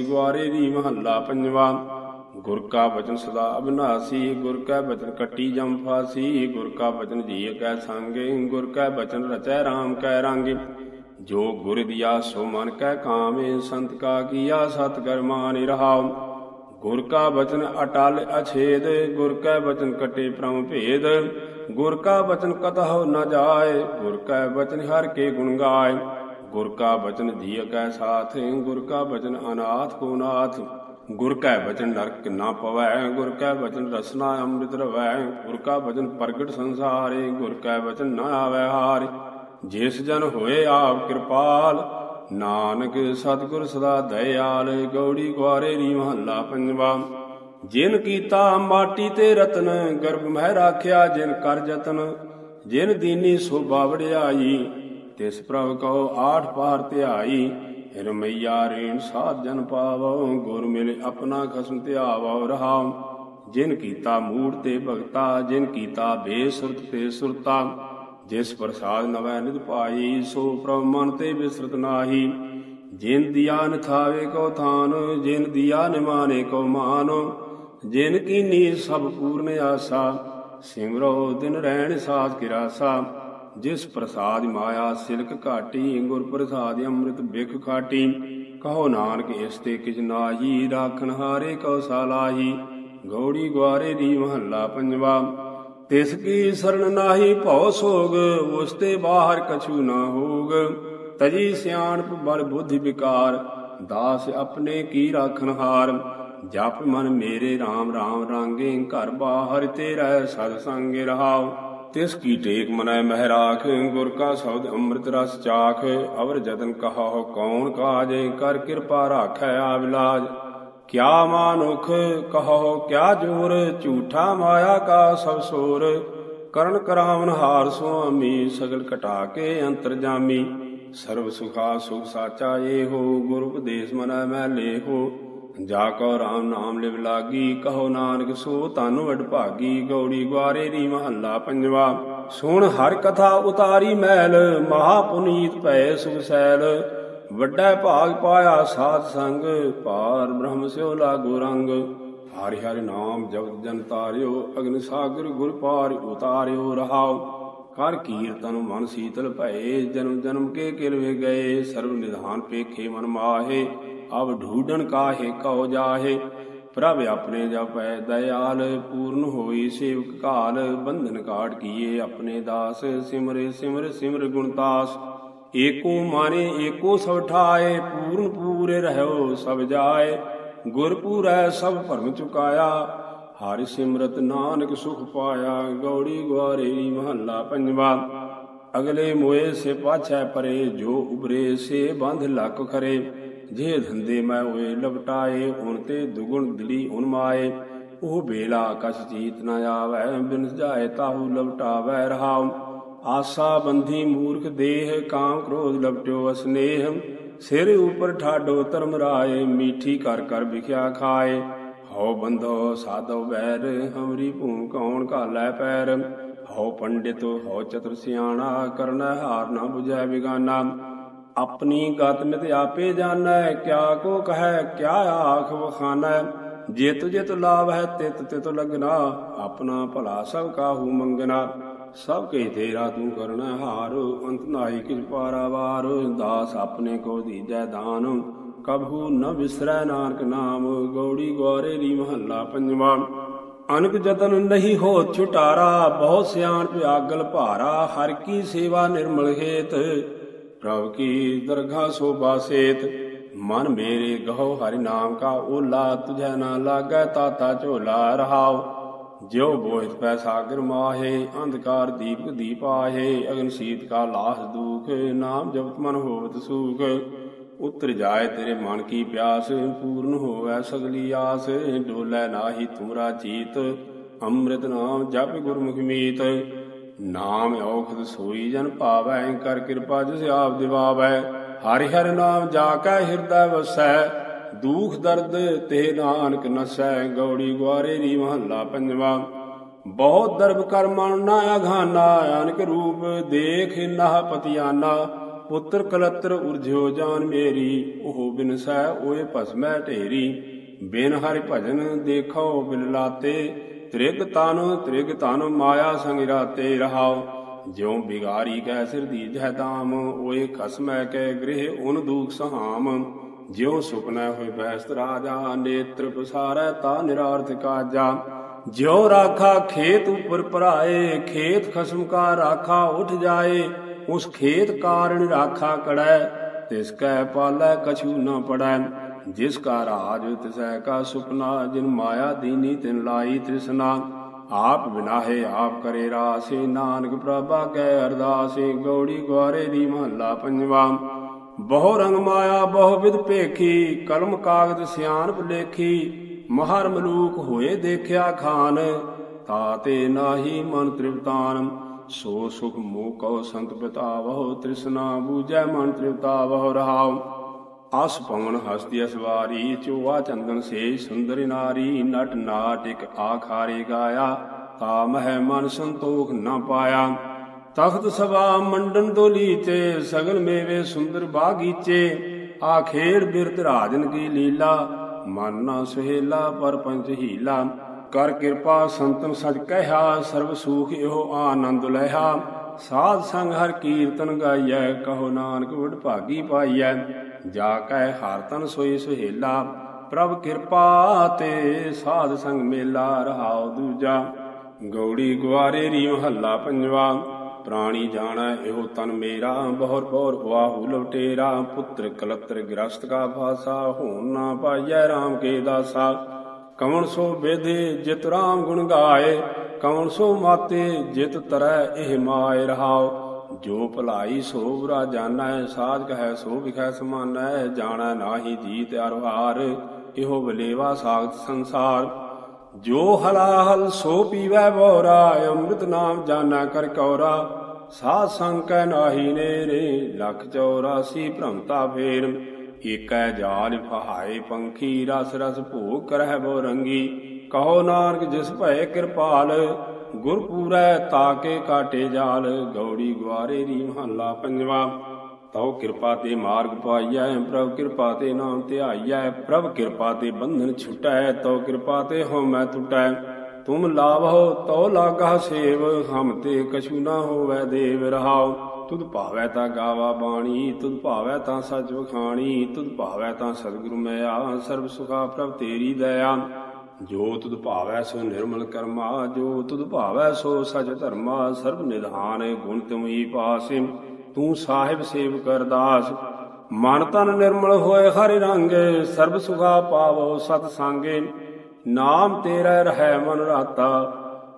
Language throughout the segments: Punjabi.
ਗੌੜੀ ਗਵਾਰੇ ਦੀ ਮਹੱਲਾ ਪੰਜਵਾ। ਗੁਰ ਕਾ ਬਚਨ ਸਦਾ ਅਬਨਾਸੀ ਗੁਰ ਕਾ ਬਚਨ ਕੱਟੀ ਜਮ ਫਾਸੀ, ਗੁਰ ਕਾ ਬਚਨ ਜੀ ਕੈ ਸੰਗੇ, ਗੁਰ ਕਾ ਬਚਨ ਰਚੈ RAM ਕੈ ਰੰਗ। ਜੋ ਗੁਰ ਦਿਆ ਸੋ ਮਨ ਕੈ ਕਾਮੇ, ਸੰਤ ਕਾ ਕੀਆ ਸਤ ਕਰਮਾਨਿ ਰਹਾਉ। ਗੁਰ ਕਾ ਬਚਨ ਅਟਲ ਅਛੇਦ, ਗੁਰ ਕੈ ਬਚਨ ਕਟੇ ਪ੍ਰਮ ਭੇਦ। ਗੁਰ ਕਾ ਬਚਨ ਕਤਹੁ ਨ ਜਾਏ, ਗੁਰ ਕੈ ਬਚਨ ਹਰ ਕੇ ਗੁਣ ਗਾਏ। ਗੁਰ ਕਾ ਬਚਨ ਜੀਅ ਕੈ ਸਾਥ, ਗੁਰ ਕਾ ਬਚਨ ਅਨਾਥ ਕੋ ਨਾਥ। ਗੁਰ ਕੈ ਬਚਨ ਨਰਕ ਨਾ ਪਵੈ, ਗੁਰ ਕੈ ਬਚਨ ਰਸਨਾ ਅੰਮ੍ਰਿਤ ਰਵੈ। ਗੁਰ ਕਾ ਬਚਨ ਪ੍ਰਗਟ ਸੰਸਾਰੇ, ਗੁਰ ਕੈ ਬਚਨ ਨਾ ਆਵੈ ਹਾਰੇ। ਜਿਸ ਜਨ ਹੋਏ ਆਪ ਕਿਰਪਾਲ, ਨਾਨਕ ਸਤਿਗੁਰ ਸਦਾ ਦਇਆਲ, ਗੌੜੀ ਗਵਾਰੇ ਰੀ ਮਹੱਲਾ ਪੰਜਵਾ। ਜਿਨ ਕੀਤਾ ਮਾਟੀ ਤੇ ਰਤਨ, ਗਰਭ ਮਹਿ ਰਾਖਿਆ ਜਿਨ ਕਰ ਜਤਨ। ਜਿਨ ਦੀਨੀ ਸੋਭਾ ਵੜਿਆਈ ਤਿਸ ਪ੍ਰਭ ਕਉ ਆਠ ਪਾਰ ਧਿਆਈ ਰਮਈਆ ਰੇਣ ਸਾਧ ਜਨ ਪਾਵੋ, ਗੁਰ ਮਿਲੇ ਆਪਣਾ ਖਸਮ ਧਿਆਵੋ ਰਹਾਉ। ਜਿਨ ਕੀਤਾ ਮੂੜ ਤੇ ਭਗਤਾ, ਜਿਨ ਕੀਤਾ ਬੇਸੁਰਤ ਤੇ ਸੁਰਤਾ। ਜਿਸ ਪ੍ਰਸਾਦ ਨਵੈ ਨਿਧ ਪਾਈ, ਸੋ ਪ੍ਰਭ ਮਨ ਤੇ ਬਿਸਰਤ ਨਾਹੀ। ਜਿਨ ਦਿਆ ਨਥਾਵੇ ਕੋ ਥਾਨ, ਜਿਨ ਦਿਆ ਨਿਮਾਨੇ ਕੋ ਮਾਨ। ਜਿਨ ਕੀਨੀ ਸਭ ਪੂਰਨ ਆਸਾ, ਸਿਮਰੋ ਦਿਨ ਰਹਿਣ ਸਾਧ ਕਿਰਾਸਾ। ਜਿਸ ਪ੍ਰਸਾਦ ਮਾਇਆ ਸਿਲਕ ਘਾਟੀ ਗੁਰ ਪ੍ਰਸਾਦ ਅੰਮ੍ਰਿਤ ਬਿਖ ਖਾਟੀ, ਕਹੋ ਨਾਨਕ ਇਸ ਤੇ ਕਿਛ ਨਾਹੀ, ਰਾਖਣ ਹਾਰੇ ਕਉ ਸਾਲਾਹੀ, ਗੌੜੀ ਗਵਾਰੇ ਦੀ ਮਹੱਲਾ ਪੰਜਵਾ, ਤਿਸ ਕੀ ਸਰਣ ਨਾਹੀ ਭਉ ਸੋਗ, ਉਸ ਤੇ ਬਾਹਰ ਕਛੂ ਨਾ ਹੋਗ, ਤਜੀ ਸਿਆਣਪ ਬਲ ਬੁੱਧੀ ਵਿਕਾਰ, ਦਾਸ ਆਪਣੇ ਕੀ ਰਾਖਣ ਹਾਰ, ਜਪ ਮਨ ਮੇਰੇ RAM RAM ਰਾਂਗੇ ਘਰ ਬਾਹਰ ਤੇਰਾ ਸਦ ਸੰਗੇ ਰਹਾਉ। ਤਿਸ ਕੀ ਟੇਕ ਮਨੈ ਮਹਿ ਰਾਖ ਗੁਰ ਕਾ ਸ਼ਬਦ ਅੰਮ੍ਰਿਤ ਰਸ ਚਾਖ, ਅਵਰ ਜਤਨ ਕਹਾਉ ਕੌਣ ਕਾਜੇ, ਕਰ ਕਿਰਪਾ ਰਾਖੈ ਆਵਿਲਾਜ। ਕਿਆ ਮਾਨੁਖ ਕਹੋ ਕਿਆ ਜੋਰ, ਝੂਠਾ ਮਾਇਆ ਕਾ ਸਭ ਸੋਰ। ਕਰਨ ਕਰਾਵਨ ਹਾਰ ਸੁਆਮੀ, ਸਗਲ ਘਟਾ ਕੇ ਅੰਤਰ ਜਾਮੀ। ਸਰਬ ਸੁਖਾ ਸੁਖ ਸਾਚਾ ਏਹੋ ਗੁਰ ਉਪਦੇਸ਼ ਮਨੈ ਮੈਂ ਲੇਹੋ ਜਾ ਕੋ ਰਾਮ ਨਾਮ ਲਿਵ ਲਾਗੀ, ਕਹੋ ਨਾਨਕ ਸੋ ਤਨ ਵਡ ਭਾਗੀ, ਗੌੜੀ ਗਵਾਰੇ ਦੀ ਮਹੱਲਾ ਪੰਜਵਾ। ਸੁਣ ਹਰ ਕਥਾ ਉਤਾਰੀ ਮੈਲ ਮਹਾ ਪੁਨੀਤ ਭੈ ਸੁਖ ਵੱਡਾ ਭਾਗ ਪਾਇਆ ਸਾਧ ਸੰਗ ਪਾਰ ਬ੍ਰਹਮ ਸਿਓ ਲਾਗੋ ਰੰਗ। ਹਰਿ ਹਰਿ ਨਾਮ ਜਪਤ ਜਨ ਤਾਰਿਓ, ਅਗਨ ਸਾਗਰ ਗੁਰ ਪਾਰ ਉਤਾਰਿਓ ਰਹਾਓ। ਕਰ ਕੀਰਤਨ ਮਨ ਸੀਤਲ ਭਏ, ਜਨਮ ਜਨਮ ਕੇ ਕਿਲਵੇ ਗਏ ਸਰਬ ਨਿਧਾਨ ਪੇਖੇ ਮਨ ਮਾਹੇ। ਅਬ ਢੂਡਣ ਕਾਹੇ ਕਉ ਜਾਹੇ, ਪ੍ਰਭ ਆਪਣੇ ਜਪੈ ਦਇਆਲ, ਪੂਰਨ ਹੋਈ ਸੇਵਕ ਕਾਲ ਬੰਧਨ ਕਾਟ ਕੀਏ ਆਪਣੇ ਦਾਸ, ਸਿਮਰੇ ਸਿਮਰ ਸਿਮਰ ਗੁਣਤਾਸ ਏਕੋ ਮਾਨੇ ਏਕੋ ਸਭ ਠਾਏ, ਪੂਰਨ ਪੂਰੇ ਰਹਿਓ ਸਭ ਜਾਏ। ਗੁਰ ਪੂਰੈ ਸਭ ਭਰਮ ਚੁਕਾਇਆ, ਹਰਿ ਸਿਮਰਤ ਨਾਨਕ ਸੁਖ ਪਾਇਆ, ਗੌੜੀ ਗਵਾਰੇ ਮਹੱਲਾ ਪੰਜਵਾ। ਅਗਲੇ ਮੋਏ ਸੇ ਪਾਛੈ ਪਰੇ, ਜੋ ਉਬਰੇ ਸੇ ਬੰਧ ਲੱਕ ਖਰੇ। ਜੇ ਧੰਦੇ ਮੈਂ ਹੋਏ, ਲਪਟਾਏ, ਹੁਣ ਤੇ ਦੁਗਣ ਦਿਲੀ ਉਨ ਮਾਏ। ਉਹ ਬੇਲਾ ਕਛ ਚੀਤ ਨ ਆਵੈ, ਬਿਨ ਜਾਏ ਤਾਹੂ ਲਪਟਾਵੈ ਰਹਾਉ। ਆਸਾ ਬੰਧੀ ਮੂਰਖ ਦੇਹ, ਕਾਮ ਕ੍ਰੋਧ ਲਪਟਿਓ ਅਸਨੇਹ। ਸਿਰ ਉਪਰ ਠਾਡੋ ਧਰਮ ਰਾਏ, ਮੀਠੀ ਕਰ ਕਰ ਵਿਖਿਆ ਖਾਏ। ਹਉ ਬੰਧੋ ਸਾਧੋ ਬੈਰ ਹਮਰੀ ਭੂਮ ਕੌਣ ਘਾਲੈ ਪੈਰ। ਹਉ ਪੰਡਿਤ, ਹਉ ਚਤੁਰ ਸਿਆਣਾ, ਕਰਨਾ ਹਾਰ ਨਾ 부ਝੈ ਬਿਗਾਨਾ। ਆਪਣੀ ਗਤ ਮਿਤ ਆਪੇ ਜਾਣੈ, ਕਿਆ ਕੋ ਕਹੈ, ਕਿਆ ਆਖ ਵਖਾਨੈ। ਜਿਤ ਜਿਤ ਲਾਭ ਹੈ ਤਿਤ ਤਿਤ ਲਗਨਾ, ਆਪਣਾ ਭਲਾ ਸਭ ਕਾਹੂ ਮੰਗਨਾ। ਸਭ ਕੇ ਤੇਰਾ ਤੂੰ ਕਰਨਾ ਹਾਰ, ਅੰਤ ਨਾਹੀ ਕਿਛ ਪਾਰਾਵਾਰ ਦਾਸ ਆਪਣੇ ਕੋ ਦੀਜੈ ਦਾਨ, ਕਬਹੂ ਨ ਵਿਸਰੈ ਨਾਨਕ ਨਾਮ। ਗੌੜੀ ਗੋਰੇ ਦੀ ਮਹੱਲਾ ਪੰਜਵਾ। ਅਨਕ ਜਤਨ ਨਹੀਂ ਹੋ ਛੁਟਾਰਾ ਬਹੁਤ ਸਿਆਣ ਪਿਆਗਲ ਭਾਰਾ। ਹਰ ਕੀ ਸੇਵਾ ਨਿਰਮਲ ਹੇਤ ਪ੍ਰਭ ਕੀ ਦਰਗਾ ਸੋਭਾ ਸੇਤ, ਮਨ ਮੇਰੇ ਗਹੋ ਹਰਿ ਨਾਮ ਕਾ ਓਲਾ, ਤੁਝੈ ਨਾ ਲਾਗੈ ਤਾਤਾ ਝੋਲਾ ਰਹਾਉ। ਜਿਉ ਬੋਹਿਤ ਪੈ ਸਾਗਰ ਮਾਹੇ, ਅੰਧਕਾਰ ਦੀਪਕ ਦੀਪ ਆਹੇ, ਅਗਨ ਸੀਤ ਕਾ ਲਾਸ ਦੂਖ, ਨਾਮ ਜਪਤ ਮਨ ਹੋਵਤ ਸੂਖ। ਉਤਰ ਜਾਏ ਤੇਰੇ ਮਨ ਕੀ ਪਿਆਸ, ਪੂਰਨ ਹੋਵੇ ਸਗਲੀ ਆਸ, ਡੋਲੇ ਨਾਹੀ ਤੁਮਰਾ ਚੀਤ ਅੰਮ੍ਰਿਤ ਨਾਮ ਜਪ ਗੁਰਮੁਖ ਮੀਤ। ਨਾਮ ਔਖਦ ਸੋਈ ਜਨ ਭਾਵੈ ਕਰ ਕਿਰਪਾ ਜਿਸ ਆਪ ਦਿਵਾਵੈ ਹਰਿ ਹਰਿ ਨਾਮ ਜਾ ਕੈ ਹਿਰਦੈ ਵਸੈ, ਦੁਖ ਦਰਦ ਤੇ ਨਾਨਕ ਨਸੈ। ਗੌੜੀ ਗਵਾਰੇ ਦੀ ਮਹੱਲਾ ਪੰਜਵਾ। ਬਹੁਤ ਦਰਬ ਕਰ ਮਨ ਨਾ ਅਘਾਨਾ ਅਨਕ ਰੂਪ ਦੇਖ ਨਾਹ ਪਤਿਆਨਾ। ਪੁੱਤਰ ਕਲਤਰ ਉਰਝਿਓ ਜਾਨ ਮੇਰੀ, ਉਹ ਬਿਨਸੈ ਓਏ ਭਸਮੈ ਢੇਰੀ। ਬਿਨ ਹਰਿ ਭਜਨ ਦੇਖੋ ਬਿਨ ਲਾਤੇ ਤ੍ਰਿਗ ਤਨ ਤ੍ਰਿਗ ਤਨ ਮਾਇਆ ਸੰਗ ਰਾਤੇ ਰਹਾਓ। ਜਿਉ ਬਿਗਾਰੀ ਕੈ ਸਿਰ ਦੀਜੈ ਦਾਮ ਓਏ ਖਸਮੈ ਕੈ ਗ੍ਰਹਿ ਉਨ ਦੂਖ ਸਹਾਮ। ਜਿਉ ਸੁਪਨੈ ਹੋਇ ਬੈਸਤ ਰਾਜਾ, ਨੇਤਰ ਪਸਾਰੈ ਤਾ ਨਿਰਾਰਥ ਕਾਜਾ। ਜਿਉ ਰਾਖਾ ਖੇਤ ਉਪਰ ਭਰਾਏ, ਖੇਤ ਖਸਮ ਕਾ ਰਾਖਾ ਉਠ ਜਾਏ। ਉਸ ਖੇਤ ਕਾਰਣ ਰਾਖਾ ਕੜੈ, ਤਿਸ ਕੈ ਪਾਲੈ ਕਛੂ ਨ ਪੜੈ। ਜਿਸ ਕਾ ਰਾਜ ਤਿਸੈ ਕਾ ਸੁਪਨਾ, ਜਿਨ ਮਾਇਆ ਦੀਨੀ ਤਿਨ ਲਾਈ ਤ੍ਰਿਸ਼ਨਾ। ਆਪ ਬਿਨਾਹੇ ਆਪ ਕਰੇ ਰਾਸੇ, ਨਾਨਕ ਪ੍ਰਭਾ ਕੈ ਅਰਦਾਸੇ, ਗੌੜੀ ਗਵਾਰੇ ਦੀ ਮਹੱਲਾ ਪੰਜਵਾ। ਬਹੁ ਰੰਗ ਮਾਇਆ, ਬਹੁ ਵਿਦ ਭੇਖੀ, ਕਲਮ ਕਾਗਦ ਸਿਆਣਪ ਲੇਖੀ, ਮਹਰ ਮਲੂਕ ਹੋਏ ਦੇਖਿਆ ਖਾਨ ਤਾਤੇ ਨਾਹੀ ਮਨ ਤ੍ਰਿਪਤਾਨ। ਸੋ ਸੁਖ ਮੋਹ ਕਉ ਸੰਤ ਪਿਤਾ ਬਹੁ ਤ੍ਰਿਸ਼ਨਾ ਬੂਝੈ ਮਨ ਤ੍ਰਿਪਤਾ ਬਹੁ ਰਹਾਉ। ਅਸ ਪਵਨ ਹਸਤੀ ਅਸਵਾਰੀ ਚੋਆ ਚੰਦਨ ਸੇ ਸੁੰਦਰ ਨਾਰੀ, ਨਟ ਨਾਟਿਕ ਆਖਾਰੇ ਗਾਇਆ। ਤਾ ਮਹਿ ਮਨ ਸੰਤੋਖ ਨਾ ਪਾਇਆ। ਤਖਤ ਸਵਾ ਮੰਡਨ ਦੋਲੀ ਤੇ ਸਗਲ ਮੇਵੇ ਸੁੰਦਰ ਬਾਗੀਚੇ। ਆ ਖੇੜ ਬਿਰਤ ਰਾਜਨ ਕੀ ਲੀਲਾ, ਮਨ ਨਾ ਸੁਹੇਲਾ ਪਰ ਪੰਚ ਹੀਲਾ। ਕਰ ਕਿਰਪਾ ਸੰਤਨ ਸਜ ਕਹਿਆ, ਸਰਬ ਸੂਖ ਇਹੋ ਆਨੰਦ ਲਹਾ ਸਾਧ ਸੰਗ ਹਰ ਕੀਰਤਨ ਗਾਈਐ, ਕਹੋ ਨਾਨਕ ਵਡ ਭਾਗੀ ਪਾਈਐ। ਜਾ ਕੈ ਹਰ ਤਨ ਸੋਈ ਸੁਹੇਲਾ, ਪ੍ਰਭ ਕਿਰਪਾ ਤੇ ਸਾਧ ਸੰਗ ਮੇਲਾ ਰਹਾਉ ਦੂਜਾ। ਗੌੜੀ ਗੁਆਰੇ ਰੀ ਮਹੱਲਾ ਪੰਜਵਾ, ਪ੍ਰਾਣੀ ਜਾਣਾ ਇਹੋ ਤਨ ਮੇਰਾ, ਬਹੁਰ ਬਹੁਰ ਵਾਹੂ ਲਵਟੇਰਾ ਪੁੱਤਰ ਕਲਤਰ ਗ੍ਰਸਤ ਕਾ ਭਾਸਾ, ਹੋਣ ਨਾ ਪਾਈਐ RAM ਕੇ ਦਾਸਾ। ਕਵਣ ਸੋ ਬੇਦੇ ਜਿਤ RAM ਗੁਣ ਗਾਏ, ਕਵਣ ਸੋ ਮਾਤੇ ਜਿਤ ਤਰੈ ਇਹ ਮਾਇ ਰਹਾਓ ਜੋ ਭਲਾਈ ਸੋ ਬੁਰਾ ਜਾਣੈ ਸਾਧ ਕਹੈ ਸੋ ਵਿਖੈ ਸਮਾਨੈ, ਜਾਣੈ ਨਾਹੀ ਜੀਤ ਅਰਹਾਰ, ਇਹੋ ਬਲੇਵਾ ਸਾਗਤ ਸੰਸਾਰ। ਜੋ ਹਲਾਹਲ ਸੋ ਪੀਵੈ ਬੋਰਾ, ਅੰਮ੍ਰਿਤ ਨਾਮ ਜਾਣਾ ਕਰ ਕੌਰਾ। ਸਾਧ ਸੰਗ ਕੈ ਨਾਹੀ ਨੇਰੇ, ਲਖ 84 ਭ੍ਰਮਤਾ ਫੇਰ। ਏਕੈ ਜਾਲ ਫਹਾਏ ਪੰਖੀ, ਰਸ ਰਸ ਭੋਗ ਕਰਹਿ ਬੋ ਰੰਗੀ। ਕਹੋ ਨਾਨਕ ਜਿਸ ਭੈ ਕਿਰਪਾਲ ਗੁਰ ਪੂਰੈ ਤਾਕੇ ਕਾਟੇ ਜਾਲ, ਗੌੜੀ ਗਵਾਰੇ ਦੀ ਮਹੱਲਾ ਪੰਜਵਾ। ਤਉ ਕਿਰਪਾ ਤੇ ਮਾਰਗ ਪਾਈਐ, ਪ੍ਰਭ ਕਿਰਪਾ ਤੇ ਨਾਮ ਧਿਆਈਐ, ਪ੍ਰਭ ਕਿਰਪਾ ਤੇ ਬੰਧਨ ਛੁਟੈ, ਤਉ ਕਿਰਪਾ ਤੇ ਹਉ ਮੈਂ ਟੁਟੈ ਤੁਮ ਲਾਭੋ ਤਉ ਲਾਗਾ ਸੇਵ, ਹਮ ਤੇ ਕਛੂ ਨਾ ਹੋਵੈ ਦੇਵ ਰਹਾਉ। ਤੁਧ ਭਾਵੈ ਤਾਂ ਗਾਵਾ ਬਾਣੀ, ਤੁਧ ਭਾਵੈ ਤਾਂ ਸਚ ਵਖਾਣੀ, ਤੁਧ ਭਾਵੈ ਤਾਂ ਸਤਿਗੁਰੂ ਮਿਆ ਸਰਬ ਸੁਖਾ ਪ੍ਰਭ ਤੇਰੀ ਦਇਆ। ਜੋ ਤੁਧ ਭਾਵੈ ਸੋ ਨਿਰਮਲ ਕਰਮਾ, ਜੋ ਤੁਧ ਭਾਵੈ ਸੋ ਸਚ ਧਰਮਾ, ਸਰਬ ਨਿਧਾਨ ਗੁਣ ਤੁਮਹੀ ਪਾਸੇ, ਤੂੰ ਸਾਹਿਬ ਸੇਵ ਕਰਦਾਸ ਮਨ ਤਨ ਨਿਰਮਲ ਹੋਏ ਹਰਿ ਰੰਗ, ਸਰਬ ਸੁਖਾ ਪਾਵੋ ਸਤ ਸੰਗੇ। ਨਾਮ ਤੇਰਾ ਰਹਿ ਮਨ ਰਾਤਾ,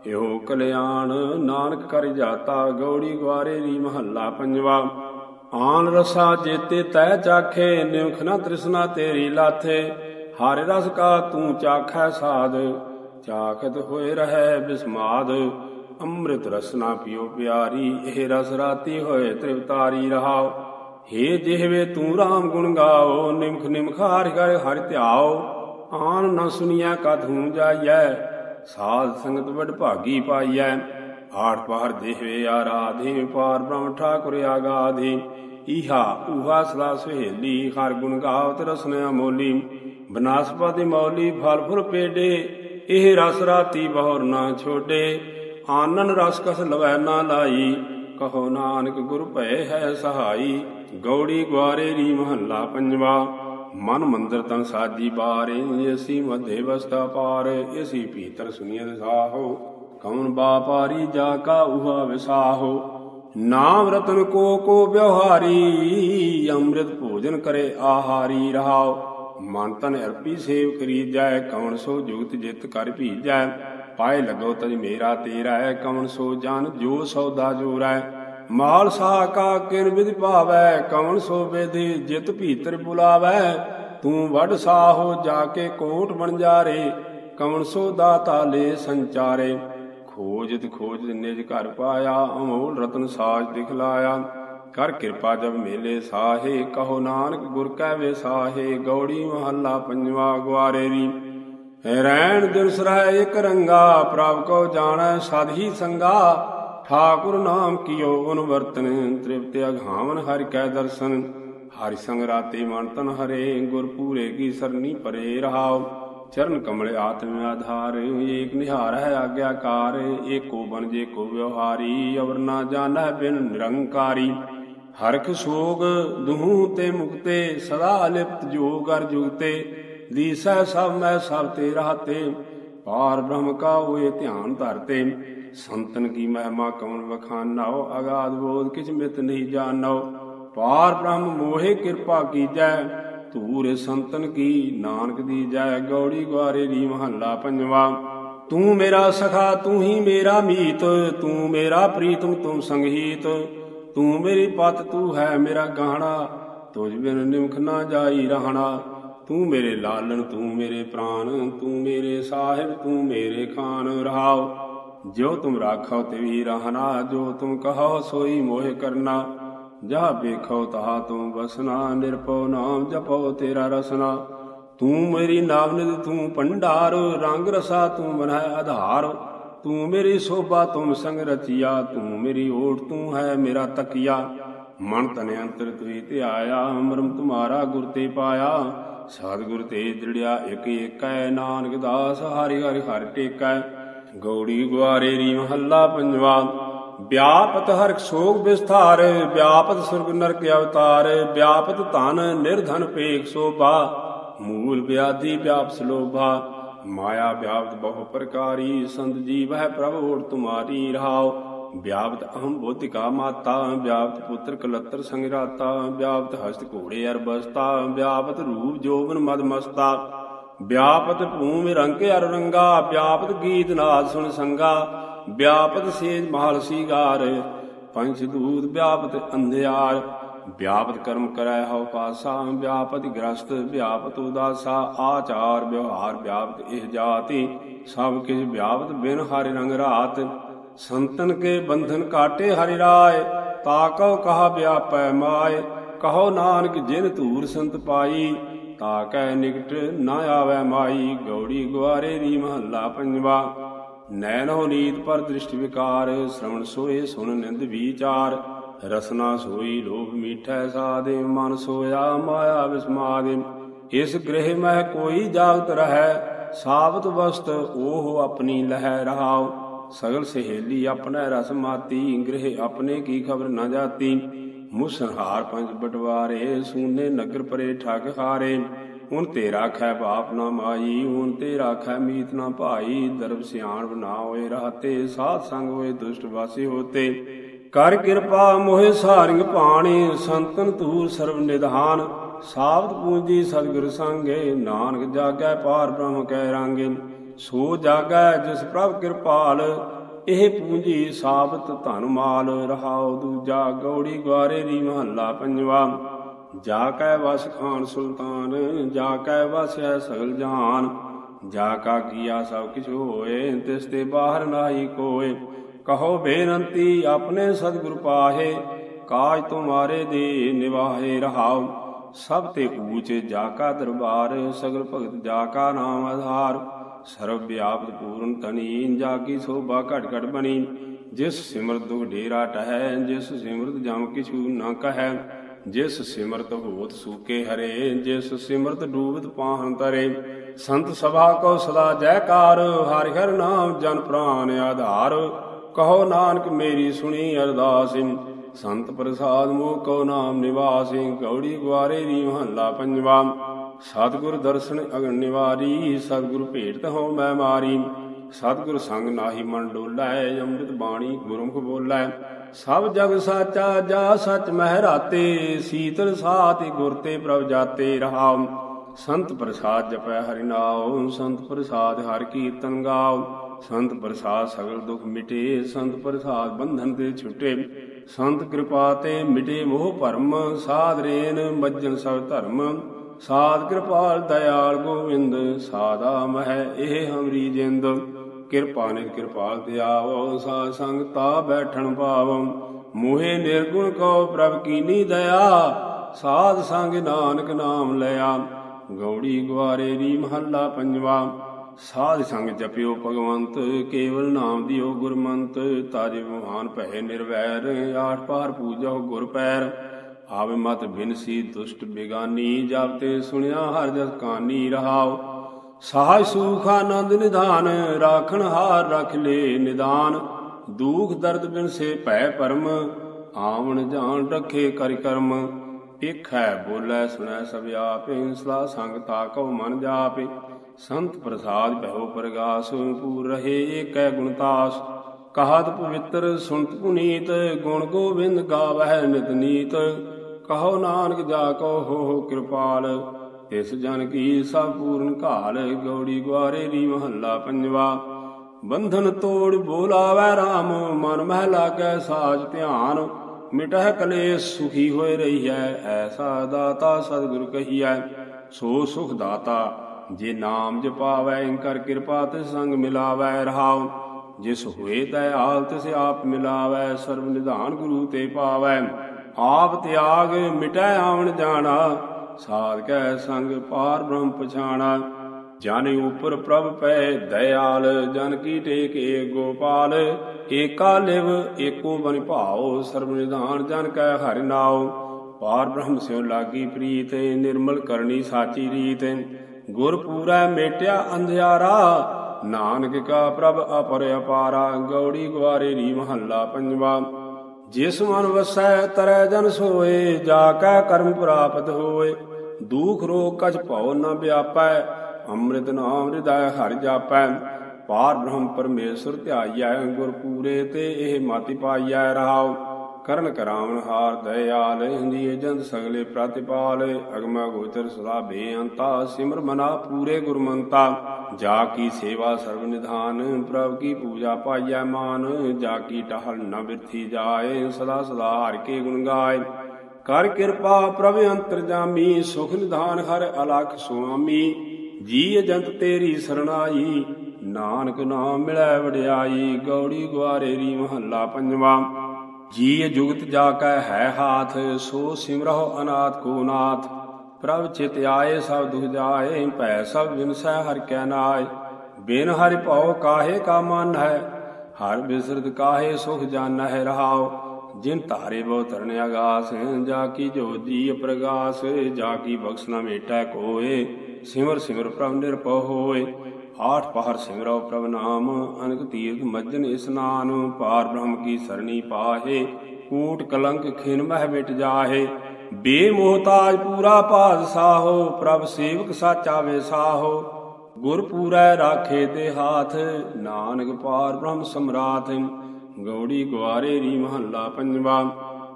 ਇਹੋ ਕਲਿਆਣ ਨਾਨਕ ਕਰ ਜਾਤਾ, ਗੌੜੀ ਗਵਾਰੇ ਦੀ ਮਹੱਲਾ ਪੰਜਵਾ। ਆਨ ਰਸਾ ਜੇਤੇ ਤੈ ਚਾਖੇ ਨਿਮਖ ਨਾ ਤ੍ਰਿਸ਼ਨਾ ਤੇਰੀ ਲਾਥੇ। ਹਰਿ ਰਸ ਕਾ ਤੂੰ ਚਾਖੈ ਸਾਧ, ਚਾਖਤ ਹੋਏ ਰਹੈ ਬਿਸਮਾਦ। ਅੰਮ੍ਰਿਤ ਰਸਨਾ ਪਿਓ ਪਿਆਰੀ, ਇਹ ਰਸ ਰਾਤੀ ਹੋਏ ਤ੍ਰਿਵਤਾਰੀ ਰਹਾਓ। ਹੇ ਜਿਹਵੇ ਤੂੰ RAM ਗੁਣ ਗਾਓ, ਨਿਮਖ ਨਿਮਖਾਰ ਕਰ ਹਰਿ ਧਿਆਓ। ਆਨ ਨ ਸੁਨੀਐ ਕਥੂ ਜਾਈਐ, ਸਾਧ ਸੰਗਤ ਵਡ ਭਾਗੀ ਪਾਈਐ। ਆਠ ਪਾਰ ਦੇਹਵੇ ਆਰਾਧੇ, ਪਾਰ ਬ੍ਰਹਮ ਠਾਕੁਰ ਆਗਾਧੇ। ਈਹਾ ਉਹਾ ਸਦਾ ਸੁਹੇਲੀ, ਹਰ ਗੁਣ ਗਾਵਤ ਰਸਨ ਅਮੋਲੀ। ਬਨਾਸਪਤੀ ਮੌਲੀ ਫਲ ਫੁਲ ਪੇਡੇ, ਇਹ ਰਸ ਰਾਤੀ ਬਹੁਰ ਨਾ ਛੋਡੇ। ਆਨਨ ਰਸ ਕਸ ਲਵੈ ਨਾ ਲਾਈ, ਕਹੋ ਨਾਨਕ ਗੁਰ ਭੈ ਹੈ ਸਹਾਈ। ਗੌੜੀ ਗਵਾਰੇ ਰੀ ਮਹੱਲਾ ਪੰਜਵਾ, ਮਨ ਮੰਦਰ ਤਨ ਸਾਜੀ ਬਾਰੇ। ਏਸੀ ਮਧੇ ਵਸਤਾ ਪਾਰ, ਏਸੀ ਭੀਤਰ ਸੁਨੀਅ ਸਾਹੋ। ਕੌਣ ਬਾਪਾਰੀ ਜਾ ਕਾ ਉਹਾ ਵਿਸਾਹੋ। ਨਾਮ ਰਤਨ ਕੋ ਕੋ ਵਿਵਹਾਰੀ ਅੰਮ੍ਰਿਤ ਭੋਜਨ ਕਰੇ ਆਹਾਰੀ ਰਹਾਓ। ਮਨ ਤਨ ਅਰਪੀ ਸੇਵ ਕਰੀ ਜਾਏ ਕੌਣ ਸੋ ਜੁਗਤ ਜਿਤ ਕਰ ਭੀਜੈ। ਪਾਏ ਲਗੋ ਤਜ ਮੇਰਾ ਤੇਰਾ ਹੈ, ਕਵਣ ਸੋ ਜਨ ਜੋ ਸੌਦਾ ਜੋਰੈ ਮਾਲ ਸਾ ਕਾ ਕਿਰ ਵਿਦ ਭਾਵੈ, ਕਵਣ ਸੋ ਵਿਧਿ ਜਿਤ ਭੀਤਰ ਬੁਲਾਵੈ। ਤੂੰ ਵਡ ਸਾਹੋ ਜਾ ਕੇ ਕੋਟ ਬਣ ਜਾਰੇ ਕਵਣ ਸੋ ਦਾਤਾ ਲੈ ਸੰਚਾਰੇ। ਖੋਜਤ ਖੋਜ ਨਿਜ ਘਰ ਪਾਇਆ, ਅਮੋਲ ਰਤਨ ਸਾਜ ਦਿਖਲਾਇਆ। ਕਰ ਕਿਰਪਾ ਜਬ ਮੇਲੇ ਸਾਹੇ, ਕਹੋ ਨਾਨਕ ਗੁਰ ਕੈ ਵਿਸਾਹੇ, ਗੌੜੀ ਮਹੱਲਾ ਪੰਜਵਾ ਗਵਾਰੇ ਰੀ। ਰੈਣ ਦਿਨ ਸਰੈ ਇਕ ਰੰਗਾ, ਪ੍ਰਭ ਕੋ ਜਾਣੈ ਸਦ ਹੀ ਸੰਗਾ। ਠਾਕੁਰ ਨਾਮ ਕੀਓ ਓਨ ਤ੍ਰਿਪਤ ਅਘਾਵਨ ਹਰਿ ਕੈ ਦਰਸ਼ਨ। ਹਰਿ ਸੰਗ ਰਾਤੇ ਮਨ ਤਨ ਹਰੇ, ਗੁਰ ਪੂਰੇ ਕੀ ਸਰਨੀ ਪਰੇ ਰਹਾਉ। ਚਰਨ ਕਮਲ ਆਤਮ ਆਧਾਰ, ਏਕ ਨਿਹਾਰ ਹੈ ਆਗਿਆਕਾਰ। ਏਕੋ ਬਨ ਜੇ ਕੋ ਵਿਵਹਾਰੀ, ਅਵਰ ਨਾ ਜਾਣੈ ਬਿਨ ਨਿਰੰਕਾਰੀ। ਹਰਖ ਸੋਗ ਦੁਹੂ ਤੇ ਮੁਕਤੇ, ਸਦਾ ਅਲਿਪਤ ਜੋਗ ਅਰ ਜੁਗਤੇ। ਦੀਸੈ ਸਭ ਮੈਂ ਸਭ ਤੇ ਰਹਤੇ, ਪਾਰ ਬ੍ਰਹਮ ਕਾ ਹੋਏ ਧਿਆਨ ਧਰਤੇ। ਸੰਤਨ ਕੀ ਮਹਿਮਾ ਕਉਨ ਵਖਾਨਾਓ ਅਗਾਧ ਬੋਧ ਕਿਛ ਮਿਤ ਨਹੀਂ ਜਾਣੋ। ਪਾਰ ਬ੍ਰਹਮ ਮੋਹਿ ਕਿਰਪਾ ਕੀਜੈ, ਧੂਰ ਸੰਤਨ ਕੀ ਨਾਨਕ ਦੀ ਜੈ ਗੌੜੀ ਗਵਾਰੇ ਦੀ ਮਹੱਲਾ ਪੰਜਵਾ, ਤੂੰ ਮੇਰਾ ਸਖਾ, ਤੂੰ ਹੀ ਮੇਰਾ ਮੀਤ, ਤੂੰ ਮੇਰਾ ਪ੍ਰੀਤਮ, ਤੂੰ ਸੰਗੀਤ। ਤੂੰ ਮੇਰੀ ਪਤ, ਤੂੰ ਹੈ ਮੇਰਾ ਗਾਹਣਾ। ਤੁਝ ਬਿਨ ਨਿਮਖ ਨਾ ਜਾਈ ਰਹਣਾ। ਤੂੰ ਮੇਰੇ ਲਾਲਣ, ਤੂੰ ਮੇਰੇ ਪ੍ਰਾਨ, ਤੂੰ ਮੇਰੇ ਸਾਹਿਬ, ਤੂੰ ਮੇਰੇ ਖਾਨ ਰਹਾਉ ਜੋ ਤੁਮ ਰਾਖੋ ਤੇ ਵੀ ਰਹਨਾ ਜੋ ਤੁਮ ਕਹੋ ਸੋਈ ਮੋਹਿ ਕਰਨਾ। ਜਾ ਵੇਖੋ ਤਹਾ ਤੂੰ ਬਸਨਾ ਨਿਰਪਉ ਨਾਮ ਜਪੋ ਤੇਰਾ ਰਸਨਾ। ਤੂੰ ਮੇਰੀ ਨਾਮਨਿਦ ਤੂੰ ਭੰਡਾਰ, ਰੰਗ ਰਸਾ ਤੂੰ ਬਨੈ ਆਧਾਰ। ਤੂੰ ਮੇਰੀ ਸੋਭਾ ਤੁਮ ਸੰਗ ਰਚਿਆ ਤੂੰ ਮੇਰੀ ਓਟ ਤੂੰ ਹੈ ਮੇਰਾ ਤਕੀਆ। ਮਨ ਤਨ ਅੰਤਰ ਤੁਈ ਧਿਆਇਆ ਅਮਰਮ ਤੁਮਾਰਾ ਗੁਰ ਤੇ ਪਾਇਆ। ਸਤਿਗੁਰ ਤੇ ਦ੍ਰਿੜਿਆ ਇਕ ਏਕੈ ਨਾਨਕ ਦਾਸ ਹਰਿ ਹਰਿ ਹਰਿ ਟੇਕੈ। ਗੌੜੀ ਗੁਆਰੇ ਰੀ ਮਹੱਲਾ ਪੰਜਵਾ। ਵਿਆਪਤ ਹਰਖ ਸੋਗ ਵਿਸਥਾਰ, ਵਿਆਪਤ ਸੁਰਗ ਨਰਕ ਅਵਤਾਰ। ਵਿਆਪਤ ਧਨ ਨਿਰਧਨ ਪੇਖ ਸੋਭਾ, ਮੂਲ ਵਿਆਧੀ ਵਿਆਪ ਸਲੋਭਾ ਮਾਇਆ ਵਿਆਪਤ ਬਹੁ ਪ੍ਰਕਾਰੀ, ਸੰਤ ਜੀਵ ਹੈ ਪ੍ਰਭ ਓਟ ਤੁਮਾਰੀ ਰਹਾਉ। ਵਿਆਪਤ ਅਹੰ ਬੋਧਿਕਾ ਮਾਤਾ, ਵਿਆਪਤ ਪੁੱਤਰ ਕਲਤਰ ਸੰਗਰਾਤਾ, ਵਿਆਪਤ ਹਸਤ ਘੋੜੇ ਅਰ ਵਿਆਪਤ ਰੂਪ ਜੋਵਨ ਮਦ ਮਸਤਾ ਵਿਆਪਤ ਭੂਮਿ ਰੰਗ ਅਰ ਰੰਗਾ ਵਿਆਪਤ ਗੀਤ ਨਾਦ ਸੁਣ ਸੰਗਾ। ਵਿਆਪਤ ਸੇਜ ਮਹਲ ਸੀਗਾਰ, ਪੰਚ ਦੂਤ ਵਿਆਪਤ ਅੰਧਿਆਰ। ਵਿਆਪਤ ਕਰਮ ਕਰੈ ਹਉ ਪਾਸਾ, ਵਿਆਪਤ ਗ੍ਰਸਤ, ਵਿਆਪਤ ਉਦਾਸਾ, ਆਚਾਰ ਵਿਵਹਾਰ ਵਿਆਪਤ ਇਹ ਜਾਤੀ, ਸਭ ਕਿਛ ਵਿਆਪਤ ਬਿਨ ਹਰਿ ਰੰਗ ਰਾਤ। ਸੰਤਨ ਕੇ ਬੰਧਨ ਕਾਟੇ ਹਰਿ ਰਾਏ ਤਾਕਉ ਕਹਾ ਵਿਆਪੈ ਮਾਏ, ਕਹੋ ਨਾਨਕ ਜਿਨ ਧੂਰ ਸੰਤ ਪਾਈ। ਤਾਕੈ ਨਿਕਟ ਨਾ ਆਵੈ ਮਾਈ, ਗੌੜੀ ਗੁਆਰੇ ਦੀ ਮਹੱਲਾ ਪੰਜਵਾ। ਨੈਣੋ ਨੀਤ ਪਰ ਦ੍ਰਿਸ਼ਟ ਵਿਕਾਰ, ਸ਼ਰਵਣ ਸੋਏ ਸੁਣ ਨਿੰਦ ਵਿਚਾਰ। ਰਸਨਾ ਸੋਈ ਲੋਭ ਮੀਠੈ ਸਾਦੇ, ਮਨ ਸੋਇਆ ਮਾਇਆ ਵਿਸਮਾਦੇ। ਇਸ ਗ੍ਰਹਿ ਮਹਿ ਕੋਈ ਜਾਗਤ ਰਹੈ, ਸਾਬਤ ਵਸਤ ਉਹ ਆਪਣੀ ਲਹਿ ਰਹਾਉ। ਸਗਲ ਸਹੇਲੀ ਆਪਣਾ ਰਸ ਮਾਤੀ, ਗ੍ਰਹਿ ਆਪਣੇ ਕੀ ਖਬਰ ਨਾ ਜਾਤੀ। ਮੁਸਨਹਾਰ ਪੰਜ ਬਟਵਾਰੇ, ਸੂਨੇ ਨਗਰ ਪਰੇ ਠਗ ਹਾਰੇ। ਹੁਣ ਤੇਰਾ ਖੈ ਬਾਪ ਨਾ ਮਾਈ, ਹੁਣ ਤੇਰਾ ਖੈ ਮੀਤ ਨਾ ਭਾਈ। ਦਰਬ ਸਿਆਣ ਬਨਾ ਹੋਏ ਰਹਤੇ ਸਾਧ ਸੰਗ ਹੋਏ ਦੁਸ਼ਟ ਵਾਸੀ ਹੋਤੇ। ਕਰ ਕਿਰਪਾ ਮੋਹਿ ਸਾਰਿੰਗ ਪਾਣੀ ਸੰਤਨ ਤੂਰ ਸਰਬ ਨਿਧਾਨ। ਸਾਬਤ ਪੂੰਜੀ ਸਤਿਗੁਰ ਸੰਗੇ, ਨਾਨਕ ਜਾਗੈ ਪਾਰ ਬ੍ਰਹਮ ਕੈ ਰਾਂਗੇ। ਸੋ ਜਾਗੈ ਜਿਸ ਪ੍ਰਭ ਕਿਰਪਾਲ, ਇਹ ਪੂੰਜੀ ਸਾਬਤ ਧਨ ਮਾਲ। ਰਹਾਉ ਦੂਜਾ ਗੌੜੀ ਗਵਾਰੇ ਦੀ ਮਹੱਲਾ ਪੰਜਵਾ। ਜਾ ਕੈ ਵਸ ਖਾਨ ਸੁਲਤਾਨ, ਜਾ ਕੈ ਵਸੈ ਸਗਲ ਜਹਾਨ ਜਾ ਕਾ ਕੀਆ ਸਭ ਕਿਛ ਹੋਏ, ਤਿਸ ਤੇ ਬਾਹਰ ਨਾਹੀ ਕੋਏ। ਕਹੋ ਬੇਨੰਤੀ, ਆਪਣੇ ਸਤਿਗੁਰ ਪਾਹੇ, ਕਾਜ ਤੁਮਾਰੇ ਦੇ ਨਿਵਾਹੇ ਰਹਾਉ। ਸਭ ਤੇ ਊਚ ਜਾ ਕਾ ਦਰਬਾਰ, ਸਗਲ ਭਗਤ ਜਾ ਕਾ ਨਾਮ ਆਧਾਰ। ਸਰਬ ਵਿਆਪਤ ਪੂਰਨ ਤਨੀ ਜਾ ਕੀ ਸੋਭਾ ਘਟ ਘਟ ਬਣੀ। ਜਿਸ ਸਿਮਰਤ ਦੁਖ ਢੇਰਾ ਟਹੈ, ਜਿਸ ਸਿਮਰਤ ਜਮ ਕਿਛੂ ਨਾ ਕਹੈ। ਜਿਸ ਸਿਮਰਤ ਹੋਤ ਸੂਕੇ ਹਰੇ, ਜਿਸ ਸਿਮਰਤ ਡੂਬਤ ਪਾਹਨ ਤਰੇ। ਸੰਤ ਸਭਾ ਕੋ ਸਦਾ ਜੈਕਾਰ, ਹਰਿ ਹਰਿ ਨਾਮ ਜਨ ਪ੍ਰਾਨ ਆਧਾਰ। ਕਹੋ ਨਾਨਕ ਮੇਰੀ ਸੁਣੀ ਅਰਦਾਸਿ ਸੰਤ ਪ੍ਰਸਾਦ ਮੋਹ ਕੋ ਨਾਮ ਨਿਵਾਸੀ ਗੌੜੀ ਗਵਾਰੇ ਦੀ ਮਹੱਲਾ ਪੰਜਵਾ। ਸਤਿਗੁਰ ਦਰਸ਼ਨ ਅਗਨ ਨਿਵਾਰੀ। ਸਤਿਗੁਰ ਭੇਟ ਹੋ ਮੈਂ ਮਾਰੀ। ਸਤਿਗੁਰ ਸੰਗ ਨਾਹੀ ਮਨ ਡੋਲੈ। ਅੰਮ੍ਰਿਤ ਬਾਣੀ ਗੁਰਮੁਖ ਬੋਲੈ। ਸਭ ਜਗ ਸਾਚਾ ਜਾ ਸਚ ਮਹਿਰਾਤੇ। ਸੀਤਲ ਸਾਤਿ ਗੁਰ ਤੇ ਪ੍ਰਭ ਜਾਤੇ ਰਹਾਉ। ਸੰਤ ਪ੍ਰਸਾਦ ਜਪੈ ਹਰਿ ਨਾਉ। ਸੰਤ ਪ੍ਰਸਾਦ ਹਰ ਕੀਰਤਨ ਗਾਉ। ਸੰਤ ਪ੍ਰਸਾਦ ਸਗਲ ਦੁਖ ਮਿਟੇ, ਸੰਤ ਪ੍ਰਸਾਦ ਬੰਧਨ ਤੇ ਛੁਟੇ। ਸੰਤ ਕਿਰਪਾ ਤੇ ਮਿਟੇ ਮੋਹ ਭਰਮ, ਸਾਧ ਰੇਨ ਮੱਜਨ ਸਭ ਧਰਮ। ਸਾਧ ਕਿਰਪਾਲ ਦਇਆਲ ਗੋਵਿੰਦ ਸਾਦਾ ਮਹਿ ਇਹ ਹਮਰੀ ਜਿੰਦ। ਕਿਰਪਾ ਨੇ ਕਿਰਪਾਲ ਤੇ ਆਵੋ, ਸਾਧ ਸੰਗ ਤਾ ਬੈਠਣ ਪਾਵੋ। ਮੋਹਿ ਨਿਰਗੁਣ ਕੋ ਪ੍ਰਭ ਕੀਨੀ ਦਇਆ, ਸਾਧ ਸੰਗ ਨਾਨਕ ਨਾਮ ਲਿਆ। ਗੌੜੀ ਗਵਾਰੇ ਦੀ ਮਹੱਲਾ ਪੰਜਵਾ। ਸਾਧ ਸੰਗ ਜਪਿਓ ਭਗਵੰਤ, ਕੇਵਲ ਨਾਮ ਦਿਓ ਗੁਰਮੰਤ, ਤਾਜੇ ਮਹਾਨ ਭੈ ਨਿਰਵੈਰ, ਆਠ ਪਾਰ ਪੂਜੋ ਗੁਰ ਪੈਰ। ਆਵੇ ਮਤ ਬਿਨਸੀ ਦੁਸ਼ਟ ਬਿਗਾਨੀ ਜਬ ਤੇ ਸੁਣਿਆ ਹਰ ਜਸ ਕਾਨੀ ਰਹਾਓ ਸਾਜ ਸੁਖ ਆਨੰਦ ਨਿਧਾਨ, ਰਾਖਣ ਹਾਰ ਰਖ ਲੇ ਨਿਦਾਨ। ਦੁਖ ਦਰਦ ਬਿਨਸੇ ਭੈ ਪਰਮ, ਆਵਣ ਜਾਣ ਰੱਖੇ ਕਰ ਕਰਮ। ਹੈ ਬੋਲੇ ਸੁਣੈ ਸਭ ਆਪੇ ਸਲਾ ਸੰਗ ਤਾ ਕਉ ਮਨ ਜਾਪੇ। ਸੰਤ ਪ੍ਰਸਾਦ ਭਇਓ ਪ੍ਰਗਾਸ, ਪੂਰ ਰਹੇ ਏਕੈ ਗੁਣਤਾਸ ਕਹਾਤ ਪਵਿੱਤਰ, ਸੁਣਤ ਪੁਨੀਤ, ਗੁਣ ਗੋਬਿੰਦ ਗਾਵਹਿ ਨਿਤ ਨੀਤ। ਕਹੋ ਨਾਨਕ ਜਾ ਕੋ ਹੋ ਕਿਰਪਾਲ ਇਸ ਜਨ ਕੀ ਸਭ ਪੂਰਨ ਘਾਲ, ਗੌੜੀ ਗੁਆਰੇ ਦੀ ਮਹੱਲਾ ਪੰਜਵਾ। ਬੰਧਨ ਤੋੜ ਬੋਲਾਵੈ RAM ਮਨ ਮਹਿ ਲਾਗੈ ਸਾਜ ਧਿਆਨ। ਮਿਟਹਿ ਕਲੇਸ਼ ਸੁਖੀ ਹੋਏ ਰਹੀਐ, ਐਸਾ ਦਾਤਾ ਸਤਿਗੁਰ ਕਹੀਐ। ਸੋ ਸੁਖ ਦਾਤਾ ਜੇ ਨਾਮ ਜਪਾਵੈ ਇੰਕਰ ਕਿਰਪਾ ਤਿਸ ਸੰਗ ਮਿਲਾਵੈ ਰਹਾਉ। ਜਿਸ ਹੋਏ ਦਇਆਲ ਤਿਸ ਆਪ ਮਿਲਾਵੈ ਸਰਬ ਨਿਧਾਨ ਗੁਰੂ ਤੇ ਪਾਵੈ। ਆਪ ਤਿਆਗ ਮਿਟੈ ਆਵਣ ਜਾਣਾ ਸਾਧ ਕੈ ਸੰਗ ਪਾਰ ਬ੍ਰਹਮ ਪਛਾਣਾ। ਜਨ ਉਪਰ ਪ੍ਰਭ ਪੈ ਦਇਆਲ, ਜਨ ਕੀ ਟੇਕ ਏ ਗੋਪਾਲ। ਏਕਾ ਲਿਵ, ਏਕੋ ਬਨ ਭਾਉ ਸਰਬ ਨਿਧਾਨ ਜਨ ਕੈ ਹਰਿ ਨਾਉ। ਪਾਰ ਬ੍ਰਹਮ ਸਿਉ ਲਾਗੀ ਪ੍ਰੀਤ, ਨਿਰਮਲ ਕਰਨੀ ਸਾਚੀ ਰੀਤ। ਗੁਰ ਪੂਰੈ ਮੇਟਿਆ ਅੰਧਿਆਰਾ, ਨਾਨਕ ਕਾ ਪ੍ਰਭ ਅਪਰ ਅਪਾਰਾ, ਗੌੜੀ ਗਵਾਰੇ ਰੀ ਮਹੱਲਾ ਪੰਜਵਾ। ਜਿਸ ਮਨ ਵਸੈ ਤਰੈ ਜਨ ਸੋਏ, ਜਾ ਕੈ ਕਰਮ ਪ੍ਰਾਪਤ ਹੋਏ। ਦੂਖ ਰੋਗ ਕਛ ਭਉ ਨ ਵਿਆਪੈ, ਅੰਮ੍ਰਿਤ ਨਾਮ ਹਿਰਦੈ ਹਰਿ ਜਾਪੈ। ਪਾਰ ਬ੍ਰਹਮ ਪਰਮੇਸ਼ਰ ਧਿਆਈਐ ਗੁਰ ਪੂਰੇ ਤੇ ਇਹ ਮਾਤੀ ਪਾਈਐ ਰਹਾਉ। ਕਰਨ ਕਰਾਵਨ ਹਾਰ ਦਇਆਲ ਹਿੰਦੀ ਜੰਤ ਸਗਲੇ ਪ੍ਰਤਿਪਾਲ। ਅਗਮਾ ਗੋਚਰ ਸਦਾ ਬੇਅੰਤਾ, ਸਿਮਰ ਮਨਾ ਪੂਰੇ ਗੁਰਮੰਤਾ। ਜਾ ਕੀ ਸੇਵਾ ਸਰਬ ਨਿਧਾਨ, ਪ੍ਰਭ ਕੀ ਪੂਜਾ ਪਾਈਐ ਮਾਨ। ਜਾ ਕੀ ਟਹਲ ਨ ਬਿਰਥੀ ਜਾਏ, ਸਦਾ ਸਦਾ ਹਰ ਕੇ ਗੁਣ ਗਾਏ। ਕਰ ਕਿਰਪਾ ਪ੍ਰਭ ਅੰਤਰਜਾਮੀ, ਸੁਖ ਨਿਧਾਨ ਹਰ ਅਲਖ ਸੁਆਮੀ। ਜੀ ਜੰਤ ਤੇਰੀ ਸਰਣਾਈ, ਨਾਨਕ ਨਾਮ ਮਿਲੈ ਵਡਿਆਈ। ਗੌੜੀ ਗਵਾਰੇ ਰੀ ਮਹੱਲਾ ਪੰਜਵਾ। ਜੀ ਜੁਗਤ ਜਾ ਕੈ ਹੈ ਹਾਥ, ਸੋ ਸਿਮਰਹੁ ਅਨਾਥ ਕੋ ਨਾਥ। ਪ੍ਰਭ ਚਿਤ ਆਏ, ਸਭ ਦੁਖ ਜਾਏ, ਭੈ ਸਭ ਵਿਨਸੈ, ਹਰ ਕੈ ਨਾਏ। ਬਿਨ ਹਰਿ ਭਉ ਕਾਹੇ ਕਾ ਮਨ ਹੈ, ਹਰ ਬਿਸਰਦ ਕਾਹੇ ਸੁਖ ਜਾਣਹਿ ਰਹਾਉ। ਜਿਨ ਧਾਰੇ ਬਹੁ ਤਰਨ ਆਗਾਸ ਜਾ ਕੀ ਜੋਤੀ ਪ੍ਰਗਾਸ, ਜਾ ਕੀ ਬਖਸ਼ ਨ ਮੇਟੈ ਕੋਏ। ਸਿਮਰ ਸਿਮਰ ਪ੍ਰਭ ਨਿਰਭਉ ਹੋਏ। ਆਠ ਪਹਰ ਸਿਮਰੋ ਪ੍ਰਭ ਨਾਮ, ਅਨਕ ਤੀਰਥ ਮੱਜਨ ਇਸਨਾਨ, ਪਾਰ ਬ੍ਰਹਮ ਕੀ ਸਰਣੀ ਪਾਹੇ, ਕੂਟ ਕਲੰਕ ਖਿਨ ਮਹਿ ਮਿਟ ਜਾਹੇ। ਬੇਮੋਹਤਾਜ ਪੂਰਾ ਪਾਦ ਸਾਹੋ, ਪ੍ਰਭ ਸੇਵਕ ਸਾਚਾ ਵੇ ਸਾਹੋ। ਗੁਰ ਪੂਰੈ ਰਾਖੇ ਤੇ ਹਾਥ, ਨਾਨਕ ਪਾਰ ਬ੍ਰਹਮ ਸਮਰਾਥ। ਗੌੜੀ ਗਵਾਰੇ ਰੀ ਮਹੱਲਾ ਪੰਜਵਾ।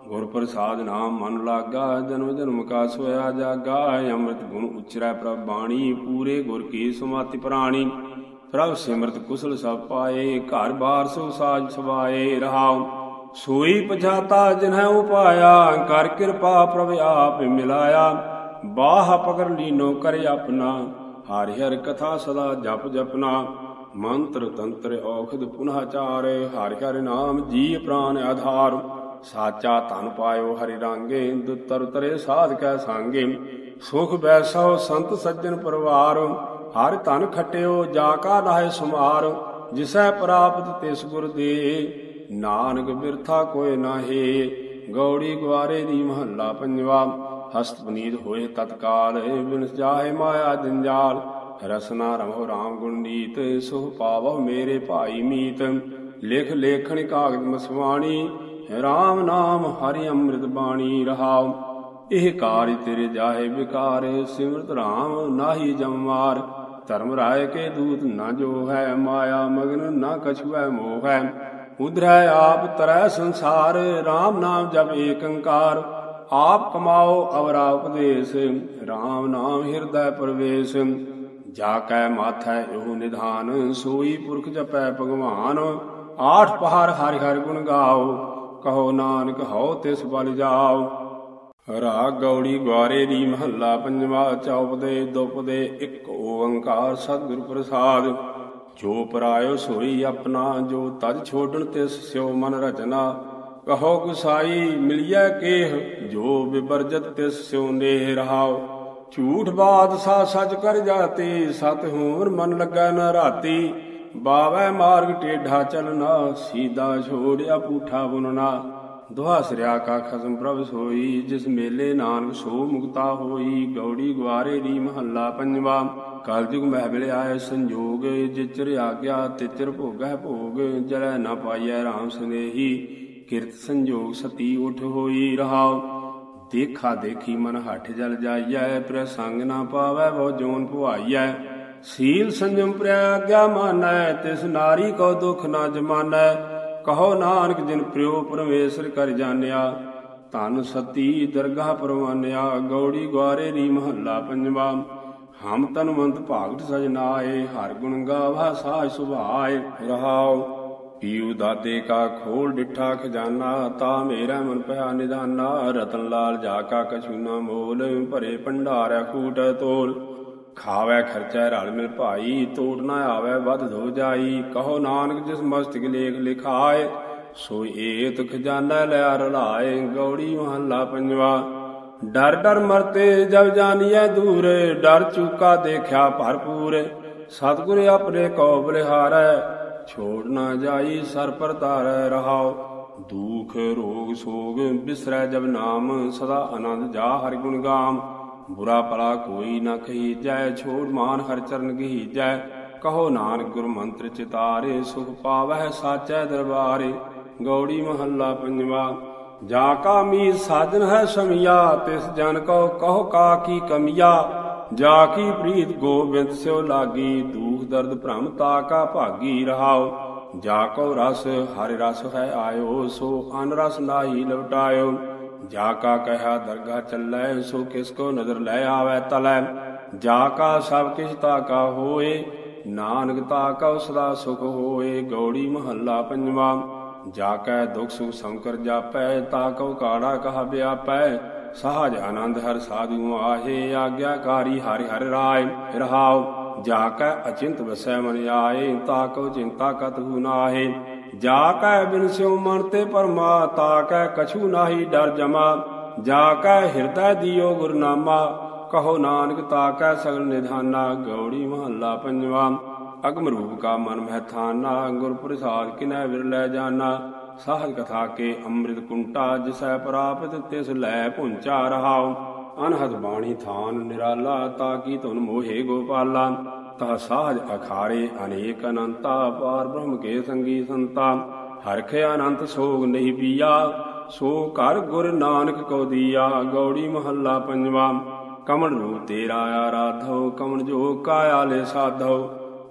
ਗੁਰ ਪ੍ਰਸਾਦ ਨਾਮ ਮਨ ਲਾਗਾ, ਜਨਮ ਜਨਮ ਕਾ ਸੋਇਆ ਜਾਗਾ ਅੰਮ੍ਰਿਤ ਗੁਣ ਉਚਰੈ ਪ੍ਰਭ ਬਾਣੀ, ਪੂਰੇ ਗੁਰ ਕੀ ਸੁਮਾਤੀ ਪ੍ਰਾਣੀ। ਪ੍ਰਭ ਸਿਮਰਤ ਕੁਸਲ ਸਭ ਪਾਏ, ਘਰ ਬਾਰ ਸੋ ਸਾਜ ਸਵਾਏ ਰਹਾਉ। ਸੋਈ ਪਛਾਤਾ ਜਿਨਹਿ ਉਪਾਇਆ, ਕਰ ਕਿਰਪਾ ਪ੍ਰਭ ਆਪ ਮਿਲਾਇਆ। ਬਾਹ ਪਕੜ ਲੀਨੋ ਕਰ ਆਪਣਾ, ਹਰਿ ਹਰ ਕਥਾ ਸਦਾ ਜਪ ਜਪਨਾ ਮੰਤਰ ਤੰਤਰ ਔਖਦ ਪੁਨਹ ਚਾਰੇ, ਹਰਿ ਹਰਿ ਨਾਮ ਜੀ ਪ੍ਰਾਨ ਆਧਾਰ। ਸਾਚਾ ਧਨ ਪਾਇਓ ਹਰਿ ਰਾਂਗੇ ਦੁਤਰ ਤਰੇ ਸਾਧ ਕੈ ਸੰਗੇ। ਸੁਖ ਬੈਸੋ ਸੰਤ ਸੱਜਣ ਪਰਿਵਾਰ, ਹਰ ਧਨ ਖਟਿਓ ਜਾ ਕਾ ਨਾਹਿ ਸੁਮਾਰ। ਜਿਸੈ ਪ੍ਰਾਪਤ ਤਿਸ ਗੁਰ ਦੇ, ਨਾਨਕ ਬਿਰਥਾ ਕੋਇ ਨਾਹੀ। ਗੌੜੀ ਗਵਾਰੇ ਦੀ ਮਹੱਲਾ ਪੰਜਵਾ, ਹਸਤ ਪਨੀਤ ਹੋਏ ਤਤਕਾਲ ਬਿਨ ਜਾਹੇ ਮਾਇਆ ਜੰਜਾਲ। ਰਸਨਾ ਰਮੋ ਰਾਮ ਗੁਣਨੀਤ ਸੁਖ ਪਾਵੋ ਮੇਰੇ ਭਾਈ ਮੀਤ। ਲਿਖ ਲੇਖਣ ਕਾਗਜ਼ ਮਸਵਾਣੀ ਰਾਮ ਨਾਮ, ਹਰਿ ਅੰਮ੍ਰਿਤ ਬਾਣੀ ਰਹਾਉ। ਇਹ ਕਾਰਿ ਤੇਰੇ ਜਾਹੇ ਵਿਕਾਰ, ਸਿਮਰਤ ਰਾਮ ਨਾਹੀ ਜਮਵਾਰ ਧਰਮ ਰਾਏ ਕੇ ਦੂਤ ਨਾ ਜੋ ਹੈ ਮਾਇਆ ਮਗਨ ਨਾ ਕਛੁਐ ਹੈ ਮੋਹ। ਹੈ ਉਧਰੈ ਆਪ ਤਰੈ ਸੰਸਾਰ RAM ਨਾਮ ਜਪ ਏਕੰਕਾਰ ਆਪ ਕਮਾਓ ਅਵਰਾ ਉਪਦੇਸ਼ RAM ਨਾਮ ਹਿਰਦੈ ਪ੍ਰਵੇਸ਼। ਜਾ ਕੈ ਮਾਥੈ ਇਹੋ ਨਿਧਾਨ, ਸੋਈ ਪੁਰਖ ਜਪੈ ਭਗਵਾਨ। ਆਠ ਪਹਾਰ ਹਰਿ ਹਰਿ ਗੁਣ ਗਾਓ। ਕਹੋ ਨਾਨਕ, ਹਉ ਤਿਸ ਬਲ ਜਾਓ। ਰਾਗ ਗੌੜੀ ਗਵਾਰੇ ਦੀ ਮਹੱਲਾ ਪੰਜਵਾ ਚੌਪਦੇ ਦੁਪਦੇ ਇੱਕ ਓੰਕਾਰ ਸਤਿਗੁਰ ਪ੍ਰਸਾਦ। ਜੋ ਪਰਾਇਓ ਸੋਈ ਆਪਣਾ, ਜੋ ਤਜ ਛੋਡਣ ਤਿਸ ਸਿਓ ਮਨ ਰਚਨਾ। ਕਹੋ ਗੁਸਾਈ ਮਿਲਿਆ ਕੇਹ, ਜੋ ਬਿਬਰਜਤ ਤਿਸ ਸਿਓ ਨੇਹ ਰਹਾਓ। ਝੂਠ ਬਾਤ ਸਾ ਸੱਚ ਕਰ ਜਾਤੀ, ਸਤ ਹੋਰ ਮਨ ਲੱਗਾ ਨਾ ਰਾਤੀ। ਬਾਵੈ ਮਾਰਗ ਟੇਢਾ ਚਲਨਾ ਸੀਦਾ ਛੋੜਿਆ ਪੂਠਾ ਬੁਨਨਾ ਦੁਹਾ ਸਰਿਆ ਕਾ ਖਸਮ ਪ੍ਰਭ ਸੋਈ, ਜਿਸ ਮੇਲੇ ਨਾਨਕ ਸੋ ਮੁਕਤਾ ਹੋਈ। ਗੌੜੀ ਗਵਾਰੇ ਦੀ ਮਹੱਲਾ ਪੰਜਵਾ, ਕਲਯੁਗ ਮਹਿ ਮਿਲ ਆਏ ਸੰਜੋਗ, ਜਿਚਰ ਆਗਿਆ ਤਿਚਰ ਭੋਗੈ ਭੋਗ, ਜਲੈ ਨਾ ਪਾਈਐ RAM ਸੁਨੇਹੀ। ਕਿਰਤ ਸੰਜੋਗ ਸਤੀ ਉਠ ਹੋਈ ਰਹਾਉ, ਦੇਖਾ ਦੇਖੀ ਮਨ ਹੱਠ ਜਲ ਜਾਈਐ, ਪ੍ਰਸੰਗ ਨਾ ਪਾਵੈ ਬਹੁ ਜੋਨ ਭੁਆਈਐ ਸੀਲ ਸੰਜਮ ਪ੍ਰਆਗਿਆ ਮਾਨੈ, ਤਿਸ ਨਾਰੀ ਕੋ ਦੁਖ ਨਾ ਜਮਾਨੈ, ਕਹੋ ਨਾਨਕ ਜਿਨ ਪ੍ਰਿਉ ਪਰਮੇਸ਼ਰ ਕਰ ਜਾਣਿਆ। ਧਨ ਸਤੀ ਦਰਗਾਹ ਪਰਵਾਨਿਆ, ਗੌੜੀ ਗਵਾਰੇ ਰੀ ਮਹੱਲਾ ਪੰਜਵਾ। ਹਮ ਤਨਵੰਤ ਭਾਗਤ ਸਜਨਾਏ ਹਰ ਗੁਣ ਗਾਵਾ ਸਾਜ ਸੁਭਾਏ। ਰਹਾਉ ਪੀਉ ਦਾਤੇ ਕਾ ਖੋਲ ਡਿਠਾ ਖਜ਼ਾਨਾ, ਤਾ ਮੇਰਾ ਮਨ ਪਿਆ ਨਿਦਾਨਾ। ਰਤਨ ਲਾਲ ਜਾ ਕਾ ਕਛੂ ਨਾ ਮੋਲ, ਭਰੇ ਭੰਡਾਰਿਆ ਕੂਟ ਤੋਲ। ਖਾਵੇ ਖਰਚੈ ਰਲ ਮਿਲ ਭਾਈ, ਤੋੜ ਨਾ ਆਵੇ ਵੱਧ ਧੋ ਜਾਈ। ਕਹੋ ਨਾਨਕ ਜਿਸ ਮਸਤਕ ਲੇਖ ਲਿਖਾਏ ਸੋ ਏਤ ਖਜ਼ਾਨਾ ਲਿਆ ਰਲਾਏ ਗੌੜੀ ਮਹੱਲਾ ਪੰਜਵਾ। ਡਰ ਡਰ ਮਰਤੇ ਜਬ ਜਾਨੀਐ ਦੂਰ, ਡਰ ਚੁਕਾ ਦੇਖਿਆ ਭਰਪੂਰ। ਸਤਿਗੁਰ ਆਪਣੇ ਕੋ ਬਲਿਹਾਰੈ, ਛੋੜ ਨਾ ਜਾਈ ਸਰ ਪਰ ਧਾਰੈ ਰਹਾਉ। ਦੁਖ, ਰੋਗ, ਸੋਗ ਬਿਸਰੈ ਜਬ ਨਾਮ, ਸਦਾ ਆਨੰਦ ਜਾ ਹਰਿ ਗੁਣ ਗਾਮ। ਬੁਰਾ ਭਲਾ ਕੋਈ ਨਾ ਕਹੀ ਜੈ ਛੋੜ ਮਾਨ ਹਰ ਚਰਨ ਗਹੀ ਜੈ ਕਹੋ ਨਾਨਕ ਗੁਰ ਮੰਤਰ ਚਿਤਾਰੇ, ਸੁਖ ਪਾਵਹਿ ਸਾਚੈ ਦਰਬਾਰੇ। ਗੌੜੀ ਮਹੱਲਾ ਪੰਜਵਾ, ਜਾ ਕਾ ਮੀਤ ਸਾਜਨ ਹੈ ਸਮਿਆ, ਤਿਸ ਜਨ ਕੋ ਕਹੋ ਕਾ ਕੀ ਕਮਿਆ। ਜਾ ਕੀ ਪ੍ਰੀਤ ਗੋਬਿੰਦ ਸਿਓ ਲਾਗੀ, ਦੂਖ ਦਰਦ ਭ੍ਰਮ ਤਾ ਕਾ ਭਾਗੀ ਰਹਾਓ ਜਾ ਕੋ ਰਸ, ਹਰਿ ਰਸ ਹੈ ਆਇਓ, ਸੋ ਅਨ ਰਸ ਨਾਹੀ ਲਵਟਾਇਓ। ਜਾ ਕਾ ਕਹਿਆ ਦਰਗਾ ਚੱਲੈ, ਸੋ ਕਿਸ ਕੋ ਨਦਰ ਲੈ ਆਵੈ ਤਲੈ। ਜਾ ਕਾ ਸਭ ਕਿਛ ਤਾ ਕਾ ਹੋਏ, ਨਾਨਕ ਤਾ ਕਾ ਸਦਾ ਸੁਖ ਹੋਏ, ਗੌੜੀ ਮਹੱਲਾ ਪੰਜਵਾ। ਜਾ ਕੈ ਦੁਖ ਸੁਖ ਸੰਕਰ ਜਾਪੈ, ਤਾ ਕਉ ਕਾੜਾ ਕਹ ਵਿਆਪੈ। ਸਹਜ ਆਨੰਦ ਹਰ ਸਾਧੂ ਆਹੇ, ਆਗਿਆਕਾਰੀ ਹਰਿ ਹਰਿ ਰਾਏ, ਰਹਾਉ। ਜਾ ਕੈ ਅਚਿੰਤ ਵਸੈ ਮਨ ਆਏ, ਤਾ ਕਉ ਚਿੰਤਾ ਕਤਹੁ ਨਾਹੇ। ਜਾ ਕੈ ਬਿਨ ਸਿਉ ਮਨ ਤੇ ਪਰਮਾ, ਤਾ ਕੈ ਕਛੂ ਨਾਹੀ ਡਰ ਜਮਾ। ਜਾ ਕੈ ਹਿਰਦੈ ਦਿਓ ਗੁਰਨਾਮਾ, ਕਹੋ ਨਾਨਕ ਤਾ ਕੈ ਸਗਲ ਨਿਧਾਨਾ, ਗੌੜੀ ਮਹੱਲਾ ਪੰਜਵਾ। ਅਗਮ ਰੂਪ ਕਾ ਮਨ ਮਹਿ ਥਾਨਾ, ਗੁਰ ਪ੍ਰਸਾਦ ਕਿਨੈ ਵਿਰਲੇ ਜਾਨਾ। ਸਾਧ ਕਥਾ ਕੇ ਅੰਮ੍ਰਿਤ ਕੁੰਟਾ, ਜਿਸੈ ਪ੍ਰਾਪਤ ਤਿਸ ਲੈ ਪੁੰਚਾ ਰਹਾਉ। ਅਨਹਦ ਬਾਣੀ ਥਾਨ ਨਿਰਾਲਾ, ਤਾ ਕੀ ਧੁਨ ਮੋਹੇ ਗੋਪਾਲਾ। ਤਾ ਸਾਜ ਅਖਾਰੇ ਅਨੇਕ ਅਨੰਤਾ ਪਾਰ ਬ੍ਰਹਮ ਕੇ ਸੰਗੀ ਸੰਤਾ। ਹਰਖ ਅਨੰਤ ਸੋਗ ਨਹੀਂ ਪੀਆ, ਸੋ ਘਰ ਗੁਰ ਨਾਨਕ ਕੋ ਦੀਆ, ਗੌੜੀ ਮਹੱਲਾ ਪੰਜਵਾ। ਕਮਣ ਰੂਪ ਤੇਰਾ ਆਰਾਧੋ ਕਮਣ ਜੋ ਕਾਇਆ ਲੈ ਸਾਧੋ।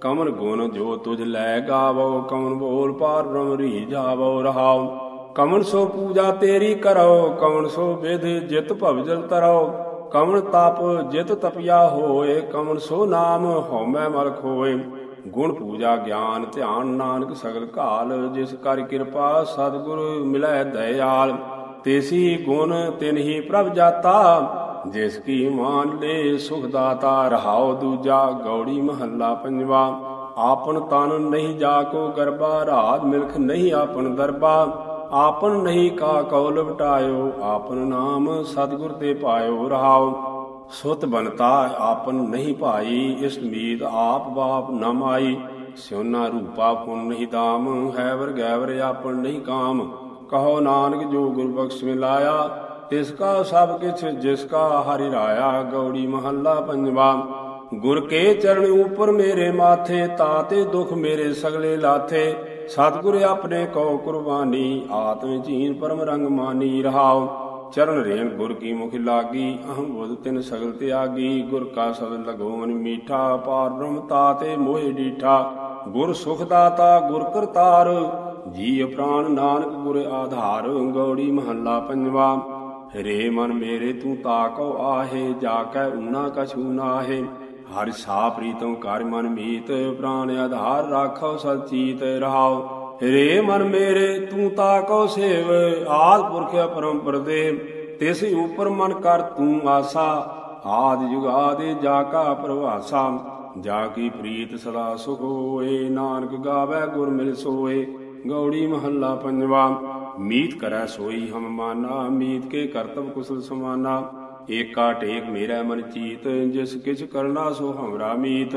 ਕਮਨ ਗੁਣ ਜੋ ਤੁਝ ਲੈ ਗਾਵੋ ਕਮਨ ਬੋਲ ਪਾਰ ਬ੍ਰਹਮ ਰੀ ਜਾਵੋ ਰਹਾਉ ਕਮਨ ਸੋ ਪੂਜਾ ਤੇਰੀ ਕਰੋ ਕਮਨ ਸੋ ਵਿਧ ਜਿਤ ਭਵਜਲ ਤਰੋ। ਕਮਨ ਤਪ ਜਿਤ ਤਪਿਆ ਹੋਏ ਕਮਨ ਸੋ ਨਾਮ ਹਉਮੈ ਮਲ ਖੋਏ। ਗੁਣ ਪੂਜਾ ਗਿਆਨ ਧਿਆਨ ਨਾਨਕ ਸਗਲ ਘਾਲ, ਜਿਸ ਕਰ ਕਿਰਪਾ ਸਤਿਗੁਰ ਮਿਲੈ ਦਇਆਲ। ਤੇਸੀ ਗੁਣ ਤਿਨਹੀ ਪ੍ਰਭ ਜਾਤਾ, ਜਿਸ ਕੀ ਮਾਨ ਲੈ ਸੁਖ ਦਾਤਾ, ਰਹਾਉ ਦੂਜਾ ਗੌੜੀ ਮਹੱਲਾ ਪੰਜਵਾ। ਆਪਨ ਤਨ ਨਹੀਂ ਜਾ ਕੋ ਗਰਬਾ, ਰਾਤ ਮਿਲਖ ਨਹੀਂ ਆਪਨ ਦਰਬਾ। ਆਪਨ ਨਹੀਂ ਕਾ ਕੌਲ ਲਵਟਾਇਓ ਆਪਨ ਨਾਮ ਸਤਿਗੁਰ ਤੇ ਪਾਇਓ ਰਹਾਉ ਸੁਤ ਬਨਤਾ ਆਪਨ ਨਹੀਂ ਭਾਈ, ਇਸ ਮੀਤ ਆਪ ਬਾਪ ਨ ਮਾਈ। ਸਿਉਨਾ ਰੂਪਾ ਪੁਨ ਨਹੀਂ ਦਾਮ ਹੈ ਵਰ ਗੈਵਰ ਆਪਨ ਨਹੀਂ ਕਾਮ। ਕਹੋ ਨਾਨਕ ਜੋ ਗੁਰ ਬਖਸ਼ ਮਿਲਾਇਆ, ਤਿਸ ਕਾ ਸਭ ਕਿਛ, ਜਿਸ ਕਾ ਹਰਿ ਰਾਇਆ, ਗੌੜੀ ਮਹੱਲਾ ਪੰਜਵਾ। ਗੁਰ ਕੇ ਚਰਨ ਉਪਰ ਮੇਰੇ ਮਾਥੇ ਤਾਤੇ ਦੁਖ ਮੇਰੇ ਸਗਲੇ ਲਾਥੇ। ਸਤਿਗੁਰ ਆਪਣੇ ਕੋ ਕੁਰਬਾਨੀ, ਆਤਮ ਜੀਨ ਪਰਮ ਰੰਗ ਮਾਨੀ ਰਹਾਉ। ਚਰਨ ਰੇਨ ਗੁਰ ਕੀ ਮੁਖ ਲਾਗੀ, ਅਹੰ ਬੁਧ ਤਿਨ ਸਗਲ ਤਿਆਗੀ। ਗੁਰ ਕਾ ਸਬਦ ਲਗੋ ਮਨ ਮੀਠਾ, ਪਾਰ ਬ੍ਰਹਮ ਤਾਤੇ ਮੋਹਿ ਡੀਠਾ। ਗੁਰ ਸੁਖ ਦਾਤਾ, ਗੁਰ ਕਰਤਾਰ ਜੀ ਪ੍ਰਾਨ ਨਾਨਕ ਗੁਰ ਆਧਾਰ। ਗੌੜੀ ਮਹੱਲਾ ਪੰਜਵਾ ਰੇ ਮਨ ਮੇਰੇ ਤੂੰ ਤਾਕੋ ਆਹੇ, ਜਾ ਕੈ ਊਨਾ ਕਛੂ ਨਾਹੇ। ਹਰਿ ਸਾ ਪ੍ਰੀਤਮ ਕਰ ਮਨ ਮੀਤ, ਪ੍ਰਾਨ ਆਧਾਰ ਰਾਖੋ ਸਚੀਤ ਰਹਾਉ। ਰੇ ਮਨ ਮੇਰੇ, ਤੂੰ ਤਾਕੋ ਸੇਵ, ਆਦ ਪੁਰਖ ਪਰਮ ਪ੍ਰਦੇਵ ਤਿਸ ਉਪਰ ਮਨ ਕਰ ਤੂੰ ਆਸਾ, ਆਦ ਜੁਗਾਦੇ ਜਾ ਕਾ ਪ੍ਰਵਾਸਾ। ਜਾ ਕੀ ਪ੍ਰੀਤ ਸਦਾ ਸੁਖ ਹੋਏ, ਨਾਨਕ ਗਾਵੇ ਗੁਰ ਮਿਲ ਸੋਏ। ਗੌੜੀ ਮਹੱਲਾ ਪੰਜਵਾ, ਮੀਤ ਕਰੈ ਸੋਈ ਹਮ ਮਾਨਾ, ਮੀਤ ਕੇ ਕਰਤਵ ਕੁਸਲ ਸਮਾਨਾ। ਏਕਾ ਟੇਕ ਮੇਰਾ ਮਨ ਚੀਤ, ਜਿਸ ਕਿਛ ਕਰਨਾ ਸੋ ਹਮਰਾ ਮੀਤ।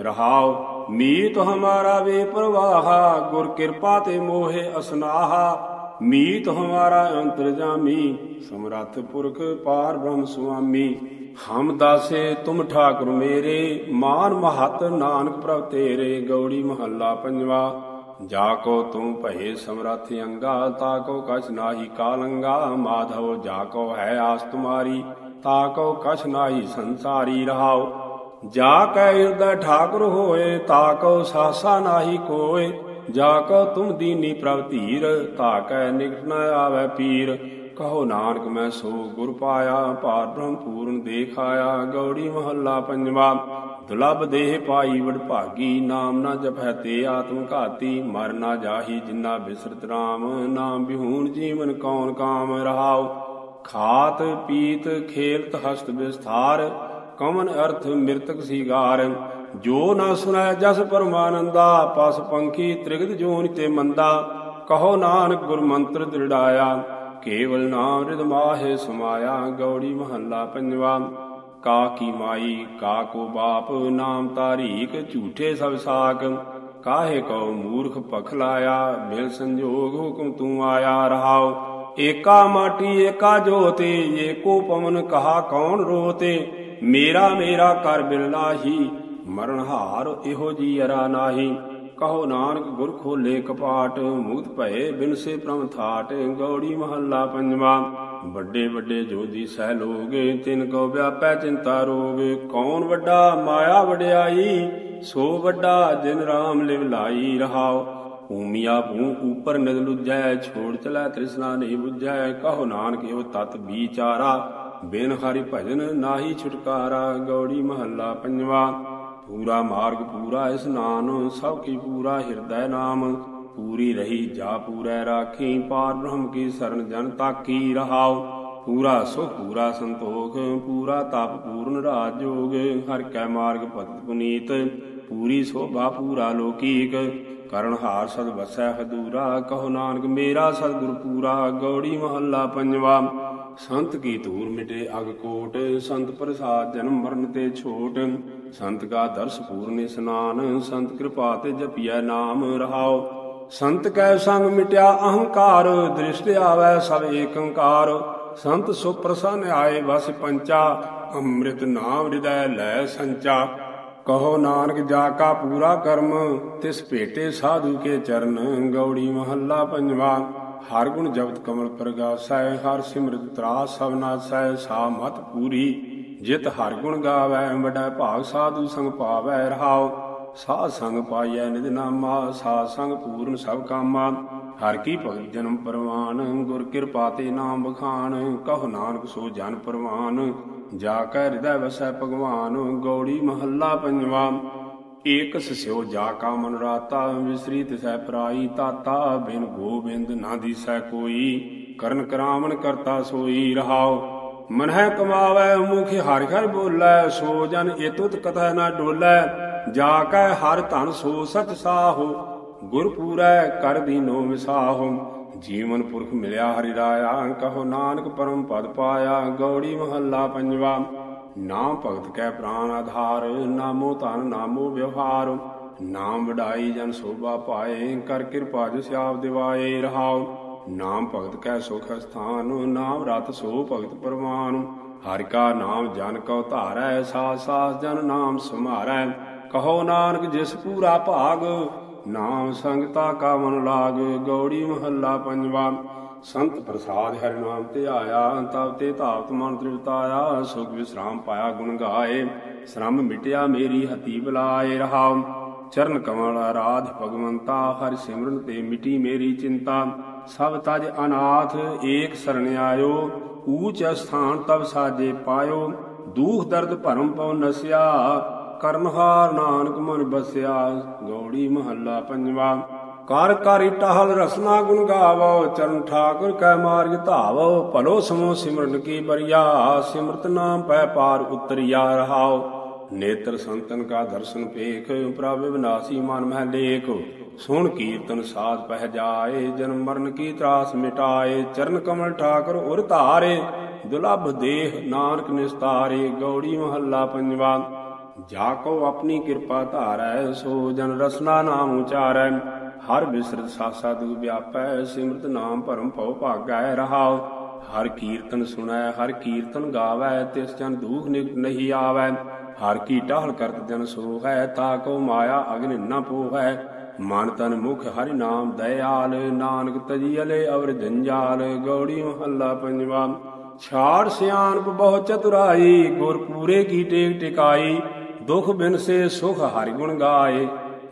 ਰਹਾਉ, ਮੀਤ ਹਮਾਰਾ ਵੇ ਪ੍ਰਵਾਹਾ, ਗੁਰ ਕਿਰਪਾ ਤੇ ਮੋਹਿ ਅਸਨਾਹਾ। ਮੀਤ ਹਮਾਰਾ ਅੰਤਰ ਜਾਮੀ, ਸਮਰੱਥ ਪੁਰਖ ਪਾਰ ਬ੍ਰਹਮ ਸੁਆਮੀ। ਹਮ ਦਾਸੇ, ਤੁਮ ਠਾਕੁਰ ਮੇਰੇ, ਮਾਨ ਮਹਤ ਨਾਨਕ ਪ੍ਰਭ ਤੇਰੇ, ਗੌੜੀ ਮਹੱਲਾ ਪੰਜਵਾ। ਜਾ ਕੋ ਤੂੰ ਭਏ ਸਮਰੱਥ ਅੰਗਾ, ਤਾ ਕੋ ਕਛ ਨਾਹੀ ਕਾਲੰਗਾ, ਮਾਧਵ ਜਾ ਕੋ ਹੈ ਆਸ ਤੁਮਾਰੀ, ਤਾ ਕੋ ਕਛ ਨਾਹੀ ਸੰਸਾਰੀ ਰਹਾਉ। ਜਾ ਕੈ ਹਿਰਦੈ ਠਾਕੁਰ ਹੋਏ, ਤਾ ਕੋ ਸਾਸਾ ਨਾਹੀ ਕੋਏ। ਜਾ ਕੋ ਤੁਮ ਦੀਨੀ ਪ੍ਰਭ ਧੀਰ, ਤਾ ਕੈ ਨਿਕਟ ਨ ਆਵੈ ਪੀਰ। ਕਹੋ ਨਾਨਕ ਮੈਂ ਸੋ ਗੁਰ ਪਾਇਆ ਭਾਰ ਬ੍ਰਹਮ ਪੂਰਨ ਦੇਖਾਇਆ ਗੌੜੀ ਮਹੱਲਾ ਪੰਜਵਾ। ਦੁਲਬ ਦੇਹ ਪਾਈ ਵਡ ਭਾਗੀ, ਨਾਮ ਨਾ ਜਪੈ ਤੇ ਆਤਮ ਘਾਤੀ, ਮਰ ਨਾ ਜਾਹੀ ਜਿਨਾ ਬਿਸਰਤ ਰਾਮ। ਨਾਮ ਬਿਹੂਨ ਜੀਵਨ ਕੌਣ ਕਾਮ ਰਹਾਉ? ਖਾਤ ਪੀਤ ਖੇਲਤ ਹਸਤ ਵਿਸਥਾਰ, ਕਮਨ ਅਰਥ ਮਿਰਤਕ ਸੀਗਾਰ। ਜੋ ਨਾ ਸੁਨੈ ਜਸ ਪਰਮਾਨੰਦਾ, ਪਸ ਪੰਖੀ ਤ੍ਰਿਗਤ ਜੋਨ ਤੇ ਮੰਦਾ। ਕਹੋ ਨਾਨਕ ਗੁਰ ਮੰਤਰ ਦ੍ਰਿੜਾਇਆ। ਕੇਵਲ ਨਾਮ ਰਿਦ ਮਾਹੇ ਸਮਾਇਆ, ਗੌੜੀ ਮਹੱਲਾ ਪੰਜਵਾ। ਕਾ ਕੀ ਮਾਈ, ਕਾ ਕੋ ਬਾਪ, ਨਾਮ ਤਾਰੀਕ ਝੂਠੇ ਸਭ ਸਾਕ ਕਾਹੇ ਕੋ ਮੂਰਖ ਪਖ ਲਾਇਆ, ਮਿਲ ਸੰਜੋਗ ਹੁਕਮ ਤੂੰ ਆਇਆ ਰਹਾਉ। ਏਕਾ ਮਾਟੀ, ਏਕਾ ਜੋਤੇ, ਏਕੋ ਪਵਨ ਕਹਾ ਕੌਣ ਰੋਤੇ। ਮੇਰਾ ਮੇਰਾ ਕਰ ਬਿਲ ਨਾਹੀ, ਮਰਨ ਹਾਰ ਇਹੋ ਜੀ ਅਰਾ ਨਾਹੀ। ਕਹੋ ਨਾਨਕ ਗੁਰ ਖੋਲੇ ਕਪਾਟ ਮੁਕਤ ਭਏ ਬਿਨਸੇ ਪ੍ਰਮ ਥਾਟ, ਗੌੜੀ ਮਹੱਲਾ ਪੰਜਵਾ। ਵੱਡੇ ਵੱਡੇ ਜੋਦੀ ਸਹਿ ਲੋਗੇ, ਤਿਨ ਕੋ ਵਿਆਪੈ ਚਿੰਤਾ ਰੋਗ। ਕੌਣ ਵੱਡਾ ਮਾਇਆ ਵਡਿਆਈ, ਸੋ ਵੱਡਾ ਜਿਨ ਰਾਮ ਲਿਵ ਲਾਈ ਰਹਾਓ ਭੂਮੀਆ ਭੂ ਉਪਰ ਨਿਦ ਲੁਜੈ, ਛੋੜ ਚਲਾ ਤ੍ਰਿਸ਼ਨਾ ਨਹੀਂ 부ਝੈ ਕਹੋ ਨਾਨਕ ਇਹੋ ਤਤ ਵਿਚਾਰਾ, ਬਿਨ ਹਰੀ ਭਜਨ ਨਾਹੀ ਛੁਟਕਾਰਾ। ਗੌੜੀ ਮਹੱਲਾ ਪੰਜਵਾ। ਪੂਰਾ ਮਾਰਗ ਪੂਰਾ ਇਸਨਾਨ ਸਭ ਕੀ ਪੂਰਾ ਹਿਰਦੈ ਨਾਮ। ਪੂਰੀ ਰਹੀ ਜਾ ਪੂਰੈ ਰਾਖੀ, ਪਾਰ ਬ੍ਰਹਮ ਕੀ ਸਰਨ ਜਨ ਤਾਕੀ ਰਹਾਉ। ਪੂਰਾ ਸੁਖ, ਪੂਰਾ ਸੰਤੋਖ, ਪੂਰਾ ਤਪ ਪੂਰਨ ਰਾਜ ਜੋਗ ਹਰ ਕੈ ਮਾਰਗ ਭਗਤ ਪੁਨੀਤ, ਪੂਰੀ ਸੋਭਾ ਪੂਰਾ ਲੋਕੀਕ। ਕਰਨ ਹਾਰ ਸਦ ਵਸੈ ਹਦੂਰਾ, ਕਹੋ ਨਾਨਕ ਮੇਰਾ ਸਤਿਗੁਰ ਪੂਰਾ, ਗੌੜੀ ਮਹੱਲਾ ਪੰਜਵਾ। ਸੰਤ ਕੀ ਧੂਰ ਮਿਟੇ ਅਗ ਕੋਟ, ਸੰਤ ਪ੍ਰਸਾਦ ਜਨਮ ਮਰਨ ਤੇ ਛੋਟ। ਸੰਤ ਕਾ ਦਰਸ ਪੂਰਨ ਇਸਨਾਨ, ਸੰਤ ਕਿਰਪਾ ਤੇ ਜਪੀਐ ਨਾਮ ਰਹਾਓ ਸੰਤ ਕੈ ਸੰਗ ਮਿਟਿਆ ਅਹੰਕਾਰ, ਦ੍ਰਿਸ਼ਟ ਆਵੈ ਸਭ ਏਕੰਕਾਰ। ਸੰਤ ਸੋ ਪ੍ਰਸੰਨ ਆਏ ਵਸ ਪੰਚਾ, ਅੰਮ੍ਰਿਤ ਨਾਮ ਹਿਰਦੈ ਲੈ ਸੰਚਾ। ਕਹੋ ਨਾਨਕ ਜਾ ਕਾ ਪੂਰਾ ਕਰਮ, ਤਿਸ ਭੇਟੇ ਸਾਧੂ ਕੇ ਚਰਨ, ਗੌੜੀ ਮਹੱਲਾ ਪੰਜਵਾ। ਹਰ ਗੁਣ ਜਪਤ ਕਮਲ ਪ੍ਰਗਾਸੈ ਹਰ ਸਿਮਰਤ ਤਰਾਸ ਸਭ ਨਾਸੈ ਸਾ ਮਤ ਪੂਰੀ ਜਿਤ ਹਰ ਗੁਣ ਗਾਵੈ, ਵਡੈ ਭਾਗ ਸਾਧੂ ਸੰਗ ਪਾਵੈ, ਰਹਾਉ ਸਾਧ ਸੰਗ ਪਾਈਐ ਨਿਦ ਨਾਮਾ ਸਾਧ ਸੰਗ ਪੂਰਨ ਸਭ ਕਾਮਾ। ਹਰ ਕੀ ਭਗਤ ਜਨਮ ਪਰਵਾਨ, ਗੁਰ ਕਿਰਪਾ ਤੇ ਨਾਮ ਬਖਾਨ, ਕਹੋ ਨਾਨਕ ਸੋ ਜਨ ਪਰਵਾਨ, ਜਾ ਕੈ ਹਿਰਦੈ ਵਸੈ ਭਗਵਾਨ, ਗੌੜੀ ਮਹੱਲਾ ਪੰਜਵਾ। ਏਕ ਸਿਓ ਜਾ ਕਾ ਮਨ ਰਾਤਾ ਵਿਸਰੀ ਤਿਸੈ ਪਰਾਈ ਤਾਤਾ ਬਿਨ ਗੋਬਿੰਦ ਨਾ ਦੀਸੈ ਕੋਈ, ਕਰਨ ਕਰਾਵਨ ਕਰਤਾ ਸੋਈ ਰਹਾਉ। ਮਨਹਿ ਕਮਾਵੈ, ਮੁਖ ਹਰਿ ਹਰਿ ਬੋਲੈ, ਸੋ ਜਨ ਇਤੁਤ ਕਥੈ ਨਾ ਡੋਲੈ, ਜਾ ਕੈ ਹਰ ਧਨ ਸੋ ਸਚ ਸਾਹੋ। ਗੁਰ ਪੂਰੈ, ਕਰ ਦੀਨੋ ਵਿਸਾਹੋ ਜੀਵਨ ਪੁਰਖ ਮਿਲਿਆ ਹਰਿ ਰਾਇਆ, ਕਹੋ ਨਾਨਕ ਪਰਮ ਪਦ ਪਾਇਆ, ਗੌੜੀ ਮਹੱਲਾ ਪੰਜਵਾ। ਨਾਮ ਭਗਤ ਕੈ ਪ੍ਰਾਨ ਆਧਾਰ, ਨਾਮੋ ਧਨ, ਨਾਮੋ ਵਿਵਹਾਰ। ਨਾਮ ਵਡਾਈ ਜਨ ਸੋਭਾ ਪਾਏ, ਕਰ ਕਿਰਪਾ ਜਿਸ ਆਪ ਦਿਵਾਏ ਰਹਾਉ। ਨਾਮ ਭਗਤ ਕੈ ਸੁਖ ਸਥਾਨ, ਨਾਮ ਰਤ ਸੋ ਭਗਤ ਪਰਮਾਨ ਹਰਿ ਕਾ ਨਾਮ ਜਨ ਕਉ ਧਾਰੈ ਸਾਸ ਸਾਸ ਜਨ ਨਾਮ ਸਮਾਰੈ। ਕਹੋ ਨਾਨਕ ਜਿਸ ਪੂਰਾ ਭਾਗ, ਨਾਮ ਸੰਗਤਾ ਕਾ ਮਨ ਲਾਗ, ਗੌੜੀ ਮਹੱਲਾ ਪੰਜਵਾ। ਸੰਤ ਪ੍ਰਸਾਦ ਹਰਿ ਨਾਮ ਤੇ ਆਇਆ, ਤਬ ਤੇ ਧਾਵਤ ਮਨ ਤ੍ਰਿਪਤਾਇਆ, ਸੁਖ ਵਿਸਰਾਮ ਪਾਇਆ ਗੁਣ ਗਾਏ। ਸ਼ਰਮ ਮਿਟਿਆ ਮੇਰੀ ਹਤੀ ਬਲਾਏ ਰਹਾਉ। ਚਰਨ ਕਮਲ ਆਰਾਧ ਭਗਵੰਤਾ, ਹਰਿ ਸਿਮਰਨ ਤੇ ਮਿਟੀ ਮੇਰੀ ਚਿੰਤਾ। ਸਭ ਤਜ ਅਨਾਥ ਏਕ ਸਰਣ ਆਇਓ, ਊਚ ਅਸਥਾਨ ਤਬ ਸਾਜੇ ਪਾਇਓ। ਦੂਖ ਦਰਦ ਭਰਮ ਪਉ ਨਸਿਆ ਕਰਨਹਾਰ ਨਾਨਕ ਮਨ ਬਸਿਆ, ਗੌੜੀ ਮਹੱਲਾ ਪੰਜਵਾ। ਕਰ ਕਰ ਟਹਲ ਰਸਨਾ ਗੁਣ ਗਾਵੋ, ਚਰਨ ਠਾਕੁਰ ਕੈ ਮਾਰਗ ਧਾਵੋ, ਭਲੋ ਸਮੋ ਸਿਮਰਨ ਕੀ ਬਰਿਆ, ਸਿਮਰਤ ਨਾਮ ਪੈ ਪਾਰ ਉਤਰਿਆ ਰਹਾਓ। ਨੇਤਰ ਸੰਤਨ ਕਾ ਦਰਸ਼ਨ ਪੇਖ ਪ੍ਰਭ ਵਿਨਾਸੀ ਮਨ ਮਹਿ ਲੇਖ। ਸੁਣ ਕੀਰਤਨ ਸਾਧ ਪਹਿ ਜਾਏ, ਜਨਮ ਮਰਨ ਕੀ ਤਰਾਸ ਮਿਟਾਏ, ਚਰਨ ਕਮਲ ਠਾਕੁਰ ਉਰ ਧਾਰੇ, ਦੁਲਭ ਦੇਹ ਨਾਨਕ ਨਿਸਤਾਰੇ, ਗੌੜੀ ਮਹੱਲਾ ਪੰਜਵਾ। ਜਾ ਕੋ ਆਪਣੀ ਕਿਰਪਾ ਧਾਰੈ, ਸੋ ਜਨ ਰਸਨਾ ਨਾਮ ਉਚਾਰੈ। ਹਰ ਬਿਸਰਤ ਸਾਸਾ ਦੂ ਵਿਆਪੈ, ਸਿਮਰਤ ਨਾਮ ਭਰਮ ਭਉ ਭਾਗੈ ਰਹਾਉ। ਹਰ ਕੀਰਤਨ ਸੁਣੈ, ਹਰ ਕੀਰਤਨ ਗਾਵੈ, ਤਿਸ ਜਨ ਦੁਖ ਨਿਕਟ ਨਹੀਂ ਆਵੈ। ਹਰ ਕੀ ਟਾਹਲ ਕਰਤ ਜਨ ਸੋ ਤਾ ਕੋ ਮਾਇਆ ਅਗਨ ਨ ਪੋਹੈ ਮਨ ਤਨ ਮੁਖ ਹਰਿ ਨਾਮ ਦਇਆਲ, ਨਾਨਕ ਤਜੀ ਅਲੇ ਅਵਰ ਜੰਜਾਲ, ਗੌੜੀ ਮਹੱਲਾ ਪੰਜਵਾ। ਛਾੜ ਸਿਆਣਪ ਬਹੁ ਚਤੁਰਾਈ, ਗੁਰ ਪੂਰੇ ਕੀ ਟੇਕ ਟਿਕਾਈ। ਦੁਖ ਬਿਨ ਸੇ ਸੁਖ ਹਰਿ ਗੁਣ ਗਾਏ।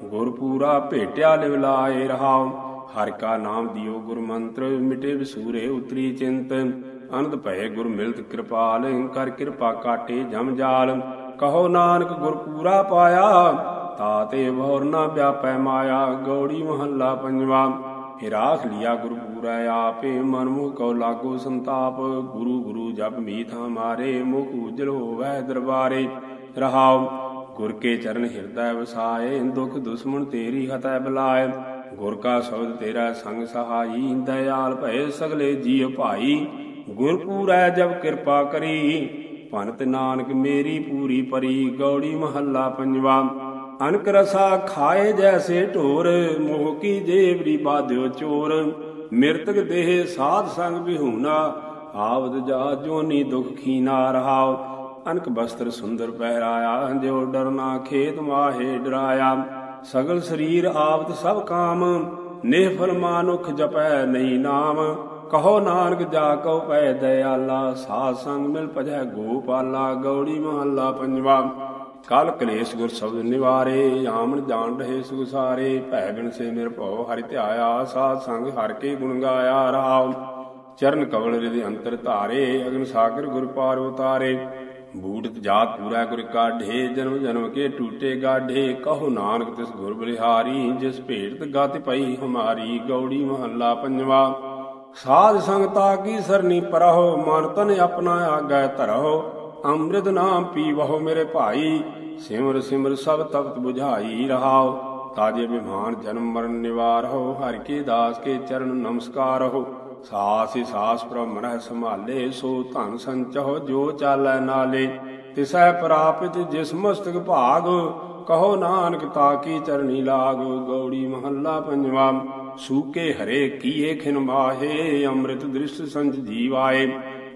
ਗੁਰਪੂਰਾ ਭੇਟਿਆ ਲਿਵ ਲਾਏ ਰਹਾਉ। ਹਰਿ ਕਾ ਨਾਮ ਦਿਓ ਗੁਰ ਮੰਤਰ, ਮਿਟੇ ਵਿਸੂਰੇ ਉਤਰੀ ਚਿੰਤ। ਅਨੰਦ ਭਏ ਗੁਰ ਮਿਲਤ ਕਿਰਪਾਲ, ਕਰ ਕਿਰਪਾ ਕਾਟੇ ਜਮ ਜਾਲ। ਕਹੋ ਨਾਨਕ ਗੁਰ ਪੂਰਾ ਪਾਇਆ ਤਾਤੇ ਬਹੁਰ ਨਾ ਵਿਆਪੈ ਮਾਇਆ। ਗੌੜੀ ਮਹੱਲਾ ਪੰਜਵਾ, ਫਿਰ ਰਾਖ ਲਿਆ ਗੁਰੂ ਪੂਰਾ ਆਪੇ। ਮਨ ਮੁਖ ਕਉ ਲਾਗੋ ਸੰਤਾਪ, ਗੁਰੂ ਗੁਰੂ ਜਪ ਮੀਤ ਮਾਰੇ। ਮੁਖ ਉਜਲ ਹੋਵੈ ਦਰਬਾਰੇ, ਰਹਾਉ। ਗੁਰ ਕੇ ਚਰਨ ਹਿਰਦੈ ਵਸਾਏ, ਦੁਖ ਦੁਸ਼ਮਣ ਤੇਰੀ ਹਤੈ ਬਲਾਏ। ਗੁਰ ਕਾ ਸ਼ਬਦ ਤੇਰਾ ਸੰਗ ਸਹਾਈ, ਦਇਆਲ ਭਏ ਸਗਲੇ ਜੀਵ ਭਾਈ। ਗੁਰ ਪੂਰੈ ਜਬ ਕਿਰਪਾ ਕਰੀ, ਭਨਤ ਨਾਨਕ ਮੇਰੀ ਪੂਰੀ ਪਰੀ, ਗੌੜੀ ਮਹੱਲਾ ਪੰਜਵਾ। ਅਨਕ ਰਸਾ ਖਾਏ ਜੈਸੇ ਢੋਰ, ਮੋਹ ਕੀ ਜੇਵਰੀ ਬਾਧਿਓ ਚੋਰ। ਮਿਰਤਕ ਦੇਹ ਸਾਧ ਸੰਗ ਬਿਹੂਨਾ ਆਵਦ ਜਾ ਜੋਨੀ ਦੁਖ ਖੀਨਾ ਰਹਾਓ ਅਨਕ ਬਸਤਰ ਸੁੰਦਰ ਪਹਿਰਾਇਆ ਜਿਉ ਡਰਨਾ ਖੇਤ ਮਾਹੇ ਡਰਾਇਆ। ਸਗਲ ਸਰੀਰ ਆਵਤ ਸਭ ਕਾਮ ਨਿਹਫਲ ਮਾਨੁਖ ਜਪੈ ਨਹੀਂ ਨਾਮ। ਕਹੋ ਨਾਨਕ ਜਾ ਕਉ ਪੈ ਦਇਆਲਾ, ਸਾਧ ਸੰਗ ਮਿਲ ਭਜੈ ਗੋਪਾਲਾ, ਗੌੜੀ ਮਹੱਲਾ ਪੰਜਵਾ। ਕਲ ਕਲੇਸ਼ ਗੁਰ ਸ਼ਬਦ ਨਿਵਾਰੇ ਆਮਨ ਜਾਣ ਰਹੇ ਸੁਸਾਰੇ ਭੈ ਬਿਨ ਸੇ ਨਿਰ ਭਉ ਹਰਿ ਧਿਆਇਆ, ਸਾਧ ਸੰਗ ਹਰ ਕੇ ਗੁਣ ਗਾਇਆ ਰਾਮ। ਚਰਨ ਕਵਲ ਰਿਦੇ ਅੰਤਰ ਧਾਰੇ, ਅਗਨ ਸਾਗਰ ਗੁਰ ਪਾਰ ਉਤਾਰੇ। ਬੂਟਤ ਜਾਤ ਪੂਰਾ ਗੁਰ ਕਾਢੇ, ਜਨਮ ਜਨਮ ਕੇ ਟੂਟੇ ਗਾਢੇ। ਕਹੋ ਨਾਨਕ ਤਿਸ ਗੁਰ ਬਲਿਹਾਰੀ ਜਿਸ ਭੇਟ ਗਤ ਪਈ ਹਮਾਰੀ, ਗੌੜੀ ਮਹੱਲਾ ਪੰਜਵਾ। ਸਾਧ ਸੰਗਤਾ ਕੀ ਸਰਨੀ ਪਰਹੁ, ਮਨ ਤਨ ਆਪਣਾ ਆਗੈ ਧਰਹੁ। ਅੰਮ੍ਰਿਤ ਨਾਮ ਪੀਵਹੁ ਮੇਰੇ ਭਾਈ, ਸਿਮਰ ਸਿਮਰ ਸਭ ਤਖਤ 부ਝਾਈ ਰਹਾਉ। ਤਾਜੇ ਬਿਮਾਨ ਜਨਮ ਮਰਨ ਨਿਵਾਰ ਹੋ ਹਰਿ ਕੇ ਦਾਸ ਕੇ ਚਰਨ ਨਮਸਕਾਰ ਹੋ ਸਾਸ ਹੀ ਸਾਸ ਬ੍ਰਹਮ ਰਹਿ ਸੰਭਾਲੇ, ਸੋ ਧਨ ਸੰਚਹੁ ਜੋ ਚਾਲੈ ਨਾਲੇ। ਤਿਸੈ ਪ੍ਰਾਪਿਤ ਜਿਸ ਮਸਤਕ ਭਾਗ, ਕਹੋ ਨਾਨਕ ਤਾ ਕੀ ਚਰਨੀ ਲਾਗ। ਗੌੜੀ ਮਹੱਲਾ ਪੰਜਵਾ, ਸੂਕੇ ਹਰੇ ਕੀਏ ਖਿਨ ਮਾਹੇ, ਅੰਮ੍ਰਿਤ ਦ੍ਰਿਸ਼ ਸੰਜ ਜੀਵਾਏ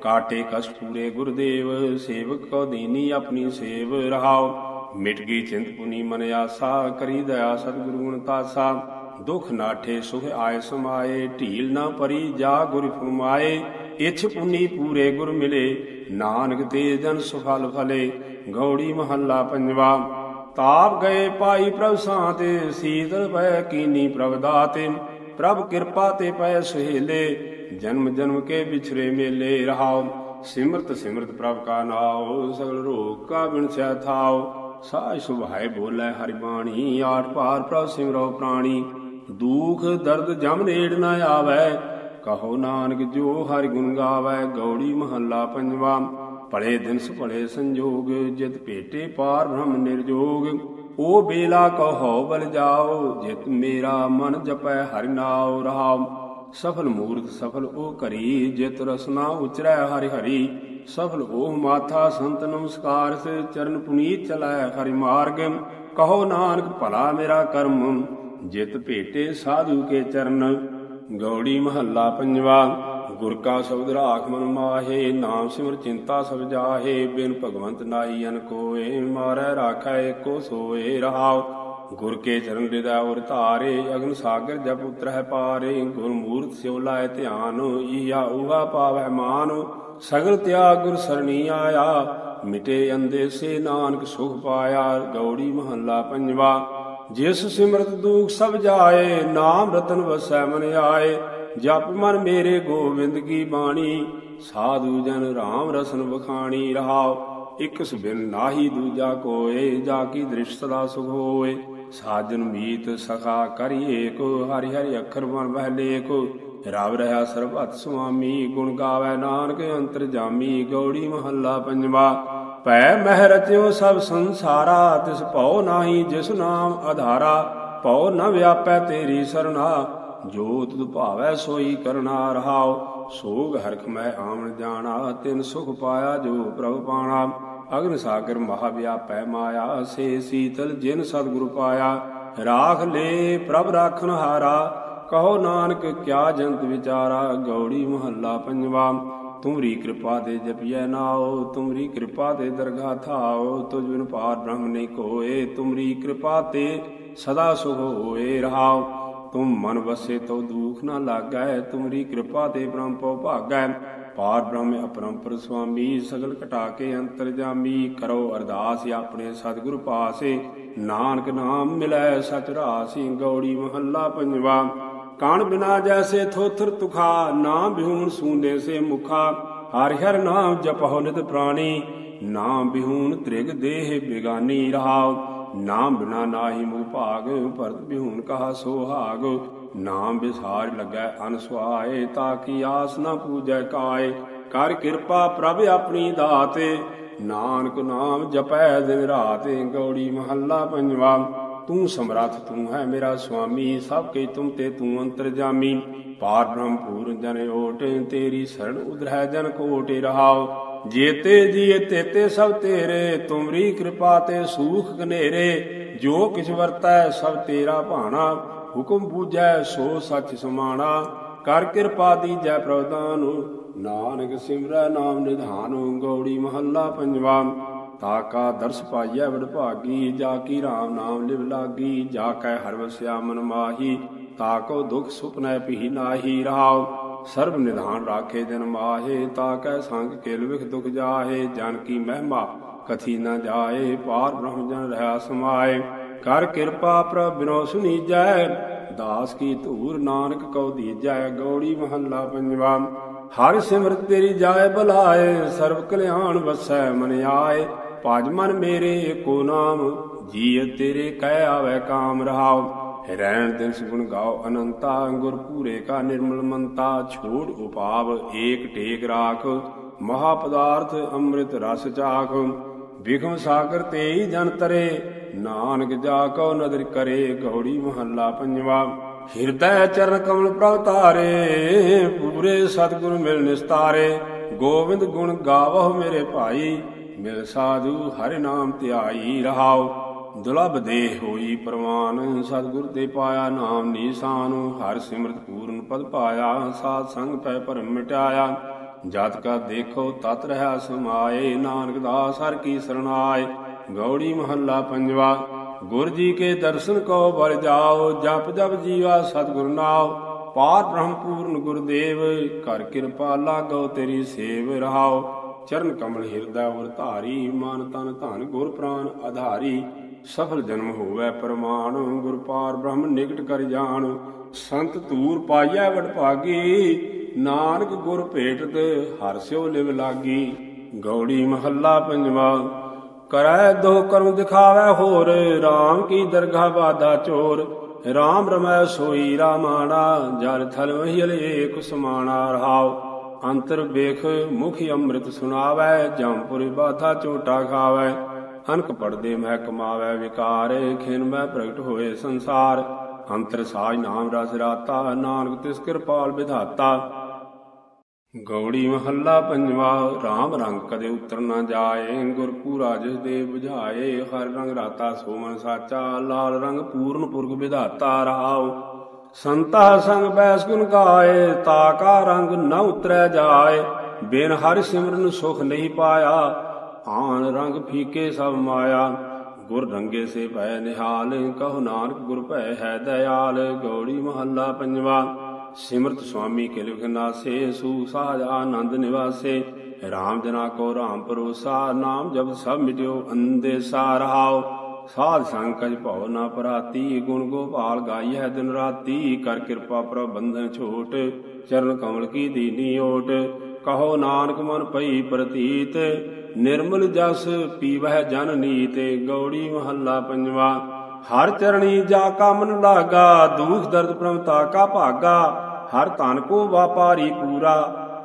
ਕਾਟੇ ਕਸ ਪੂਰੇ ਗੁਰਦੇਵ, ਸੇਵਕ ਕੋ ਦੀਨੀ ਆਪਣੀ ਸੇਵ ਰਹਾਓ ਮਿਟ ਗਈ ਚਿੰਤ ਪੁਨੀ ਮਨ ਆਸਾ, ਕਰੀ ਦਇਆ ਸਤਿਗੁਰੂ ਗੁਣ ਤਾਸਾ ਦੁਖ ਨਾਠੇ ਸੁਖ ਆਏ ਸਮਾਏ, ਢੀਲ ਨਾ ਪਰੀ ਜਾ ਗੁਰ ਫਰਮਾਏ, ਇਛ ਪੁਨੀ ਪੂਰੇ ਗੁਰ ਮਿਲੇ, ਨਾਨਕ ਤੇ ਜਨ ਸੁਫਲ ਫਲੇ, ਗੌੜੀ ਮਹੱਲਾ ਪੰਜਵਾ। ਤਾਪ ਗਏ ਪਾਈ ਪ੍ਰਭ ਸਾਤੇ ਸੀਤਲ ਪੈ ਕੀਨੀ ਪ੍ਰਭ ਦਾਤੇ, ਪ੍ਰਭ ਕਿਰਪਾ ਤੇ ਪੈ ਸੁਹੇਲੇ, ਜਨਮ ਜਨਮ ਕੇ ਵਿਛਰੇ ਮੇਲੇ ਰਹਾਉ ਸਿਮਰਤ ਸਿਮਰਤ ਪ੍ਰਭ ਕਾ ਨਾਉ, ਸਗਲ ਰੋਗ ਕਾ ਬਿਨਸੈ ਥਾਉ। ਸਾਜ ਸੁਭਾਏ ਬੋਲੇ ਹਰਿ ਬਾਣੀ ਆਠ ਪਾਰ ਪ੍ਰਭ ਸਿਮਰੋ ਪ੍ਰਾਣੀ ਦੂਖ ਦਰਦ ਜਮ ਨੇੜ ਨ ਆਵੈ। ਕਹੋ ਨਾਨਕ, ਜੋ ਹਰਿ ਗੁਣ ਗਾਵੈ, ਗੌੜੀ ਮਹੱਲਾ ਪੰਜਵਾ। ਭਲੇ ਦਿਨ ਸੁਭਲੇ ਸੰਜੋਗ, ਜਿਤ ਭੇਟੇ ਪਾਰ ਬ੍ਰਹਮ ਨਿਰਜੋਗ। ਓ ਬੇਲਾ, ਕਹੋ ਬਲ ਜਾਓ, ਜਿਤ ਮੇਰਾ ਮਨ ਜਪੈ ਹਰਿ ਨਾਉ ਰਹਾਉ। ਸਫਲ ਮੂਰਤ ਸਫਲ ਉਹ ਕਰੀ ਜਿਤ ਰਸਨਾ ਉਚਰੈ ਹਰਿ ਹਰੀ। ਸਫਲ ਉਹ ਮਾਥਾ ਸੰਤ ਨਮਸਕਾਰ ਸੇ ਚਰਨ ਪੁਨੀਤ ਚਲਾਇ ਹਰਿ ਮਾਰਗ। ਕਹੋ ਨਾਨਕ, ਭਲਾ ਮੇਰਾ ਕਰਮ ਜਿਤ ਭੇਟੇ ਸਾਧੂ ਕੇ ਚਰਨ। ਗੌੜੀ ਮਹੱਲਾ ਪੰਜਵਾ, ਗੁਰ ਕਾ ਸ਼ਬਦ ਰਾਖ ਮਨ ਮਾਹੇ, ਨਾਮ ਸਿਮਰ ਚਿੰਤਾ ਸਭ ਜਾਹੇ, ਬਿਨ ਭਗਵੰਤ ਨਾਹੀ ਅਨ ਕੋਏ, ਮਾਰੈ ਰਾਖੈ ਏਕੋ ਸੋਏ ਰਹਾਉ। ਗੁਰ ਕੇ ਚਰਨ ਰਿਦਾ ਔਰ ਧਾਰੇ, ਅਗਨ ਸਾਗਰ ਜਪ ਉਤਰਹਿ ਪਾਰੇ, ਗੁਰ ਮੂਰਤ ਸਿਉ ਲਾਇ ਧਿਆਨ, ਈਹਾ ਉਹਾ ਪਾਵੈ ਮਾਨ। ਸਗਲ ਤਿਆਗ ਗੁਰ ਸਰਣੀ ਆਇਆ, ਮਿਟੇ ਅੰਦੇ ਸੇ ਨਾਨਕ ਸੁਖ ਪਾਇਆ, ਗੌੜੀ ਮਹੱਲਾ ਪੰਜਵਾ। ਜਿਸ ਸਿਮਰਤ ਦੂਖ ਸਭ ਜਾਏ, ਨਾਮ ਰਤਨ ਵਸੈ ਮਨ ਆਏ। ਜਪ ਮਨ ਮੇਰੇ ਗੋਬਿੰਦ ਕੀ ਬਾਣੀ, ਸਾਧੂ ਜਨ ਰਾਮ ਰਸਨ ਬਖਾਣੀ ਰਹਾਉ। ਇਕਸ ਬਿਨ ਨਾਹੀ ਦੂਜਾ ਕੋਏ, ਜਾ ਕੀ ਦ੍ਰਿਸ਼ ਸਦਾ ਸੁਖ ਹੋਏ। ਸਾਜਨ ਮੀਤ ਸਖਾ ਕਰੀਏ ਕੋ, ਹਰਿ ਹਰਿ ਅੱਖਰ ਮਨ ਬਹਿ ਲੇਕ। ਰਵ ਰਹਾ ਸਰਬਤ ਸੁਆਮੀ, ਗੁਣ ਗਾਵੇ ਨਾਨਕ, ਅੰਤਰ ਜਾਮੀ, ਗੌੜੀ ਮਹੱਲਾ ਪੰਜਵਾ। ਭੈ ਮਹਿ ਰਚਿਓ ਸਭ ਸੰਸਾਰਾ, ਤਿਸ ਭਉ ਨਾਹੀ ਜਿਸ ਨਾਮ ਆਧਾਰਾ। ਭਉ ਨ ਵਿਆਪੈ ਤੇਰੀ ਸਰਨਾ ਜੋ ਤੁਧ ਭਾਵੈ ਸੋਈ ਕਰਨਾ ਰਹਾਓ ਸੋਗ ਹਰਖ ਮਹਿ ਆਵਣ ਜਾਣਾ, ਤਿਨ ਸੁਖ ਪਾਇਆ ਜੋ ਪ੍ਰਭ ਪਾਣਾ। ਅਗਨ ਸਾਗਰ ਮਹਾ ਵਿਆਪੈ ਮਾਇਆ, ਸੇ ਸੀਤਲ ਜਿਨ ਸਤਿਗੁਰ ਪਾਇਆ। ਰਾਖ ਲੇ ਪ੍ਰਭ ਰਾਖਨ ਹਾਰਾ, ਕਹੋ ਨਾਨਕ ਕਿਆ ਜੰਤ ਵਿਚਾਰਾ, ਗੌੜੀ ਮਹੱਲਾ ਪੰਜਵਾ। ਤੁਮਰੀ ਕਿਰਪਾ ਤੇ ਜਪਿਐ ਨਾਉ, ਤੁਮਰੀ ਕਿਰਪਾ ਤੇ ਦਰਗਾ ਥਾਉ ਤੁਝ ਬਿਨ ਪਾਰ ਬ੍ਰਹਮ ਨਹੀਂ ਕੋਏ, ਤੁਮਰੀ ਕਿਰਪਾ ਤੇ ਸਦਾ ਸੁਖ ਹੋਏ ਰਹਾਉ। ਤੁਮ ਮਨ ਵਸੇ ਤੋ ਦੁਖ ਨਾ ਲਾਗੈ, ਤੁਮਰੀ ਕਿਰਪਾ ਤੇ ਬ੍ਰਹਮ ਪਉ ਭਾਗੈ। ਪਾਰ ਬ੍ਰਹਮ ਅਪਰੰਪਰ ਸੁਆਮੀ, ਸਗਲ ਘਟਾ ਕੇ ਅੰਤਰ ਜਾਮੀ, ਕਰੋ ਅਰਦਾਸ ਆਪਣੇ ਸਤਿਗੁਰ ਪਾਸੇ। ਨਾਨਕ ਨਾਮ ਮਿਲੈ ਸਚ ਰਾਸੀ, ਗੌੜੀ ਮਹੱਲਾ ਪੰਜਵਾ। ਕਾਣ ਬਿਨਾ ਜੈਸੇ ਥੋਥਰ ਤੁਖਾ ਨਾਮ ਬਿਹੂਨ ਸੂਨੇ ਸੇ ਮੁਖਾ। ਹਰਿ ਹਰ ਨਾਮ ਜਪਹੁ ਨਿਤ ਪ੍ਰਾਣੀ ਨਾਮ ਬਿਹੂਨ ਤ੍ਰਿਗ ਦੇਹ ਬਿਗਾਨੀ ਰਹਾਉ। ਨਾਮ ਬਿਨਾ ਨਾਹੀ ਮੁਖ ਭਾਗ, ਭਰਤ ਬਿਹੂਨ ਕਹਾ ਸੋਹਾਗ। ਨਾਮ ਵਿਸਾਰ ਲੱਗੈ ਅਨਸੁਆਏ ਤਾਂ ਕੀ ਆਸ ਨਾ ਪੂਜੈ ਕਾਏ। ਕਰ ਕਿਰਪਾ ਪ੍ਰਭ ਆਪਣੀ ਦਾਤੇ, ਨਾਨਕ ਨਾਮ ਜਪੈ ਦਿਨ ਰਾਤ, ਗੌੜੀ ਮਹੱਲਾ ਪੰਜਵਾ। ਤੂੰ ਸਮਰੱਥ ਤੂੰ ਹੈ ਮੇਰਾ ਸੁਆਮੀ, ਸਭ ਕੇ ਤੁਮ ਤੇ ਤੂੰ ਅੰਤਰਜਾਮੀ। ਪਾਰ ਬ੍ਰਹਮ ਪੂਰਨ ਜਨ ਓਟ, ਤੇਰੀ ਸਰਣ ਉਧਰੈ ਜਨ ਕੋਟੇ ਰਹਾਉ ਜੇਤੇ ਜੀਏ ਤੇਤੇ ਸਭ ਤੇਰੇ, ਤੁਮਰੀ ਕਿਰਪਾ ਤੇ ਸੂਖ ਘਨੇਰੇ। ਜੋ ਕਿਛ ਵਰਤੈ ਸਭ ਤੇਰਾ ਭਾਣਾ, ਹੁਕਮ ਬੂਝੈ ਸੋ ਸੱਚ ਸਮਾਣਾ। ਕਰ ਕਿਰਪਾ ਦੀਜੈ ਪ੍ਰਵਦਾਨੁ ਨਾਨਕ ਸਿਮਰੈ ਨਾਮ ਨਿਧਾਨੁ, ਗੌੜੀ ਮਹੱਲਾ ਪੰਜਵਾ। ਤਾ ਕਾ ਦਰਸ ਪਾਈਐ ਵਡਭਾਗੀ ਜਾ ਕੀ RAM ਨਾਮ ਲਿਵ ਲਾਗੀ, ਜਾ ਕੈ ਹਰ ਵਸਿਆ ਮਨ ਮਾਹੀ, ਤਾ ਕੋ ਦੁਖ ਸੁਪਨੈ ਪੀ ਨਾਹੀ ਰਹਾਉ ਸਰਬ ਨਿਧਾਨ ਰਾਖੇ ਦਿਨ ਮਾਹੇ, ਤਾ ਕੈ ਸੰਗ ਕੇਲ ਵਿਖ ਦੁਖ ਜਾਹੇ, ਜਨ ਕੀ ਮਹਿਮਾ ਕਥੀ ਨਾ ਜਾਏ, ਪਾਰ ਬ੍ਰਹਮ ਜਨ ਰਹਾ ਸਮਾਏ। ਕਰ ਕਿਰਪਾ ਪ੍ਰਭ ਬਿਨੋ ਸੁਨੀਜੈ ਦਾਸ ਕੀ ਧੂਰ ਨਾਨਕ ਕਉ ਦੀਜੈ, ਗੌੜੀ ਮਹੱਲਾ ਪੰਜਵਾ। ਹਰ ਸਿਮਰਤ ਤੇਰੀ ਜਾਏ ਬਲਾਏ, ਸਰਬ ਕਲਿਆਣ ਵਸੈ ਮਨ ਆਏ। ਭਜ ਮਨ ਮੇਰੇ ਏਕੋ ਨਾਮ, ਜੀਅ ਤੇਰੇ ਕਹਿ ਆਵੇ ਕਾਮ ਰਹਾਓ ਰਹਿਣ ਦਿਨ ਸੁਣ ਗਾਓ ਅਨੰਤਾ ਗੁਰ ਪੂਰੇ ਕਾ ਨਿਰਮਲ ਮੰਤਾ, ਛੋੜ ਉਪਾਵ ਏਕ ਟੇਕ ਰਾਖ। ਮਹਾ ਪਦਾਰਥ ਅੰਮ੍ਰਿਤ ਰਸ ਚਾਖ। ਵਿਖਮ ਸਾਗਰ ਤੇਈ ਜਨ ਤਰੇ, ਨਾਨਕ ਜਾ ਕਉ ਨਦਰ ਕਰੇ, ਗੌੜੀ ਮਹੱਲਾ ਪੰਜਵਾ। ਹਿਰਦੈ ਚਰਨ ਕਮਲ ਪ੍ਰਭ ਤਾਰੇ ਪੂਰੇ ਸਤਿਗੁਰ ਮਿਲ ਨਿਸਤਾਰੇ। ਗੋਬਿੰਦ ਗੁਣ ਗਾਵਹੁ ਮੇਰੇ ਭਾਈ ਮਿਲ ਸਾਧੂ ਹਰਿ ਨਾਮ ਧਿਆਈ ਰਹਾਉ ਦੁਲਬ ਦੇਹ ਹੋਈ ਪ੍ਰਵਾਨ। ਸਤਿਗੁਰ ਤੇ ਪਾਇਆ ਨਾਮ ਨੀਸਾਨ, ਹਰ ਸਿਮਰਤ ਪੂਰਨ ਪਦ ਪਾਇਆ, ਸਾਧ ਸੰਗ ਪੈ ਭਰਮ ਮਿਟਾਇਆ। ਜਤ ਕਾ ਦੇਖੋ ਤਤ ਰਹਾ ਸਮਾਏ, ਨਾਨਕ ਦਾਸ ਹਰ ਕੀ ਸਰਣਾਏ। ਗੌੜੀ ਮਹੱਲਾ ਪੰਜਵਾ, ਗੁਰ ਜੀ ਕੇ ਦਰਸ਼ਨ ਕੋ ਬਲ ਜਾਓ, ਜਪ ਜਪ ਜੀਵਾ ਸਤਿਗੁਰ ਨਾਮ ਪਾਰ ਬ੍ਰਹਮ ਪੂਰਨ ਗੁਰਦੇਵ ਕਰ ਕਿਰਪਾ ਲਾਗੋ ਤੇਰੀ ਸੇਵ ਰਹਾਓ ਚਰਨ ਕਮਲ ਹਿਰਦਾ ਵਰ ਧਾਰੀ, ਮਨ ਤਨ ਧਨ ਗੁਰ ਪ੍ਰਾਨ ਆਧਾਰੀ। ਸਫਲ ਜਨਮ ਹੋਵੇ ਪ੍ਰਮਾਣ ਗੁਰ ਪਾਰ ਬ੍ਰਹਮ ਨਿਕਟ ਕਰ ਜਾਣ। ਸੰਤ ਤੂਰ ਪਾਈਐ ਵਡ ਭਾਗੀ। ਨਾਨਕ ਗੁਰ ਭੇਟਤ, ਹਰ ਸਿਉ ਲਿਵ ਲਾਗੀ। ਗੌੜੀ ਮਹੱਲਾ ਪੰਜਵਾ, ਕਰੈ ਦੋ ਕਰਮ ਦਿਖਾਵੇ ਹੋਰ। RAM ਕੀ ਦਰਗਾਹ ਬਾਦਾ ਚੋਰ। RAM ਰਮੈ ਸੋਈ ਰਾਮਾਣਾ, ਜਲ ਥਲ ਮਹੀਲ ਏਕ ਸਮਾਣਾ ਰਹਾਉ। ਅੰਤਰ ਵੇਖ ਮੁਖ ਅੰਮ੍ਰਿਤ ਸੁਣਾਵੇ ਜੰਪੁਰ ਬਾਥਾ ਝੋਟਾ ਖਾਵੇ। ਅਨਕ ਪੜਦੇ ਮਹਿ ਕਮਾਵੇ ਵਿਕਾਰ ਖਿਨ ਮੈਂ ਪ੍ਰਗਟ ਹੋਏ ਸੰਸਾਰ। ਅੰਤਰ ਸਾਜ ਨਾਮ ਰਸ ਰਾਤਾ, ਨਾਨਕ ਤਿਸ ਕਿਰਪਾਲ ਵਿਧਾਤਾ। ਗੌੜੀ ਮਹੱਲਾ ਪੰਜਵਾ RAM ਰੰਗ ਕਦੇ ਉਤਰ ਨਾ ਜਾਏ ਗੁਰਪੂਰਾ ਜਿਸ ਦੇ 부ਝਾਏ ਹਰ ਰੰਗ ਰਾਤਾ ਸੋਮਨ ਸਾਚਾ, ਲਾਲ ਰੰਗ ਪੂਰਨ ਪੁਰਖ ਵਿਧਾਤਾ ਰਹਾਉ ਸੰਤਾ ਸੰਗ ਬੈਸ ਗੁਣ ਗਾਏ, ਤਾ ਕਾ ਰੰਗ ਨਾ ਉਤਰੈ ਜਾਏ। ਬਿਨ ਹਰਿ ਸਿਮਰਨ ਸੁਖ ਨਹੀਂ ਪਾਇਆ ਆਨ ਰੰਗ ਫੀਕੇ ਸਭ ਮਾਇਆ। ਗੁਰ ਰੰਗੇ ਸੇ ਭੈ ਨਿਹਾਲ, ਕਹੋ ਨਾਨਕ ਗੁਰ ਭੈ ਹੈ ਦਇਆਲ। ਗੌੜੀ ਮਹੱਲਾ ਪੰਜਵਾ, ਸਿਮਰਤ ਸੁਆਮੀ ਕੇ ਲਿਖ ਨਾਸੇ ਸੂ ਸਾਜ ਆਨੰਦ ਨਿਵਾਸੇ। RAM ਜਨਾ ਕੋ RAM ਪਰੋਸਾ ਨਾਮ ਜਬ ਸਭ ਮਿਟਿਓ ਅੰਦੇ ਸਾਰਹਾਉ ਸਾਧ ਸੰਗ ਕਜ ਭਉ ਨਾ ਪਰਾਤੀ, ਗੁਣ ਗੋਪਾਲ ਗਾਈਐ ਦਿਨ ਰਾਤੀ, ਕਰ ਕਿਰਪਾ ਪ੍ਰਬੰਧਨ ਛੋਟ ਚਰਨ ਕਮਲ ਕੀ ਦੀਨੀ ਓਟ ਕਹੋ ਨਾਨਕ ਮਨ ਪਈ ਪ੍ਰਤੀਤ, ਨਿਰਮਲ ਜਸ ਪੀਵਹਿ ਜਨ ਨੀਤ, ਗੌੜੀ ਮਹੱਲਾ ਪੰਜਵਾ। ਹਰ ਚਰਣੀ ਜਾ ਕਾ ਮਨ ਲਾਗਾ, ਦੁਖ ਦਰਦ ਪ੍ਰਮਤਾ ਕਾ ਭਾਗਾ। ਹਰ ਤਨ ਕੋ ਵਾਪਾਰੀ ਪੂਰਾ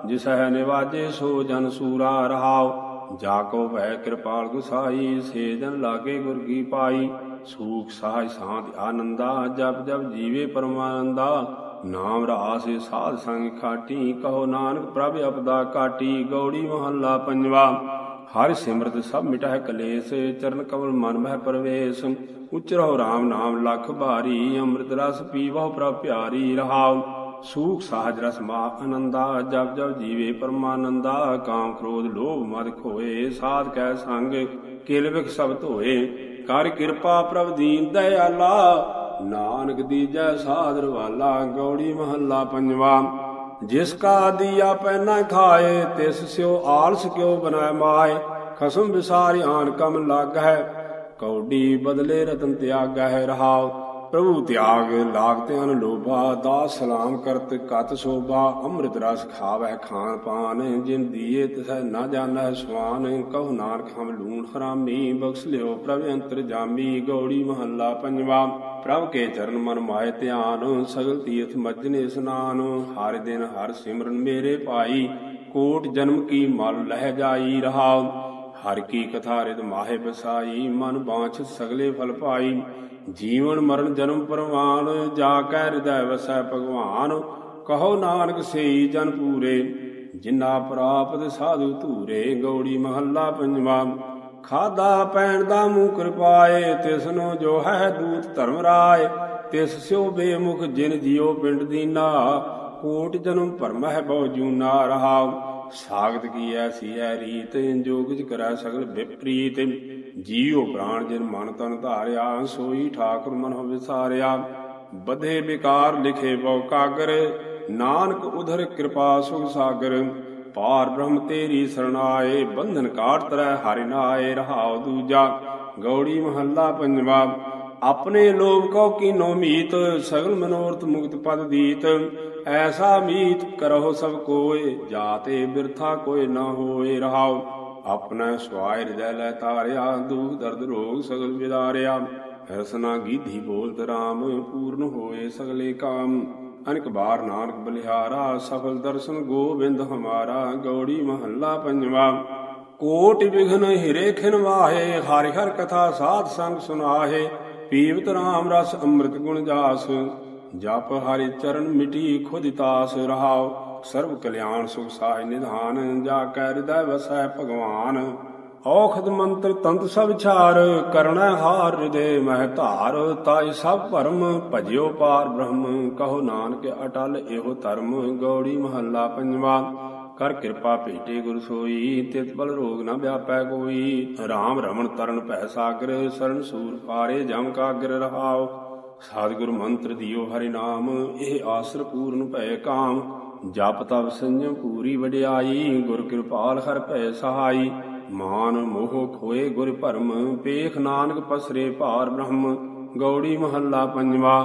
ਜਿਸ ਹੈ ਨਿਵਾਜੇ ਸੋ ਜਨ ਸੂਰਾ ਰਹਾਓ ਜਾ ਕੋ ਭੈ ਕਿਰਪਾਲ ਗੁਸਾਈ ਸੇ ਲਾਗੇ ਗੁਰ ਕੀ ਪਾਈ। ਸੂਖ ਸਾਜ ਸਾਧ ਆਨੰਦਾ, ਜਪ ਜਪ ਜੀਵੇ ਪਰਮਾਨੰਦਾ। ਨਾਮ ਰਾਸੇ ਸਾਧ ਸੰਗ ਖਾਟੀ, ਕਹੋ ਨਾਨਕ ਪ੍ਰਭ ਅਪਦਾ ਕਾਟੀ। ਗੌੜੀ ਮਹੱਲਾ ਪੰਜਵਾ, ਹਰ ਸਿਮਰਤ ਸਭ ਮਿਟਹਿ ਕਲੇਸ਼, ਚਰਨ ਕਮਲ ਮਨ ਮਹਿ ਪਰਵੇਸ਼। ਉਚਰਹੁ RAM ਨਾਮ ਲਖ ਭਾਰੀ, ਅੰਮ੍ਰਿਤ ਰਸ ਪੀਵਹੁ ਪ੍ਰਭ ਪਿਆਰੀ ਰਹਾਉ। ਸੂਖ ਸਾਜ ਰਸ ਮਾ ਆਨੰਦਾ ਜਪ ਜਪ ਜੀਵੇ ਪਰਮਾਨੰਦਾ, ਕਾਮ ਕ੍ਰੋਧ ਲੋਭ ਮਦ ਖੋਏ, ਸਾਧ ਕੈ ਸੰਗ ਕਿਲ ਵਿਖ ਸਭ ਧੋਏ। ਕਰ ਕਿਰਪਾ ਪ੍ਰਭ ਦੀਨ ਦਇਆਲਾ, ਨਾਨਕ ਦੀਜੈ ਸਾਧਰ ਵਾਲਾ ਗੌੜੀ ਮਹੱਲਾ ਪੰਜਵਾ। ਜਿਸ ਕਾ ਦੀਆ ਪੈਨਾ ਖਾਏ, ਤਿਸ ਸਿਓ ਆਲਸ ਕਿਉ ਬਨੈ ਮਾਏ। ਖਸਮ ਵਿਸਾਰਿ ਆਨ ਕਮ ਲਾਗੈ ਕੌਡੀ ਬਦਲੇ ਰਤਨ ਤਿਆਗੈ ਰਹਾਉ। ਪ੍ਰਭੂ ਤਿਆਗ, ਲਾਗਤੇ ਅਨ ਲੋਭਾ ਦਾ ਸਲਾਮ ਕਰਤ ਕਤ ਸੋਭਾ, ਅੰਮ੍ਰਿਤ ਰਸ ਖਾਵੈ ਖਾਨ ਪਾਨ, ਜਿਨ ਦੀਏ ਤਿਸੈ ਨਾ ਜਾਣੈ ਸਵਾਨ, ਕਹੁ ਨਾਨਕ ਹਮ ਲੂਣ ਹਰਾਮੀ, ਬਖਸ਼ ਲਿਓ ਪ੍ਰਭ ਅੰਤਰ ਜਾਮੀ, ਗੌੜੀ ਮਹੱਲਾ ਪੰਜਵਾ, ਪ੍ਰਭ ਕੇ ਚਰਨ ਮਨ ਮਾਇ ਧਿਆਨ, ਸਗਲ ਤੀਰਥ ਮਜਨ ਇਸਨਾਨ ਹਰ ਦਿਨ ਹਰ ਸਿਮਰਨ ਮੇਰੇ ਭਾਈ, ਕੋਟ ਜਨਮ ਕੀ ਮਲ ਲਹਿ ਜਾਈ ਰਹਾਉ, ਹਰ ਕੀ ਕਥਾ ਰਿਤ ਮਾਹੇ ਬਸਾਈ, ਮਨ ਬਾਛ ਸਗਲੇ ਫਲ ਪਾਈ ਜੀਵਨ ਮਰਨ ਜਨਮ ਪਰਵਾਨ, ਜਾ ਕੈ ਹਿਰਦੈ ਵਸੈ ਭਗਵਾਨ। ਕਹੋ ਨਾਨਕ ਸਈ ਜਨ ਪੂਰੇ ਜਿਨਾ ਪ੍ਰਾਪਤ ਸਾਧੂ ਧੂਰੇ। ਗੌੜੀ ਮਹੱਲਾ ਪੰਜਵਾ, ਖਾਦਾ ਪੈਣ ਦਾ ਮੂੰਹ ਕਿਰਪਾਏ ਤਿਸਨੋ ਜੋ ਹੈ ਦੂਤ ਧਰਮ ਰਾਏ। ਤਿਸ ਸਿਉ ਬੇਮੁਖ ਜਿਨ ਜਿਉ ਪਿੰਡ ਦੀਨਾ, ਕੋਟ ਜਨਮ ਭਰਮ ਹੈ ਬਹੁ ਜੂਨਾ ਰਹਾਉ। ਸਾਗਤ ਕੀ ਐਸੀ ਹੈ ਰੀਤ ਜੋ ਕਿਛ ਕਰੈ ਸਗਲ ਵਿਪਰੀਤ। ਜੀਉ ਪ੍ਰਾਣ ਜਿਨ ਮਨ ਤਨ ਧਾਰਿਆ, ਸੋਈ ਠਾਕੁਰ ਮਨ ਹੋ ਵਿਸਾਰਿਆ। ਬਧੇ ਵਿਕਾਰ ਲਿਖੇ ਬਹੁ ਕਾਗਰ, ਨਾਨਕ ਉਧਰ ਕਿਰਪਾ ਸੁਖ ਸਾਗਰ। ਪਾਰ ਬ੍ਰਹਮ ਤੇਰੀ ਸਰਣਾਏ, ਬੰਧਨ ਕਾਟ ਤਰੈ ਹਰਿ ਨਾਏ, ਰਹਾਉ ਦੂਜਾ, ਗੌੜੀ ਮਹੱਲਾ ਪੰਜਵਾ। ਆਪਣੇ ਲੋਭ ਕੋ ਕੀਨੋ ਮੀਤ, ਸਗਲ ਮਨੋਰਥ ਮੁਕਤ ਪਦ ਦੀਤ। ਐਸਾ ਮੀਤ ਕਰਹੁ ਸਭ ਕੋਏ, ਜਾਤੇ ਬਿਰਥਾ ਕੋਏ ਨਾ ਹੋਏ, ਰਹਾਉ ਆਪਣਾ ਸਵਾਇ ਹਿਰਦੈ ਲੈ ਤਾਰਿਆ ਦੁਖ ਦਰਦ ਰੋਗ ਸਗਲ ਵਿਦਾਰਿਆ। ਰਸਨਾ ਗੀਧੀ ਬੋਲਤ ਰਾਮ, ਪੂਰਨ ਹੋਏ ਸਗਲੇ ਕਾਮ। ਅਨਕ ਬਾਰ ਨਾਨਕ ਬਲਿਹਾਰਾ, ਸਫਲ ਦਰਸ਼ਨ ਗੋਬਿੰਦ ਹਮਾਰਾ, ਗੌੜੀ ਮਹੱਲਾ ਪੰਜਵਾ। ਕੋਟ ਵਿਘਨ ਹਿਰੇ ਖਿਨ ਵਾਹੇ ਹਰਿ ਹਰ ਕਥਾ ਸਾਧ ਸੰਗ ਸੁਨਾਹੇ। ਪੀਵਤ ਰਾਮ ਰਸ ਅੰਮ੍ਰਿਤ ਗੁਣ ਜਾਸ, ਜਪ ਹਰਿ ਚਰਨ ਮਿਟੀ ਖੁਦ ਤਾਸ ਰਹਾਓ ਸਰਬ ਕਲਿਆਣ ਸੁਖ ਸਾਜ ਨਿਧਾਨ, ਜਾ ਕੈ ਹਿਰਦੈ ਵਸੈ ਭਗਵਾਨ। ਔਖਦ ਮੰਤਰ ਤੰਤ ਸਭ ਛਾਰ, ਕਰਣਾ ਹਾਰ ਹਿਰਦੇ ਮਹਿ ਧਾਰ। ਤਾਇ ਸਭ ਭਰਮ ਭਜਿਓ ਪਾਰ ਬ੍ਰਹਮ, ਕਹੋ ਨਾਨਕ ਅਟਲ ਇਹੋ ਧਰਮ। ਗੌੜੀ ਮਹੱਲਾ ਪੰਜਵਾ, ਕਰ ਕਿਰਪਾ ਭੇਟੇ ਗੁਰ ਸੋਈ, ਤਿਤ ਬਲ ਰੋਗ ਨ ਵਿਆਪੈ ਕੋਈ। ਰਾਮ ਰਮਣ ਤਰਨ ਭੈ ਸਾਗਰ, ਸਰਨ ਸੂਰ ਪਾਰੇ ਜਮ ਕਾਗਰ ਰਹਾਓ ਸਤਿਗੁਰ ਮੰਤਰ ਦਿਓ ਹਰਿ ਨਾਮ, ਇਹ ਆਸਰ ਪੂਰਨ ਭੈ ਕਾਮ। ਜਪ ਤਪ ਸੰਜਮ ਪੂਰੀ ਵਡਿਆਈ, ਗੁਰ ਕਿਰਪਾਲ ਹਰ ਭੈ ਸਹਾਈ। ਮਾਨ ਮੋਹ ਖੋਏ ਗੁਰ ਭਰਮ, ਪੇਖ ਨਾਨਕ ਪਸਰੇ ਭਾਰ ਬ੍ਰਹਮ। ਗੌੜੀ ਮਹੱਲਾ ਪੰਜਵਾ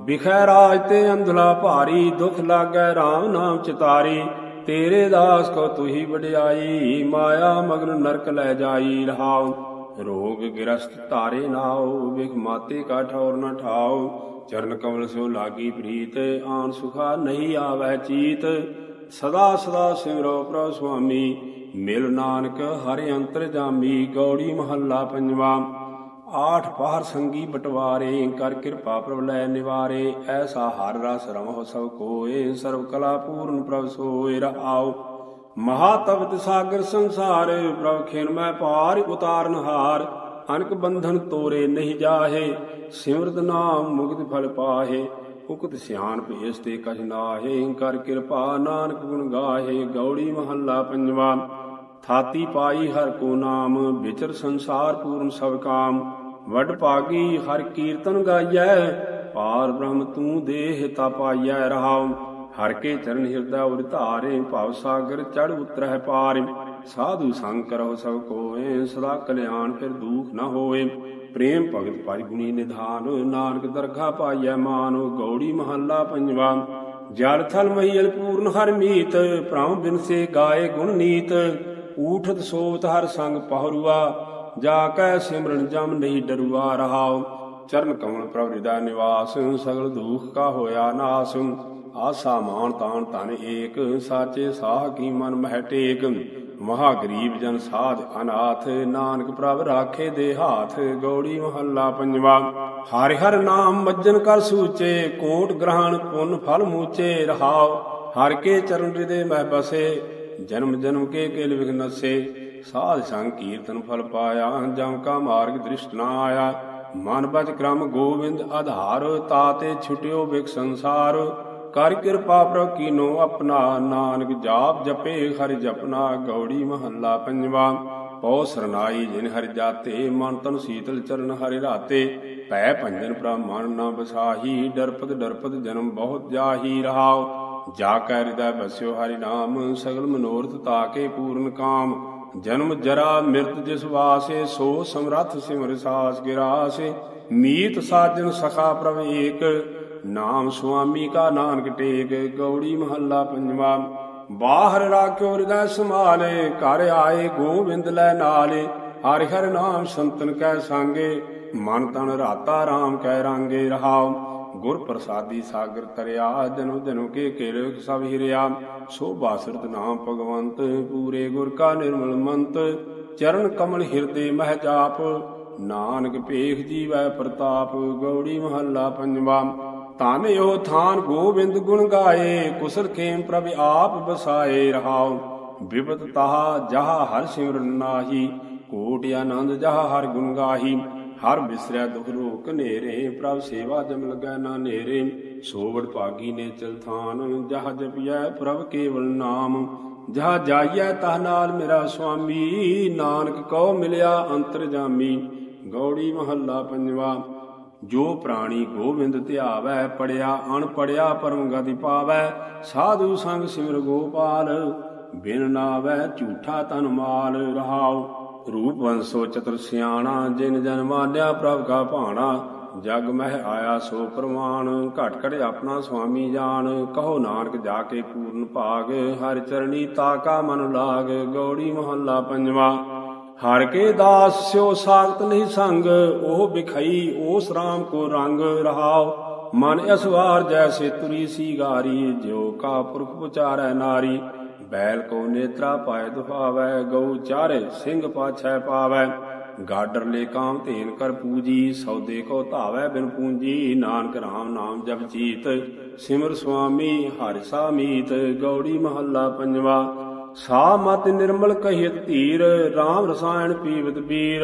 ਬਿਖੈ ਰਾਜ ਤੇ ਅੰਧਲਾ ਭਾਰੀ, ਦੁਖ ਲਾਗੈ RAM ਨਾਮ ਚਿਤਾਰੀ। ਤੇਰੇ ਦਾਸ ਕੋ ਤੁਹੀ ਵਡਿਆਈ, ਮਾਇਆ ਮਗਨ ਨਰਕ ਲੈ ਜਾਈ ਰਹਾਉ। ਰੋਗ ਗਿਰਸਤ ਤਾਰੇ ਨਾਉ, ਵਿਖ ਮਾਤੇ ਕਾ ਠੌਰ ਨ ਠਾਉ। ਚਰਨ ਕਮਲ ਸੋ ਲਾਗੀ ਪ੍ਰੀਤ, ਆਨ ਸੁਖਾ ਨਹੀਂ ਆਵੈ ਚੀਤ। ਸਦਾ ਸਦਾ ਸਿਮਰੋ ਪ੍ਰਭ ਸੁਆਮੀ, ਮਿਲ ਨਾਨਕ ਹਰਿ ਅੰਤਰ ਜਾਮੀ, ਗੌੜੀ ਮਹੱਲਾ ਪੰਜਵਾ। ਆਠ ਪਹਰ ਸੰਗੀ ਬਟਵਾਰੇ, ਕਰ ਕਿਰਪਾ ਪ੍ਰਭ ਲੈ ਨਿਵਾਰੇ। ਐਸਾ ਹਰ ਰਸ ਰਮਹੁ ਸਭ ਕੋਏ ਸਰਬ ਕਲਾ ਪੂਰਨ ਪ੍ਰਭ ਸੋਇ ਰਹਾਉ। ਮਹਾ ਤਪਤ ਸਾਗਰ ਸੰਸਾਰ, ਪ੍ਰਭ ਖੇਨ ਮੈਂ ਪਾਰ ਉਤਾਰਨ ਹਾਰ। ਅਨਕ ਬੰਧਨ ਤੋਰੇ ਨਹੀਂ ਜਾਹੇ, ਸਿਮਰਤ ਨਾਮ ਮੁਕਤ ਫਲ ਪਾਹੇ, ਉਕਤ ਸਿਆਣ ਭੇਸ ਤੇ ਕਛ ਨਾਹੇ, ਕਰ ਕਿਰਪਾ ਨਾਨਕ ਗੁਣ ਗਾਹੇ, ਗੌੜੀ ਮਹੱਲਾ ਪੰਜਵਾ। ਥਾਤੀ ਪਾਈ ਹਰ ਕੋ ਨਾਮ, ਵਿਚਰ ਸੰਸਾਰ ਪੂਰਨ ਸਭ ਕਾਮ। ਵਡ ਪਾਗੀ ਹਰ ਕੀਰਤਨ ਗਾਈਐ, ਪਾਰ ਬ੍ਰਹਮ ਤੂੰ ਦੇਹ ਤਾ ਪਾਈਐ ਰਹਾਉ। ਹਰ ਕੇ ਚਰਨ ਹਿਰਦਾ ਉਰ ਧਾਰੇ, ਭਵ ਸਾਗਰ ਚੜ ਉਤਰਹਿ ਪਾਰ। ਸਾਧੂ ਸੰਗ ਕਰੋ ਸਭ ਕੋਏ, ਸਦਾ ਕਲਿਆਣ ਫਿਰ ਦੁਖ ਨ ਹੋਏ। ਪ੍ਰੇਮ ਭਗਤ ਪਰਿ ਗੁਣੀ ਨਿਧਾਨ, ਨਾਨਕ ਦਰਗਾ ਪਾਈਐ ਮਾਨ, ਗੌੜੀ ਮਹੱਲਾ ਪੰਜਵਾ। ਜਲ ਥਲ ਮਹੀਲ ਪੂਰਨ ਹਰ ਮੀਤ, ਪ੍ਰਭ ਬਿਨਸੇ ਗਾਏ ਗੁਣ ਨੀਤ। ਊਠਤ ਸੋਵਤ ਹਰ ਸੰਗ ਪਹਰੂਆ, ਜਾ ਕੈ ਸਿਮਰਨ ਜਮ ਨਹੀਂ ਡਰੂਆ ਰਹਾਉ। ਚਰਨ ਕਮਲ ਪ੍ਰਭ ਹਿਰਦੈ ਨਿਵਾਸ, ਸਗਲ ਦੁਖ ਕਾ ਹੋਇਆ ਨਾਸ। ਆਸਾ ਮਾਨ ਤਾਨ ਤਨ ਏਕ, ਸਾਚੇ ਸਾਹ ਕੀ ਮਨ ਮਹਿ ਟੇਕ। ਮਹਾ ਗਰੀਬ ਜਨ ਸਾਧ ਅਨਾਥ, ਨਾਨਕ ਪ੍ਰਭ ਰਾਖੇ ਦੇ ਹਾਥ, ਗੌੜੀ ਮਹੱਲਾ ਪੰਜਵਾ। ਹਰਿ ਹਰਿ ਨਾਮ ਮੱਜਨ ਕਰ ਸੂਚੇ, ਕੋਟ ਗ੍ਰਹਣ ਪੁੰਨ ਫਲ ਮੂਚੇ, ਰਹਾਉ, ਹਰ ਕੇ ਚਰਨ ਹਿਰਦੇ ਮਹਿ ਬਸੇ, ਜਨਮ ਜਨਮ ਕੇ ਕੇਲ ਵਿਗਨਸੇ ਸਾਧ ਸੰਗ ਕੀਰਤਨ ਫਲ ਪਾਇਆ, ਜਮ ਕਾ ਮਾਰਗ ਦ੍ਰਿਸ਼ਟ ਨਾ ਆਇਆ। ਮਨ ਬਚ ਕ੍ਰਮ ਗੋਬਿੰਦ ਆਧਾਰ ਤਾਤੇ ਛੁਟਿਓ ਵਿਕ ਸੰਸਾਰ। ਕਰ ਕਿਰਪਾ ਪ੍ਰਭ ਕੀਨੋ ਆਪਣਾ ਨਾਨਕ ਜਾਪ ਜਪੇ, ਹਰਿ ਜਪਨਾ ਗੌੜੀ ਮਹੱਲਾ ਪੰਜਵਾ। ਪਉ ਸਰਨਾਈ ਜਿਨ ਹਰਿ ਜਾਤੇ, ਮਨ ਤਨ ਸੀਤਲ ਚਰਨ ਹਰਿ ਰਾਤੇ। ਭੈ ਭੰਜਨ ਪ੍ਰਭ ਨਾ ਬਸਾਹੀ ਡਰਪਤ ਡਰਪਤ ਜਨਮ ਬਹੁਤ ਜਾਹੀ ਰਹਾਉ। ਜਾ ਕੈ ਹਿਰਦੈ ਬਸਿਓ ਹਰਿ ਨਾਮ, ਸਗਲ ਮਨੋਰਥ ਤਾਕੇ ਪੂਰਨ ਕਾਮ। ਜਨਮ ਜਰਾ ਮਿਰਤ ਜਿਸ ਵਾਸੇ, ਸੋ ਸਮਰੱਥ ਸਿਮਰ ਸਾਸ ਗਿਰਾਸੇ। ਮੀਤ ਸਾਜਨ ਸਖਾ ਪ੍ਰਭ ਏਕ ਨਾਮ ਸੁਆਮੀ ਕਾ ਨਾਨਕ ਟੇਕ, ਗੌੜੀ ਮਹੱਲਾ ਪੰਜਵਾ। ਬਾਹਰ ਰਾਖਿਓ ਹਿਰਦੈ ਸਮਾਲੇ ਘਰ ਆਏ ਗੋਬਿੰਦ ਲੈ ਨਾਲੇ। ਹਰਿ ਹਰਿ ਨਾਮ ਸੰਤਨ ਕੈ ਸੰਗੇ, ਮਨ ਤਨ ਰਾਤਾ RAM ਕੈ ਰਾਂਗੇ ਰਹਾਉ। ਗੁਰ ਪ੍ਰਸਾਦੀ ਸਾਗਰ ਤਰਿਆ, ਦਿਨੋ ਦਿਨੋ ਕੇ ਕੇਰੇ ਸਭ ਹਿਰਿਆ। ਸੋ ਬਾਸਰਤ ਨਾਮ ਭਗਵੰਤ, ਪੂਰੇ ਗੁਰ ਕਾ ਨਿਰਮਲ ਮੰਤ। ਚਰਨ ਕਮਲ ਹਿਰਦੇ ਮਹਿ ਜਾਪ, ਨਾਨਕ ਭੇਖ ਜੀਵੈ ਪ੍ਰਤਾਪ। ਗੌੜੀ ਮਹੱਲਾ ਪੰਜਵਾ। ਧਨ ਇਹੋ ਥਾਨ ਗੋਬਿੰਦ ਗੁਣ ਗਾਏ ਕੁਸਲ ਖੇਮ ਪ੍ਰਭ ਆਪ ਬਸਾਏ ਰਹਾਉ। ਬਿਪਤ ਤਾਹਾ ਜਹਾ ਹਰ ਸਿਮਰਨ ਨਾਹੀ, ਕੋਟ ਆਨੰਦ ਜਹਾ ਹਰ ਗੁਣ ਗਾਹੀ। ਹਰ ਬਿਸਰਿਆ ਦੁਖ ਰੋਕ ਨੇਰੇ, ਪ੍ਰਭ ਸੇਵਾ ਜਮ ਲਗੈ ਨਾ ਨੇਰੇ। ਸੋਵੜ ਭਾਗੀ ਨੇ ਚਲ ਥਾਨ, ਜਹ ਜਪਿਐ ਪ੍ਰਭ ਕੇਵਲ ਨਾਮ। ਜਹ ਜਾਈਐ ਤਹ ਨਾਲ ਮੇਰਾ ਸੁਆਮੀ, ਨਾਨਕ ਕਉ ਮਿਲਿਆ ਅੰਤਰ ਜਾਮੀ। ਗੌੜੀ ਮਹੱਲਾ ਪੰਜਵਾ ਜੋ ਪ੍ਰਾਣੀ ਗੋਬਿੰਦ ਧਿਆਵੈ, ਪੜਿਆ ਅਣ ਪੜਿਆ ਪਰਮ ਗਤੀ ਪਾਵੈ, ਸਾਧੂ ਸੰਗ ਸਿਮਰ ਗੋਪਾਲ, ਬਿਨ ਨਾਵੈ ਝੂਠਾ ਤਨ ਮਾਲ ਰਹਾਉ। ਰੂਪ ਵੰਸੋ ਚਤੁਰ ਸਿਆਣਾ, ਜਿਨ ਜਨ ਮਾਨਿਆ ਪ੍ਰਭ ਕਾ ਭਾਣਾ, ਜਗ ਮਹਿ ਆਇਆ ਸੋ ਪ੍ਰਮਾਨ ਘਟ ਘਟ ਆਪਣਾ ਸੁਆਮੀ ਜਾਣ, ਕਹੋ ਨਾਨਕ ਜਾ ਕੇ ਪੂਰਨ ਭਾਗ, ਹਰ ਚਰਣੀ ਤਾਕਾ ਮਨ ਲਾਗ, ਗੌੜੀ ਮਹੱਲਾ ਪੰਜਵਾ। ਹਰ ਕੇ ਦਾਸ ਸਿਓ ਸਾਖਤ ਨਹੀਂ ਸੰਗ, ਉਹ ਬਿਖਈ ਉਸ RAM ਕੋ ਰੰਗ ਰਹਾਉ। ਮਨ ਅਸਵਾਰ ਜੈਸੇ ਤੁਰੀ ਸੀ ਗਾਰੀ ਜਿਉ ਕਾ ਪੁਰਖ ਪੁਚਾਰੈ ਨਾਰੀ। ਬੈਲ ਕੋ ਨੇਤਰਾ ਪਾਇ ਦੁਹਾਵੈ, ਗਊ ਚਾਰੇ ਸਿੰਘ ਪਾਛੈ ਪਾਵੈ। ਗਾਡਰ ਲੈ ਕਾਮ ਧੇਨ ਕਰ ਪੂਜੀ, ਸੌਦੇ ਕੋ ਧਾਵੈ ਬਿਨ ਪੂੰਜੀ। ਨਾਨਕ ਰਾਮ ਨਾਮ ਜਪ ਜੀਤ, ਸਿਮਰ ਸੁਆਮੀ ਹਰਿ ਸਾ ਮੀਤ, ਗੌੜੀ ਮਹੱਲਾ ਪੰਜਵਾ। ਸਾ ਮਤ ਨਿਰਮਲ ਕਹਿਤ ਧੀਰ RAM ਰਸਾਇਣ ਪੀਵਤ ਬੀਰ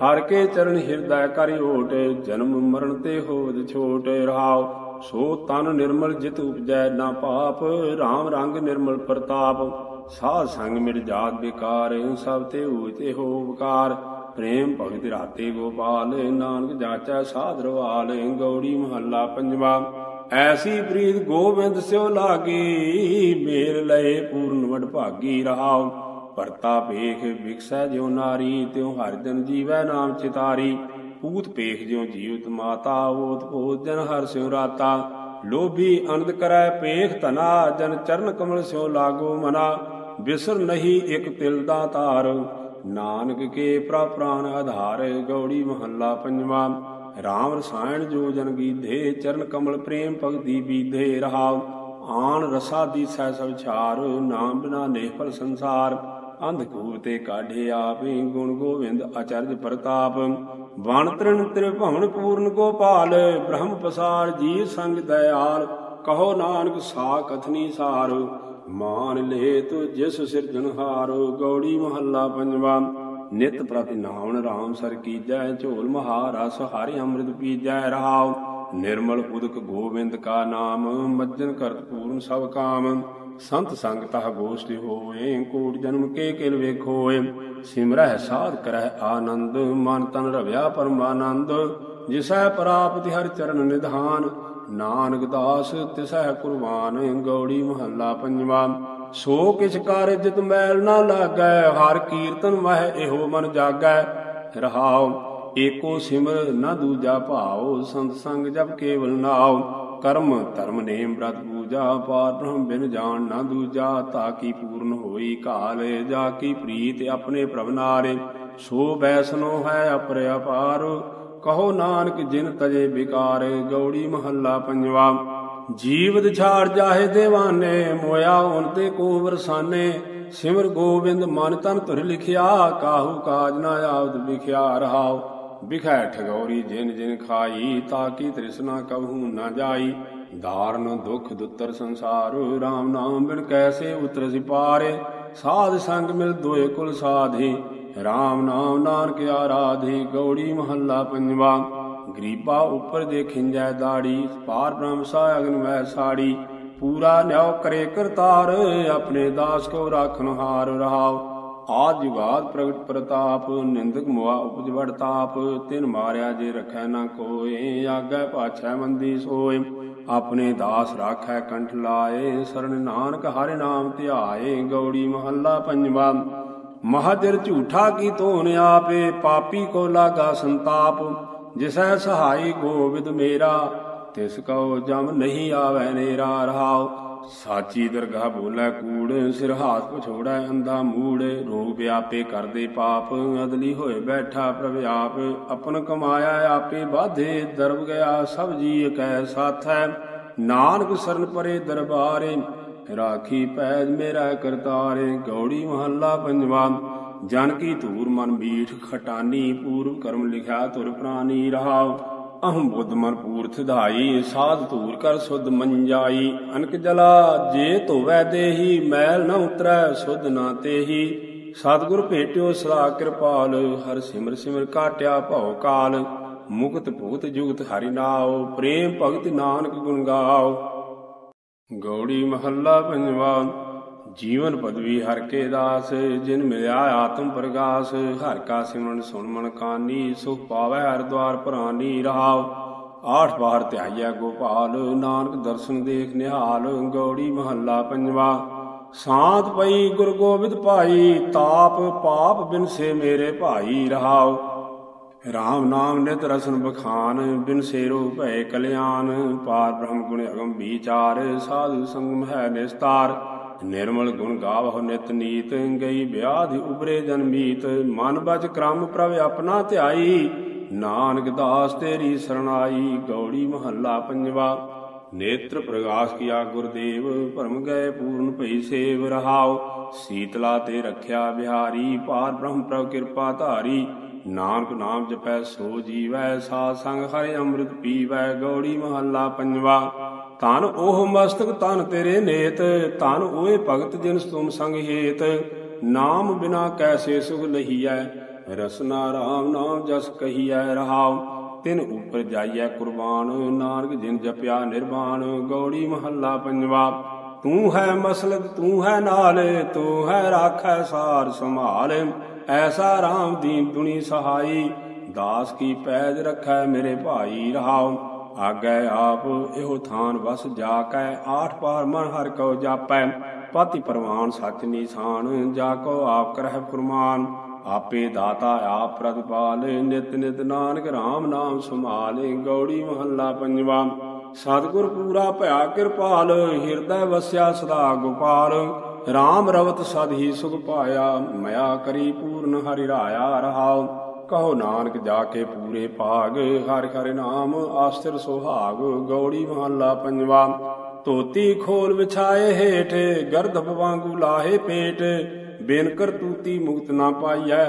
ਹਰ ਕੇ ਚਰਨ ਹਿਰਦੈ ਕਰਿ ਓਟ, ਜਨਮ ਮਰਨ ਤੇ ਹੋਵਦ ਛੋਟ। ਰਹਾਉ ਸੋ ਤਨ ਨਿਰਮਲ ਜਿਤ ਉਪਜੈ ਨਾ ਪਾਪ RAM ਰੰਗ ਨਿਰਮਲ ਪ੍ਰਤਾਪ। ਸਾਧ ਸੰਗ ਮਿਟ ਜਾਤ ਬਿਕਾਰ ਸਭ ਤੇ ਊਤੇ ਹੋ ਵਿਕਾਰ। ਪ੍ਰੇਮ ਭਗਤ ਰਾਤੇ ਗੋਪਾਲ, ਨਾਨਕ ਜਾਚੈ ਸਾਧ ਰਵਾਲ, ਗੌੜੀ ਮਹੱਲਾ ਪੰਜਵਾ। ਐਸੀ ਪ੍ਰੀਤ ਗੋਬਿੰਦ ਸਿਓ ਲਾਗੀ ਮੇਰ ਲਏ ਪੂਰਨ ਵਡ ਭਾਗੀ ਰਹਾਉ। ਭਰਤਾ ਪੇਖ ਵਿਕਸੈ ਜਿਉ ਨਾਰੀ, ਤਿਉ ਹਰਿ ਜਨ ਜੀਵੈ ਨਾਮ ਚਿਤਾਰੀ। ਪੂਤ ਪੇਖ ਜਿਉ ਜੀਵਤ ਮਾਤਾ, ਓਤ ਪੋਤ ਜਨ ਹਰ ਸਿਉ ਰਾਤਾ। ਲੋਭੀ ਅਨੰਦ ਕਰੈ ਪੇਖ ਧਨਾ, ਜਨ ਚਰਨ ਕਮਲ ਸਿਉ ਲਾਗੋ ਮਨਾ। ਬਿਸਰ ਨਹੀਂ ਇਕ ਤਿਲ ਦਾ ਤਾਰ ਨਾਨਕ ਕੇ ਪ੍ਰਾਣ ਆਧਾਰ, ਗੌੜੀ ਮਹੱਲਾ ਪੰਜਵਾ। RAM ਰਸਾਇਣ ਜੋ ਜਨ ਗੀਧੇ ਚਰਨ ਕਮਲ ਪ੍ਰੇਮ ਭਗਤੀ ਬੀਧੇ ਰਹਾਉ। ਆਣ ਰਸਾ ਦੀਸੈ ਸਭ ਛਾਰ, ਨਾਮ ਬਿਨਾ ਨੇਫਲ ਸੰਸਾਰ। ਅੰਧ ਤੇ ਕਾਢੇ ਆਪੇ ਗੁਣ ਗੋਵਿੰਦ ਅਚਰਜ ਪ੍ਰਤਾਪ। ਵਣ ਤ੍ਰਿਣ ਤ੍ਰਿਭਵਨ ਪੂਰਨ ਗੋਪਾਲ, ਬ੍ਰਹਮ ਪਸਾਰ ਜੀ ਸੰਗ ਦਇਆਲ। ਕਹੋ ਨਾਨਕ ਸਾ ਕਥਨੀ ਸਾਰ, ਮਾਨ ਲੇ ਤੂ ਜਿਸ ਸਿਰਜਨਹਾਰ ਗੌੜੀ ਮਹੱਲਾ ਪੰਜਵਾ। ਨਿਤ ਪ੍ਰਤੀ ਨਾਮ ਰਾਮ ਸਰ ਕੀਜੈ ਝੋਲ ਮਹਾਰਸ, ਹਰਿ ਅੰਮ੍ਰਿਤ ਪੀਜੈ ਰਹਾਉ ਨਿਰਮਲ ਉਦਕ ਗੋਬਿੰਦ ਕਾ ਨਾਮ, ਮੱਜਨ ਕਰਤ ਪੂਰਨ ਸਭ ਕਾਮ। ਸੰਤ ਸੰਗ ਤਹ ਗੋਸ਼ਟਿ ਹੋਏ ਕੋਟ ਜਨਮ ਕੇ ਕਿਲ ਵੇਖੋਏ। ਸਿਮਰਹਿ ਸਾਧ ਕਰਹਿ ਆਨੰਦ, ਮਨ ਤਨ ਰਵਿਆ ਪਰਮਾਨੰਦ। ਜਿਸੈ ਪ੍ਰਾਪਤਿ ਹਰ ਚਰਨ ਨਿਧਾਨ, ਨਾਨਕ ਦਾਸ ਤਿਸਹਿ ਕੁਰਬਾਨ, ਗੌੜੀ ਮਹੱਲਾ ਪੰਜਵਾ। ਸੋ ਕਿਛ ਕਰ ਜਿਤ ਮੈਲ ਨਾ ਲਾਗੈ, ਹਰ ਕੀਰਤਨ ਮਹਿ ਇਹੋ ਮਨ ਜਾਗੈ। ਰਹਾਉ ਏਕੋ ਸਿਮਰ ਨ ਦੂਜਾ ਭਾਉ, ਸੰਤ ਸੰਗ ਜਪ ਕੇਵਲ ਨਾਉ। ਕਰਮ ਧਰਮ ਨੇਮ ਬ੍ਰਤ ਪੂਜਾ ਪਾਰ ਬ੍ਰਹਮ ਬਿਨ ਜਾਣ ਨਾ ਦੂਜਾ, ਤਾ ਕੀ ਪੂਰਨ ਹੋਈ ਕਾਲ ਜਾ ਕੀ ਪ੍ਰੀਤ ਆਪਣੇ ਪ੍ਰਭ ਨਾਰੇ। ਸੋ ਬੈਸਨੋ ਹੈ ਅਪਰ ਅਪਾਰ, ਕਹੋ ਨਾਨਕ ਜਿਨ ਤਜੇ ਬਿਕਾਰ, ਗੌੜੀ ਮਹੱਲਾ ਪੰਜਵਾ। ਜੀਵ ਛਾੜ ਜਾਹੇ ਦੇਵਾਨੇ, ਮੋਇਆ ਉਨ ਤੇ ਕੋ ਵਰਸਾਨੇ ਸਿਮਰ ਗੋਬਿੰਦ ਮਨ ਤਨ ਧੁਰ ਲਿਖਿਆ, ਕਾਹੂ ਕਾਜ ਨਾ ਆਵਦ ਵਿਖਿਆ ਰਹਾਉ। ਬਿਖੈ ਠਗੌਰੀ ਜਿਨ ਜਿਨ ਖਾਈ, ਤਾਕੀ ਤ੍ਰਿਸ਼ਨਾ ਕਬਹੂ ਨਾ ਜਾਈ। ਧਾਰਨ ਦੁਖ ਦੁੱਤਰ ਸੰਸਾਰ RAM ਨਾਮ ਬਿਨ ਕੈਸੇ ਉਤਰ ਸਿਪਾਰੇ। ਸਾਧ ਸੰਗ ਮਿਲ ਦੋਏ ਕੁਲ ਸਾਧੀ RAM ਨਾਮ ਨਾਨਕ ਆਰਾਧੇ, ਗੌੜੀ ਮਹੱਲਾ ਪੰਜਵਾ। ਗਰੀਬਾ ਉੱਪਰ ਦੇ ਖਿੰਜੈ ਦਾੜੀ, ਪਾਰ ਬ੍ਰਹਮ ਸਾ ਅਗਨ ਵੈ ਸਾੜੀ। ਪੂਰਾ ਨਿਉ ਕਰੇ ਕਰਤਾਰ, ਆਪਣੇ ਦਾਸ ਕੋ ਰਾਖਨ ਹਾਰ ਰਹਾਉ। ਆਦ ਜੁਗਾਦ ਪ੍ਰਗਟ ਪ੍ਰਤਾਪ, ਨਿੰਦਕ ਮੁਆ ਉਪਜ ਵੜ ਤਿਨ ਮਾਰਿਆ ਜੇ ਰਖੈ ਨਾ ਕੋਏ, ਆਗੈ ਪਾਛੈ ਮੰਦੀ ਸੋਏ। ਆਪਣੇ ਦਾਸ ਰਾਖੈ ਕੰਠ ਲਾਏ ਸਰਣ ਨਾਨਕ ਹਰਿ ਨਾਮ ਧਿਆਏ। ਗੌੜੀ ਮਹੱਲਾ ਪੰਜਵਾ ਮਹਾਜਰ ਝੂਠਾ ਕੀ ਧੋਨ ਆਪੇ, ਪਾਪੀ ਕੋ ਲਾਗਾ ਸੰਤਾਪ। ਜਿਸੈ ਸਹਾਈ ਗੋਬਿੰਦ ਮੇਰਾ, ਤਿਸ ਕਉ ਜਮ ਨਹੀਂ ਆਵੈ ਨੇਰਾ ਰਹਾਉ। ਸਾਚੀ ਦਰਗਾਹ ਬੋਲੇ ਕੂੜ, ਸਿਰ ਹਾਥ ਪਛੋੜੈ ਅੰਧਾ ਮੂੜ। ਰੋਗ ਵਿਆਪੇ ਕਰਦੇ ਪਾਪ, ਅਦਲੀ ਹੋਏ ਬੈਠਾ ਪ੍ਰਭ ਆਪ। ਆਪਨ ਕਮਾਇਆ ਆਪੇ ਬਾਧੇ ਦਰਬ ਗਿਆ ਸਭ ਜੀ ਕੈ ਸਾਥੈ। ਨਾਨਕ ਸਰਨ ਪਰੇ ਦਰਬਾਰੇ, ਰਾਖੀ ਪੈਜ ਮੇਰਾ ਕਰਤਾਰੇ, ਗੌੜੀ ਮਹੱਲਾ ਪੰਜਵਾ। ਜਨ ਕੀ ਧੂਰ ਮਨ ਮੀਠ ਖਟਾਨੀ ਪੂਰਵ ਕਰਮ ਲਿਖਿਆ ਤੁਰ ਪ੍ਰਾਨੀ ਰਹਾਉ। ਅਹੰ ਬੁੱਧ ਮਨ ਪੂਰਥ ਧਾਈ, ਸਾਧ ਧੂਰ ਕਰ ਸੁਧ ਮੰਜਾਈ। ਅਨਕ ਜਲਾ ਜੇ ਧੋਵੈ ਦੇਹੀ, ਮੈਲ ਨ ਉਤਰੈ ਸੁਧ ਨਾ ਤੇਹੀ। ਸਤਿਗੁਰ ਭੇਟਿਓ ਸਦਾ ਕਿਰਪਾਲ, ਹਰ ਸਿਮਰ ਸਿਮਰ ਕਾਟਿਆ ਭਉ ਕਾਲ। ਮੁਕਤ ਭੂਤ ਜੁਗਤ ਹਰਿ ਨਾਉ, ਪ੍ਰੇਮ ਭਗਤ ਨਾਨਕ ਗੁਣ ਗਾਓ ਗੌੜੀ ਮਹੱਲਾ ਪੰਜਵਾ। ਜੀਵਨ ਪਦਵੀ ਹਰ ਕੇ ਦਾਸ, ਜਿਨ ਮਿਲਿਆ ਆਤਮ ਪ੍ਰਗਾਸ, ਹਰ ਕਾ ਸਿਮਰਨ ਸੁਣ ਮਨ ਕਾਨੀ, ਸੁਖ ਪਾਵੈ ਹਰ ਦਵਾਰ ਭਰਾਨੀ ਰਹਾਉ। ਆਠ ਬਾਹਰ ਧਿਆਈਐ ਗੋਪਾਲ, ਨਾਨਕ ਦਰਸ਼ਨ ਦੇਖ ਨਿਹਾਲ, ਗੌੜੀ ਮਹੱਲਾ ਪੰਜਵਾ। ਸਾਤ ਪਈ ਗੁਰ ਗੋਬਿੰਦ ਭਾਈ, ਤਾਪ ਪਾਪ ਬਿਨਸੇ ਮੇਰੇ ਭਾਈ ਰਹਾਉ। ਰਾਮ ਨਾਮ ਨਿਤ ਰਸਨ ਬਖਾਨ, ਬਿਨ ਸੇਰੋ ਭੈ ਕਲਿਆਣ। ਪਾਰ ਬ੍ਰਹਮ ਗੁਣ ਅਗਮ ਵਿਚਾਰ, ਸਾਧੂ ਸੰਗਮ ਹੈ ਨਿਸਤਾਰ। ਨਿਰਮਲ ਗੁਣ ਗਾਵਹੁ ਨਿਤ ਨੀਤ, ਗਈ ਵਿਆਧਿ ਉਬਰੇ ਜਨਮੀਤ ਮਨ ਬਚ ਕ੍ਰਮ ਪ੍ਰਭ ਆਪਣਾ ਧਿਆਈ, ਨਾਨਕ ਦਾਸ ਤੇਰੀ ਸਰਣਾਈ, ਗੌੜੀ ਮਹੱਲਾ ਪੰਜਵਾ। ਨੇਤਰ ਪ੍ਰਗਾਸ ਕੀਆ ਗੁਰਦੇਵ, ਭਰਮ ਗਏ ਪੂਰਨ ਭਈ ਸੇਵ ਰਹਾਉ। ਸੀਤਲਾ ਤੇ ਰਖਿਆ ਬਿਹਾਰੀ, ਪਾਰ ਬ੍ਰਹਮ ਪ੍ਰਭ ਕਿਰਪਾ ਧਾਰੀ। ਨਾਨਕ ਨਾਮ ਜਪੈ ਸੋ ਜੀਵੈ, ਸਾਧ ਸੰਗ ਹਰਿ ਅੰਮ੍ਰਿਤ ਪੀਵੈ, ਗੌੜੀ ਮਹੱਲਾ ਪੰਜਵਾ। ਧਨ ਉਹ ਮਸਤਕ ਤਨ ਤੇਰੇ ਨੇਤ, ਧਨ ਓਏ ਭਗਤ ਜਿਨ ਤੁਮ ਸੰਗ ਹੇਤ। ਨਾਮ ਬਿਨਾ ਕੈਸੇ ਸੁਖ ਲਹੀਐ, ਰਸਨਾ ਰਾਮ ਨਾਮ ਜਸ ਕਹੀਐ ਰਹਾਉ। ਤਿਨ ਉਪਰ ਜਾਈਐ ਕੁਰਬਾਨ, ਨਾਨਕ ਜਿਨ ਜਪਿਆ ਨਿਰਵਾਣ, ਗੌੜੀ ਮਹੱਲਾ ਪੰਜਵਾ। ਤੂੰ ਹੈ ਮਸਲਕ, ਤੂੰ ਹੈ ਨਾਲ, ਤੂੰ ਹੈ ਰਾਖੈ ਸਾਰ ਸੰਭਾਲ। ਐਸਾ ਰਾਮ ਦੀਨ ਦੁਨੀ ਸਹਾਈ, ਦਾਸ ਕੀ ਪੈਜ ਰੱਖੈ ਮੇਰੇ ਭਾਈ ਰਹਾਉ। ਆਗੈ ਆਪ, ਇਹੋ ਥਾਨ ਵਸ ਜਾ ਕੈ ਆਠ ਪਾਰ ਮਨ ਹਰ ਕਉ ਜਾਪੈ, ਪਾਤੀ ਪਰਵਾਨ ਸਚ ਨੀਸਾਨ, ਜਾ ਕੋ ਆਪ ਕਰਹਿ ਫਰਮਾਨ। ਆਪੇ ਦਾਤਾ ਆਪ ਪ੍ਰਤਿਪਾਲ, ਨਿਤ ਨਿਤ ਨਾਨਕ RAM ਨਾਮ ਸੁਮਾਲੇ ਗੌੜੀ ਮਹੱਲਾ ਪੰਜਵਾ। ਸਤਿਗੁਰ ਪੂਰਾ ਭਇਆ ਕਿਰਪਾਲ, ਹਿਰਦੈ ਵਸਿਆ ਸਦਾ ਗੋਪਾਲ। RAM ਰਵਤ ਸਦ ਹੀ ਸੁਖ ਪਾਇਆ, ਮਇਆ ਕਰੀ ਪੂਰਨ ਹਰਿ ਰਾਇਆ ਰਹਾਉ। ਕਹੋ ਨਾਨਕ ਜਾ ਕੇ ਪੂਰੇ ਭਾਗ, ਹਰਿ ਹਰਿ ਨਾਮ ਆਸਥਿਰ ਸੁਹਾਗ, ਗੌੜੀ ਮਹੱਲਾ ਪੰਜਵਾ। ਧੋਤੀ ਖੋਲ ਵਿਛਾਏ ਹੇਠ ਗਰਦਪ ਵਾਂਗੂ ਲਾਹੇ ਪੇਟ, ਬਿਨ ਕਰਤੂਤੀ ਮੁਕਤ ਨਾ ਪਾਈਐ,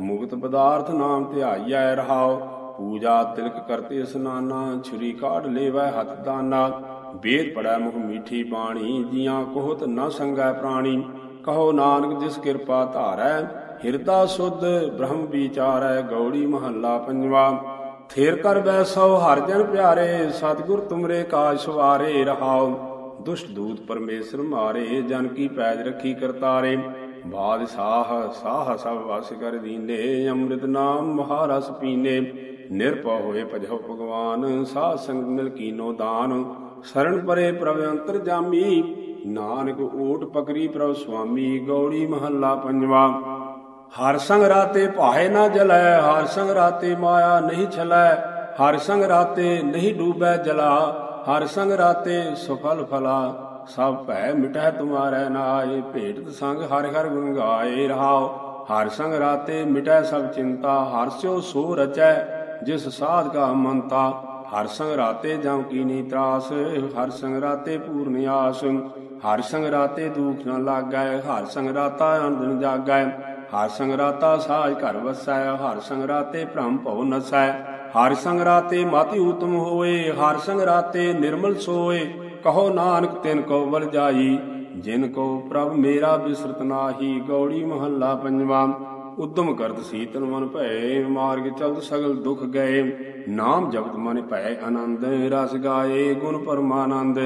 ਮੁਕਤ ਪਦਾਰਥ ਨਾਮ ਧਿਆਈਐ ਰਹਾਓ ਪੂਜਾ ਤਿਲਕ ਕਰਤੇ ਸਨਾਨਾ, ਛੁਰੀ ਕਾਢ ਲੇਵੈ ਹੱਥ ਦਾਨਾ। ਵੇਦ ਪੜੈ ਮੁਖ ਮੀਠੀ ਬਾਣੀ, ਜੀਆਂ ਕੋਹਤ ਨ ਸੰਗੈ ਪ੍ਰਾਣੀ। ਕਹੋ ਨਾਨਕ ਜਿਸ ਕਿਰਪਾ ਧਾਰੈ ਹਿਰਦਾ ਸੁਧ ਬ੍ਰਹਮ ਵਿਚਾਰੈ ਗੌੜੀ ਮਹੱਲਾ ਪੰਜਵਾ। ਥੇਰ ਕਰ ਬੈਸੋ ਹਰ ਜਨ ਪਿਆਰੇ, ਸਤਿਗੁਰ ਤੁਮਰੇ ਕਾਜ ਸਵਾਰੇ ਰਹਾਉ। ਦੁਸ਼ਟ ਦੂਤ ਪਰਮੇਸ਼ਰ ਮਾਰੇ, ਜਨ ਕੀ ਪੈਜ ਰੱਖੀ ਕਰਤਾਰੇ। ਬਾਦ ਸਾਹ ਸਾਹ ਸਭ ਵਸ ਕਰ ਦੀਨੇ, ਅੰਮ੍ਰਿਤ ਨਾਮ ਮਹਾਰਸ ਪੀਨੇ। ਨਿਰਭਉ ਹੋਏ ਭਜੋ ਭਗਵਾਨ, ਸਾਧ ਸੰਗ ਮਿਲ ਕੀਨੋ ਦਾਨ। ਸਰਣ ਪਰੇ ਪ੍ਰਭ ਅੰਤਰ ਜਾਮੀ, ਨਾਨਕ ਓਟ ਪਕਰੀ ਪ੍ਰਭ ਸੁਆਮੀ, ਗੌੜੀ ਮਹੱਲਾ ਪੰਜਵਾ। ਹਰ ਸੰਗ ਰਾਤੇ ਭਾਏ ਨਾ ਜਲੈ, ਹਰ ਸੰਗ ਰਾਤੇ ਮਾਇਆ ਨਹੀਂ ਛਲੈ, ਹਰ ਸੰਗ ਰਾਤੇ ਨਹੀਂ ਡੂਬੈ ਜਲਾ, ਹਰ ਸੰਗ ਰਾਤੇ ਸੁਫਲ ਫਲਾ। ਸਭ ਭੈ ਮਿਟੈ ਤੁਮਾਰੈ ਨਾਏ, ਭੇਟਤ ਸੰਗ ਹਰਿ ਹਰਿ ਗੁਣ ਗਾਏ ਰਹਾਉ। ਹਰ ਸੰਗ ਰਾਤੇ ਮਿਟੈ ਸਭ ਚਿੰਤਾ, ਹਰ ਸਿਓ ਸੋ ਰਚੈ, ਜਿਸ ਸਾਧ ਕਾ ਮੰਤਾ। ਹਰ ਸੰਗ ਰਾਤੇ ਜਮ ਕੀਨੀ ਤਰਾਸ, ਹਰ ਸੰਗ ਰਾਤੇ ਪੂਰਨ ਆਸ ਹਰ ਸੰਗ ਰਾਤੇ ਦੁਖ ਨ ਲਾਗੈ, ਹਰ ਸੰਗ ਰਾਤਾ ਆਨੰਦਨ ਜਾਗੈ। ਹਰ ਸੰਗਰਾਤਾ ਸਾਜ ਘਰ ਵਸੈ, ਹਰ ਸੰਗਰਾਤੇ ਭ੍ਰਮ ਭਉ ਨਸੈ। ਹਰ ਸੰਗ ਰਾਤੇ ਮਤਿ ਊਤਮ ਹੋਏ, ਹਰ ਸੰਗਰਾਤੇ ਨਿਰਮਲ ਸੋਏ। ਕਹੋ ਨਾਨਕ, ਤਿਨ ਕੋ ਬਲ ਜਾਈ, ਜਿਨ ਕੋ ਪ੍ਰਭ ਮੇਰਾ ਬਿਸਰਤ ਨਾਹੀ, ਗੌੜੀ ਮਹੱਲਾ ਪੰਜਵਾ। ਉਦਮ ਕਰਤ ਸੀਤਨ ਮਨ ਭੈ ਮਾਰਗ ਚਲਤ ਸਗਲ ਦੁਖ ਗਏ। ਨਾਮ ਜਪਤ ਮਨ ਭੈ ਆਨੰਦ, ਰਸ ਗਾਏ ਗੁਣ ਪਰਮਾਨੰਦ।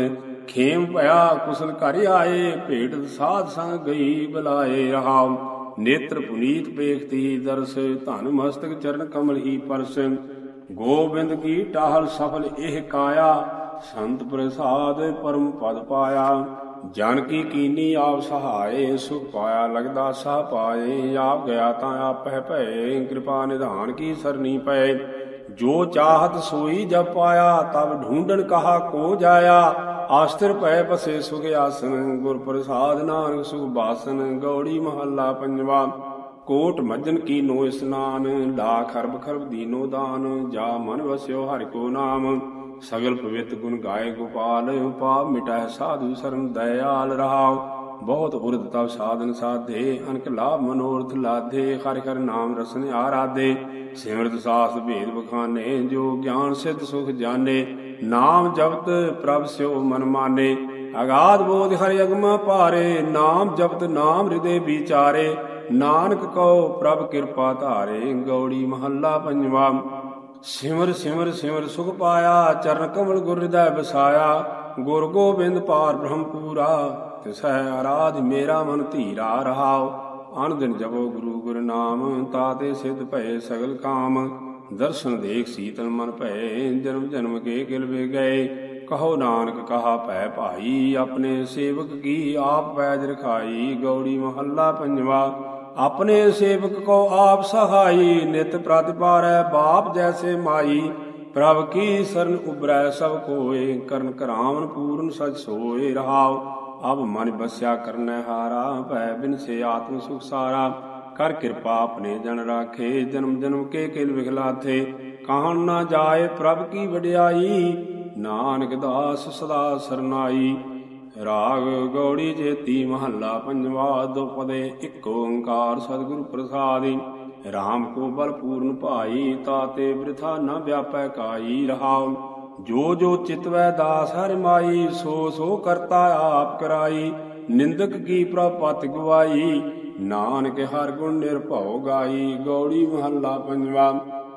ਖੇਮ ਭਇਆ ਕੁਸਲ ਘਰ ਆਏ ਭੇਟ ਸਾਧ ਸੰਗ ਗਈ ਬੁਲਾਏ ਰਹਾਉ। ਨੇਤਰ ਪੁਨੀਤ ਵੇਖਤੀ, ਦਰਸ ਧਨ ਮਸਤਕ ਚਰਨ ਕਮਲ ਹੀ ਪਰਸ। ਗੋਬਿੰਦ ਕੀ ਟਾਹਲ ਸਫਲ ਇਹ ਕਾਇਆ, ਸੰਤ ਪ੍ਰਸਾਦ ਪਰਮ ਪਦ ਪਾਇਆ। ਜਨ ਕੀ ਕੀਨੀ ਆਪ ਸਹਾਏ, ਸੁਖ ਪਾਇਆ ਲਗਦਾ ਸਾ ਪਾਏ। ਆਪ ਗਿਆ ਤਾਂ ਆਪਹਿ ਭਏ, ਕਿਰਪਾ ਨਿਧਾਨ ਕੀ ਸਰਨੀ ਪਏ। ਜੋ ਚਾਹਤ ਸੋਈ ਜਬ ਪਾਇਆ ਤਬ ਢੂੰਡਣ ਕਹਾ ਕੋ ਜਾਇਆ। ਆਸਤਰ ਪੈ ਬਸੇ ਸੁਖ ਆਸਨ, ਗੁਰ ਪ੍ਰਸਾਦ ਨਾਨਕ ਸੁਖ ਬਾਸਨ, ਗੌੜੀ ਮਹੱਲਾ ਪੰਜਵਾ। ਕੋਟ ਮੱਜਨ ਕੀ ਨੋ ਇਸਨਾਨ ਲਾ ਖਰਬ ਖਰਬ ਦੀਨੋ ਦਾਨ, ਜਾ ਮਨ ਵਸਿਓ ਹਰਿ ਕੋ ਨਾਮ। ਸਗਲ ਪਵਿੱਤ ਗੁਣ ਗਾਏ ਗੋਪਾਲ ਪਾਪ ਮਿਟਾਏ ਸਾਧੂ ਸਰਮ ਦਇਆਲ ਰਹਾਉ। ਬਹੁਤ ਉਰਦ ਤਵ ਸਾਧਨ ਸਾਧੇ, ਅਨਕ ਲਾਭ ਮਨੋਰਥ ਲਾਧੇ, ਹਰਿ ਹਰਿ ਨਾਮ ਰਸਨ ਆਰਾਧੇ। ਸਿਮਰਤ ਸਾਸ ਭੇਦ ਬਖਾਨੇ, ਜੋ ਗਿਆਨ ਸਿੱਧ ਸੁਖ ਜਾਣੇ। ਨਾਮ ਜਪਤ ਪ੍ਰਭ ਸਿਓ ਮਨ ਮਾਨੇ। ਅਗਾਧ ਬੋਧ ਹਰਿ ਅਗਮਾ ਪਾਰੇ ਨਾਮ ਜਪਤ ਨਾਮ ਹਿਰਦੇ ਵਿਚਾਰੇ। ਨਾਨਕ ਕਉ ਪ੍ਰਭ ਕਿਰਪਾ ਧਾਰੇ, ਗੌੜੀ ਮਹੱਲਾ ਪੰਜਵਾ। ਸਿਮਰ ਸਿਮਰ ਸਿਮਰ ਸੁਖ ਪਾਇਆ, ਚਰਨ ਕਮਲ ਗੁਰ ਹਿਰਦੈ ਵਸਾਇਆ। ਗੁਰ ਗੋਬਿੰਦ ਪਾਰ ਬ੍ਰਹਮ ਪੂਰਾ, ਤਿਸੈ ਆਰਾਧ ਮੇਰਾ ਮਨ ਧੀਰਾ ਰਹਾਉ। ਅਨ ਦਿਨ ਜਪੋ ਗੁਰੂ ਗੁਰ ਨਾਮ ਤਾਤੇ ਸਿਧ ਭਏ ਸਗਲ ਕਾਮ। ਦਰਸ਼ਨ ਦੇਖ ਸੀਤਲ ਮਨ ਭਏ, ਜਨਮ ਜਨਮ ਕੇ ਕਿਲ ਗਏ। ਕਹੋ ਨਾਨਕ, ਕਹਾ ਭੈ ਭਾਈ, ਆਪਣੇ ਸੇਵਕ ਕੀ ਆਪ ਪੈਜ ਰਖਾਈ? ਗੌੜੀ ਮਹੱਲਾ ਪੰਜਵਾ, ਆਪਣੇ ਸੇਵਕ ਕੋ ਆਪ ਸਹਾਈ। ਨਿਤ ਪ੍ਰਤਿਪਾਰੈ ਬਾਪ ਜੈਸੇ ਮਾਈ। ਪ੍ਰਭ ਕੀ ਸਰਨ ਉਬਰੈ ਸਭ ਕੋਏ? ਕਰਨ ਕਰਾਵਨ ਪੂਰਨ ਸਚ ਸੋਏ ਰਹਾਉ। ਅਬ ਮਨ ਬਸਿਆ ਕਰਨੈ ਹਾਰਾ, ਭੈ ਬਿਨ ਸੇ ਆਤਮ ਸੁਖ ਸਾਰਾ। ਕਰ ਕਿਰਪਾ ਆਪਣੇ ਜਨ ਰਾਖੇ ਜਨਮ ਜਨਮ ਕੇ ਕਿਲ ਵਿਖਲਾਥੇ। ਕਾਹਣ ਨਾ ਜਾਏ ਪ੍ਰਭ ਕੀ ਵਡਿਆਈ, ਨਾਨਕ ਦਾਸ ਸਦਾ ਸਰਨਾਈ। ਰਾਗ ਗੌੜੀ ਜੇਤੀ ਮਹੱਲਾ ਪੰਜਵਾ ਦੁਪਦੇ ਇੱਕ ਓੰਕਾਰ ਸਤਿਗੁਰ ਪ੍ਰਸਾਦਿ। RAM ਕੋ ਬਲ ਪੂਰਨ ਭਾਈ ਤਾਤੇ ਬ੍ਰਿਥਾ ਨਾ ਵਿਆਪੈ ਕਾਈ ਰਹਾਉ। ਜੋ ਜੋ ਚਿਤਵੈ ਦਾਸ ਹਰਿ ਮਾਈ, ਸੋ ਸੋ ਕਰਤਾ ਆਪ ਕਰਾਈ। ਨਿੰਦਕ ਕੀ ਪ੍ਰਪਤ ਗਵਾਈ ਨਾਨਕ ਹਰ ਗੁਣ ਨਿਰਭਉ ਗਾਈ, ਗੌੜੀ ਮਹੱਲਾ ਪੰਜਵਾ।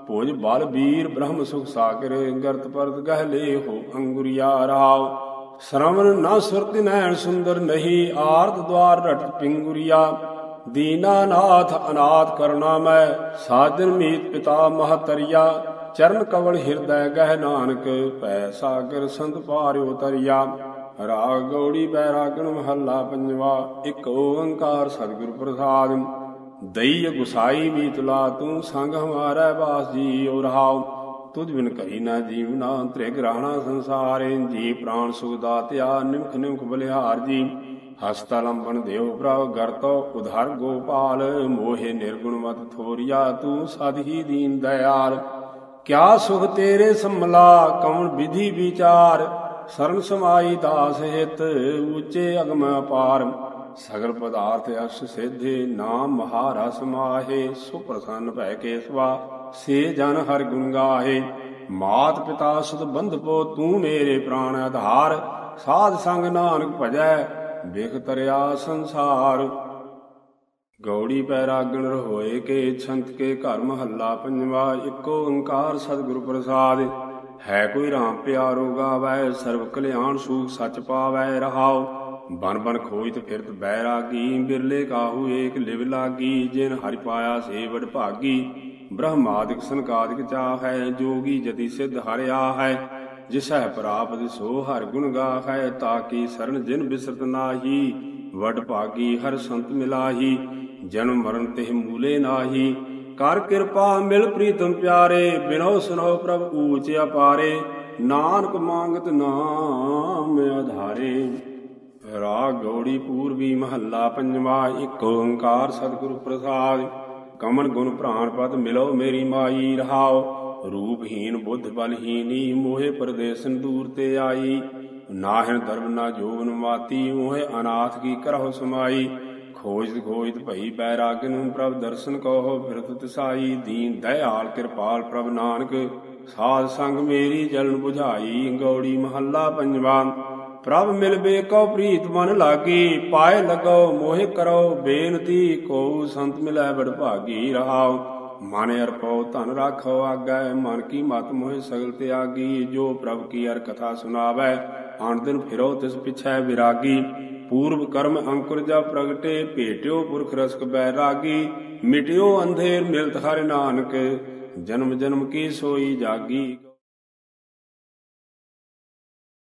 ਭੋਜ ਬਲ ਵੀਰ ਬ੍ਰਹਮ ਸੁਖ ਸਾਗਰ, ਗਰਤ ਪਰਤ ਗਹਿਲੇ ਹੋ ਅੰਗੁਰਿਆ ਰਾਵ ਸ਼ਰਵਨ ਨਾ ਸੁਰਤ ਨੈਣ ਸੁੰਦਰ ਨਹੀਂ, ਆਰਤ ਦਵਾਰ ਰਟ ਪਿੰਗੁਰੀਆ। ਦੀਨਾਨਾਥ ਅਨਾਥ ਕਰਨਾ ਮੈਂ, ਸਾਜਨ ਮੀਤ ਪਿਤਾ ਮਹਤਰੀਆ। ਚਰਨ ਕਵਲ ਹਿਰਦੈ ਗਹਿ ਨਾਨਕ, ਪੈ ਸਾਗਰ ਸੰਤ ਪਾਰਿਓ ਤਰਿਆ। ਰਾਗ ਗੌੜੀ ਬੈਰਾਗਣ ਮਹੱਲਾ ਪੰਜਵਾ, ਇੱਕ ਓੰਕਾਰ ਸਤਿਗੁਰ ਪ੍ਰਸਾਦ। ਦਈ ਗੁਸਾਈ ਵੀ ਤੂੰ ਸੰਗ ਹਮਾਰਾ ਬਾਸ ਜੀ ਰਹਾਉ। ਤੁਧ ਬਿਨ ਕਰੀ ਨਾ ਜੀਵਨਾ ਤ੍ਰਿਗ ਰਾਣਾ ਸੰਸਾਰੇ, ਜੀ ਪ੍ਰਾਣ ਸੁਖ ਦਾਤਿਆ ਨਿਮਖ ਨਿਮਖ ਬਲਿਹਾਰ ਜੀ। ਹਸਤਾ ਲੰਬਨ ਦੇਵ ਪ੍ਰਭ ਗਰਤੋ ਉਧਾਰ ਗੋਪਾਲ, ਮੋਹਿ ਨਿਰਗੁਣ ਮਤ ਥੋਰੀਆ ਤੂੰ ਸਦ ਹੀ ਦੀਨ ਦਇਆਲ। ਕਿਆ ਸੁਖ ਤੇਰੇ ਸੰਮਲਾ ਕੌਣ ਵਿਧੀ ਵਿਚਾਰ। ਸਰਨ ਸਮਾਈ ਦਾਸ ਹਿਤ, ਉੱਚੇ ਅਗਮ ਅਪਾਰ। ਸਗਲ ਪਦਾਰਥ ਅਸ ਸਿਧੇ ਨਾਮ ਮਹਾਰਸ ਮਾਹੇ ਸੁਪ੍ਰਸੰਨ ਭੈ ਕੇਸਵਾ, ਸੇ ਜਨ ਹਰ ਗੁਣ ਗਾਹੇ। ਮਾਤ ਪਿਤਾ ਸੁਧ ਬੰਧਪੋ ਤੂੰ ਮੇਰੇ ਪ੍ਰਾਣ ਆਧਾਰ। ਸਾਧ ਸੰਗ ਨਾਨਕ ਭਜੈ, ਬਿਖ ਤਰਿਆ ਸੰਸਾਰ। ਗੌੜੀ ਪੈਰਾਗਣ ਰਹੋਏ ਕੇ ਛੰਤ ਕੇ ਘਰ ਮਹੱਲਾ ਪੰਜਵਾ, ਇੱਕੋ ਓੰਕਾਰ ਸਤਿਗੁਰ ਪ੍ਰਸਾਦ। ਹੈ ਕੋਈ ਰਾਮ ਪਿਆਰੋ ਗਾਵੈ, ਸਰਬ ਕਲਿਆਣ ਸੂਖ ਸਚ ਪਾਵੈ, ਰਹਾਉ। ਬਨ ਬਨ ਖੋਜਤ ਫਿਰਤ ਬੈਰਾਗੀ, ਬਿਰਲੇ ਕਾਹੂ ਏਕ ਲਿਵ ਲਾਗੀ, ਜਿਨ ਹਰਿ ਪਾਇਆ ਸੇ ਵਡ ਭਾਗੀ। ਬ੍ਰਹਮਾਦਿਕ ਸੰਕਾਦਿਕ ਚਾਹ ਹੈ ਜੋਗੀ ਜਤੀ ਸਿਧ ਹਰਿਆ ਹੈ ਜਿਸਹਿ ਪ੍ਰਾਪਤ ਸੋ ਹਰ ਗੁਣ ਗਾਹੈ ਤਾਕੀ ਸਰਨ ਜਿਨ ਬਿਸਰਤ ਨਾਹੀ। ਵਡ ਭਾਗੀ ਹਰ ਸੰਤ ਮਿਲਾਹੀ, ਜਨਮ ਮਰਨ ਤੇ ਮੂਲੇ ਨਾਹੀ। ਕਰ ਕਿਰਪਾ ਮਿਲ ਪ੍ਰੀਤਮ ਪਿਆਰੇ, ਬਿਨੋ ਸੁਨੋ ਪ੍ਰਭ ਊਚ ਅਪਾਰੇ, ਨਾਨਕ ਮੰਗਤ ਨਾਮ ਆਧਾਰੇ। ਰਾਗ ਗੌੜੀ ਪੂਰਬੀ ਮਹੱਲਾ ਪੰਜਵਾ, ਇੱਕ ਓੰਕਾਰ ਸਤਿਗੁਰੂ ਪ੍ਰਸਾਦ। ਕਮਨ ਗੁਣ ਪ੍ਰਾਨ ਪਤ ਮਿਲੋ ਮੇਰੀ ਮਾਈ, ਰਹਾਓ। ਰੂਪਹੀਨ ਬੁੱਧ ਬਲਹੀਨੀ ਮੋਹਿ ਪਰਦੇਸਨ ਦੂਰ ਤੇ ਆਈ। ਨਾਹਿ, ਦਰਬ ਨਾ ਜੋਵਨ ਮਾਤੀ ਉਹੇ ਅਨਾਥ ਕੀ ਕਰਹੁ ਸਮਾਈ। ਖੋਜਤ ਖੋਜਤ ਭਈ ਬੈਰਾਗਨ ਪ੍ਰਭ ਦਰਸ਼ਨ ਕਹੋ ਫਿਰਤ ਤਿਸਾਈ ਦੀਨ ਦਇਆਲ ਕਿਰਪਾਲ ਪ੍ਰਭ ਨਾਨਕ। ਸਾਧ ਸੰਗ ਮੇਰੀ ਜਲਨ 부ਝਾਈ ਗੌੜੀ ਮਹੱਲਾ ਪੰਜਵਾ। ਪ੍ਰਭ ਮਿਲ ਕਉ ਪ੍ਰੀਤ ਮਨ ਲਾਗੀ, ਪਾਏ ਲਗੋ ਮੋਹਿ ਕਰੋ, ਬੇਨਤੀ ਕੋ ਸੰਤ ਮਿਲੈ ਬੜ ਭਾਗੀ ਰਹਾਉ। ਮਨ ਅਰਪੋ ਧਨ ਰਾਖੋ ਆਗੈ ਮਨ ਕੀ ਮਤ ਮੋਹਿ ਸਗਲ ਤਿਆਗੀ। ਜੋ ਪ੍ਰਭ ਕੀ ਅਰ ਕਥਾ ਸੁਨਾਵੈ, ਆਣ ਦਿਨ ਫਿਰੋ ਤਿਸ ਪਿਛੈ ਵਿਰਾਗੀ। ਪੂਰਬ ਕਰਮ ਅੰਕੁਰ ਜਾ ਪ੍ਰਗਟੇ, ਭੇਟਿਓ ਪੁਰਖ ਰਸਕ ਬੈਰਾਗੀ ਮਿਟਿਓ ਅੰਧੇਰ ਮਿਲਤ ਹਰਿ ਨਾਨਕ, ਜਨਮ ਜਨਮ ਕੀ ਸੋਈ ਜਾਗੀ।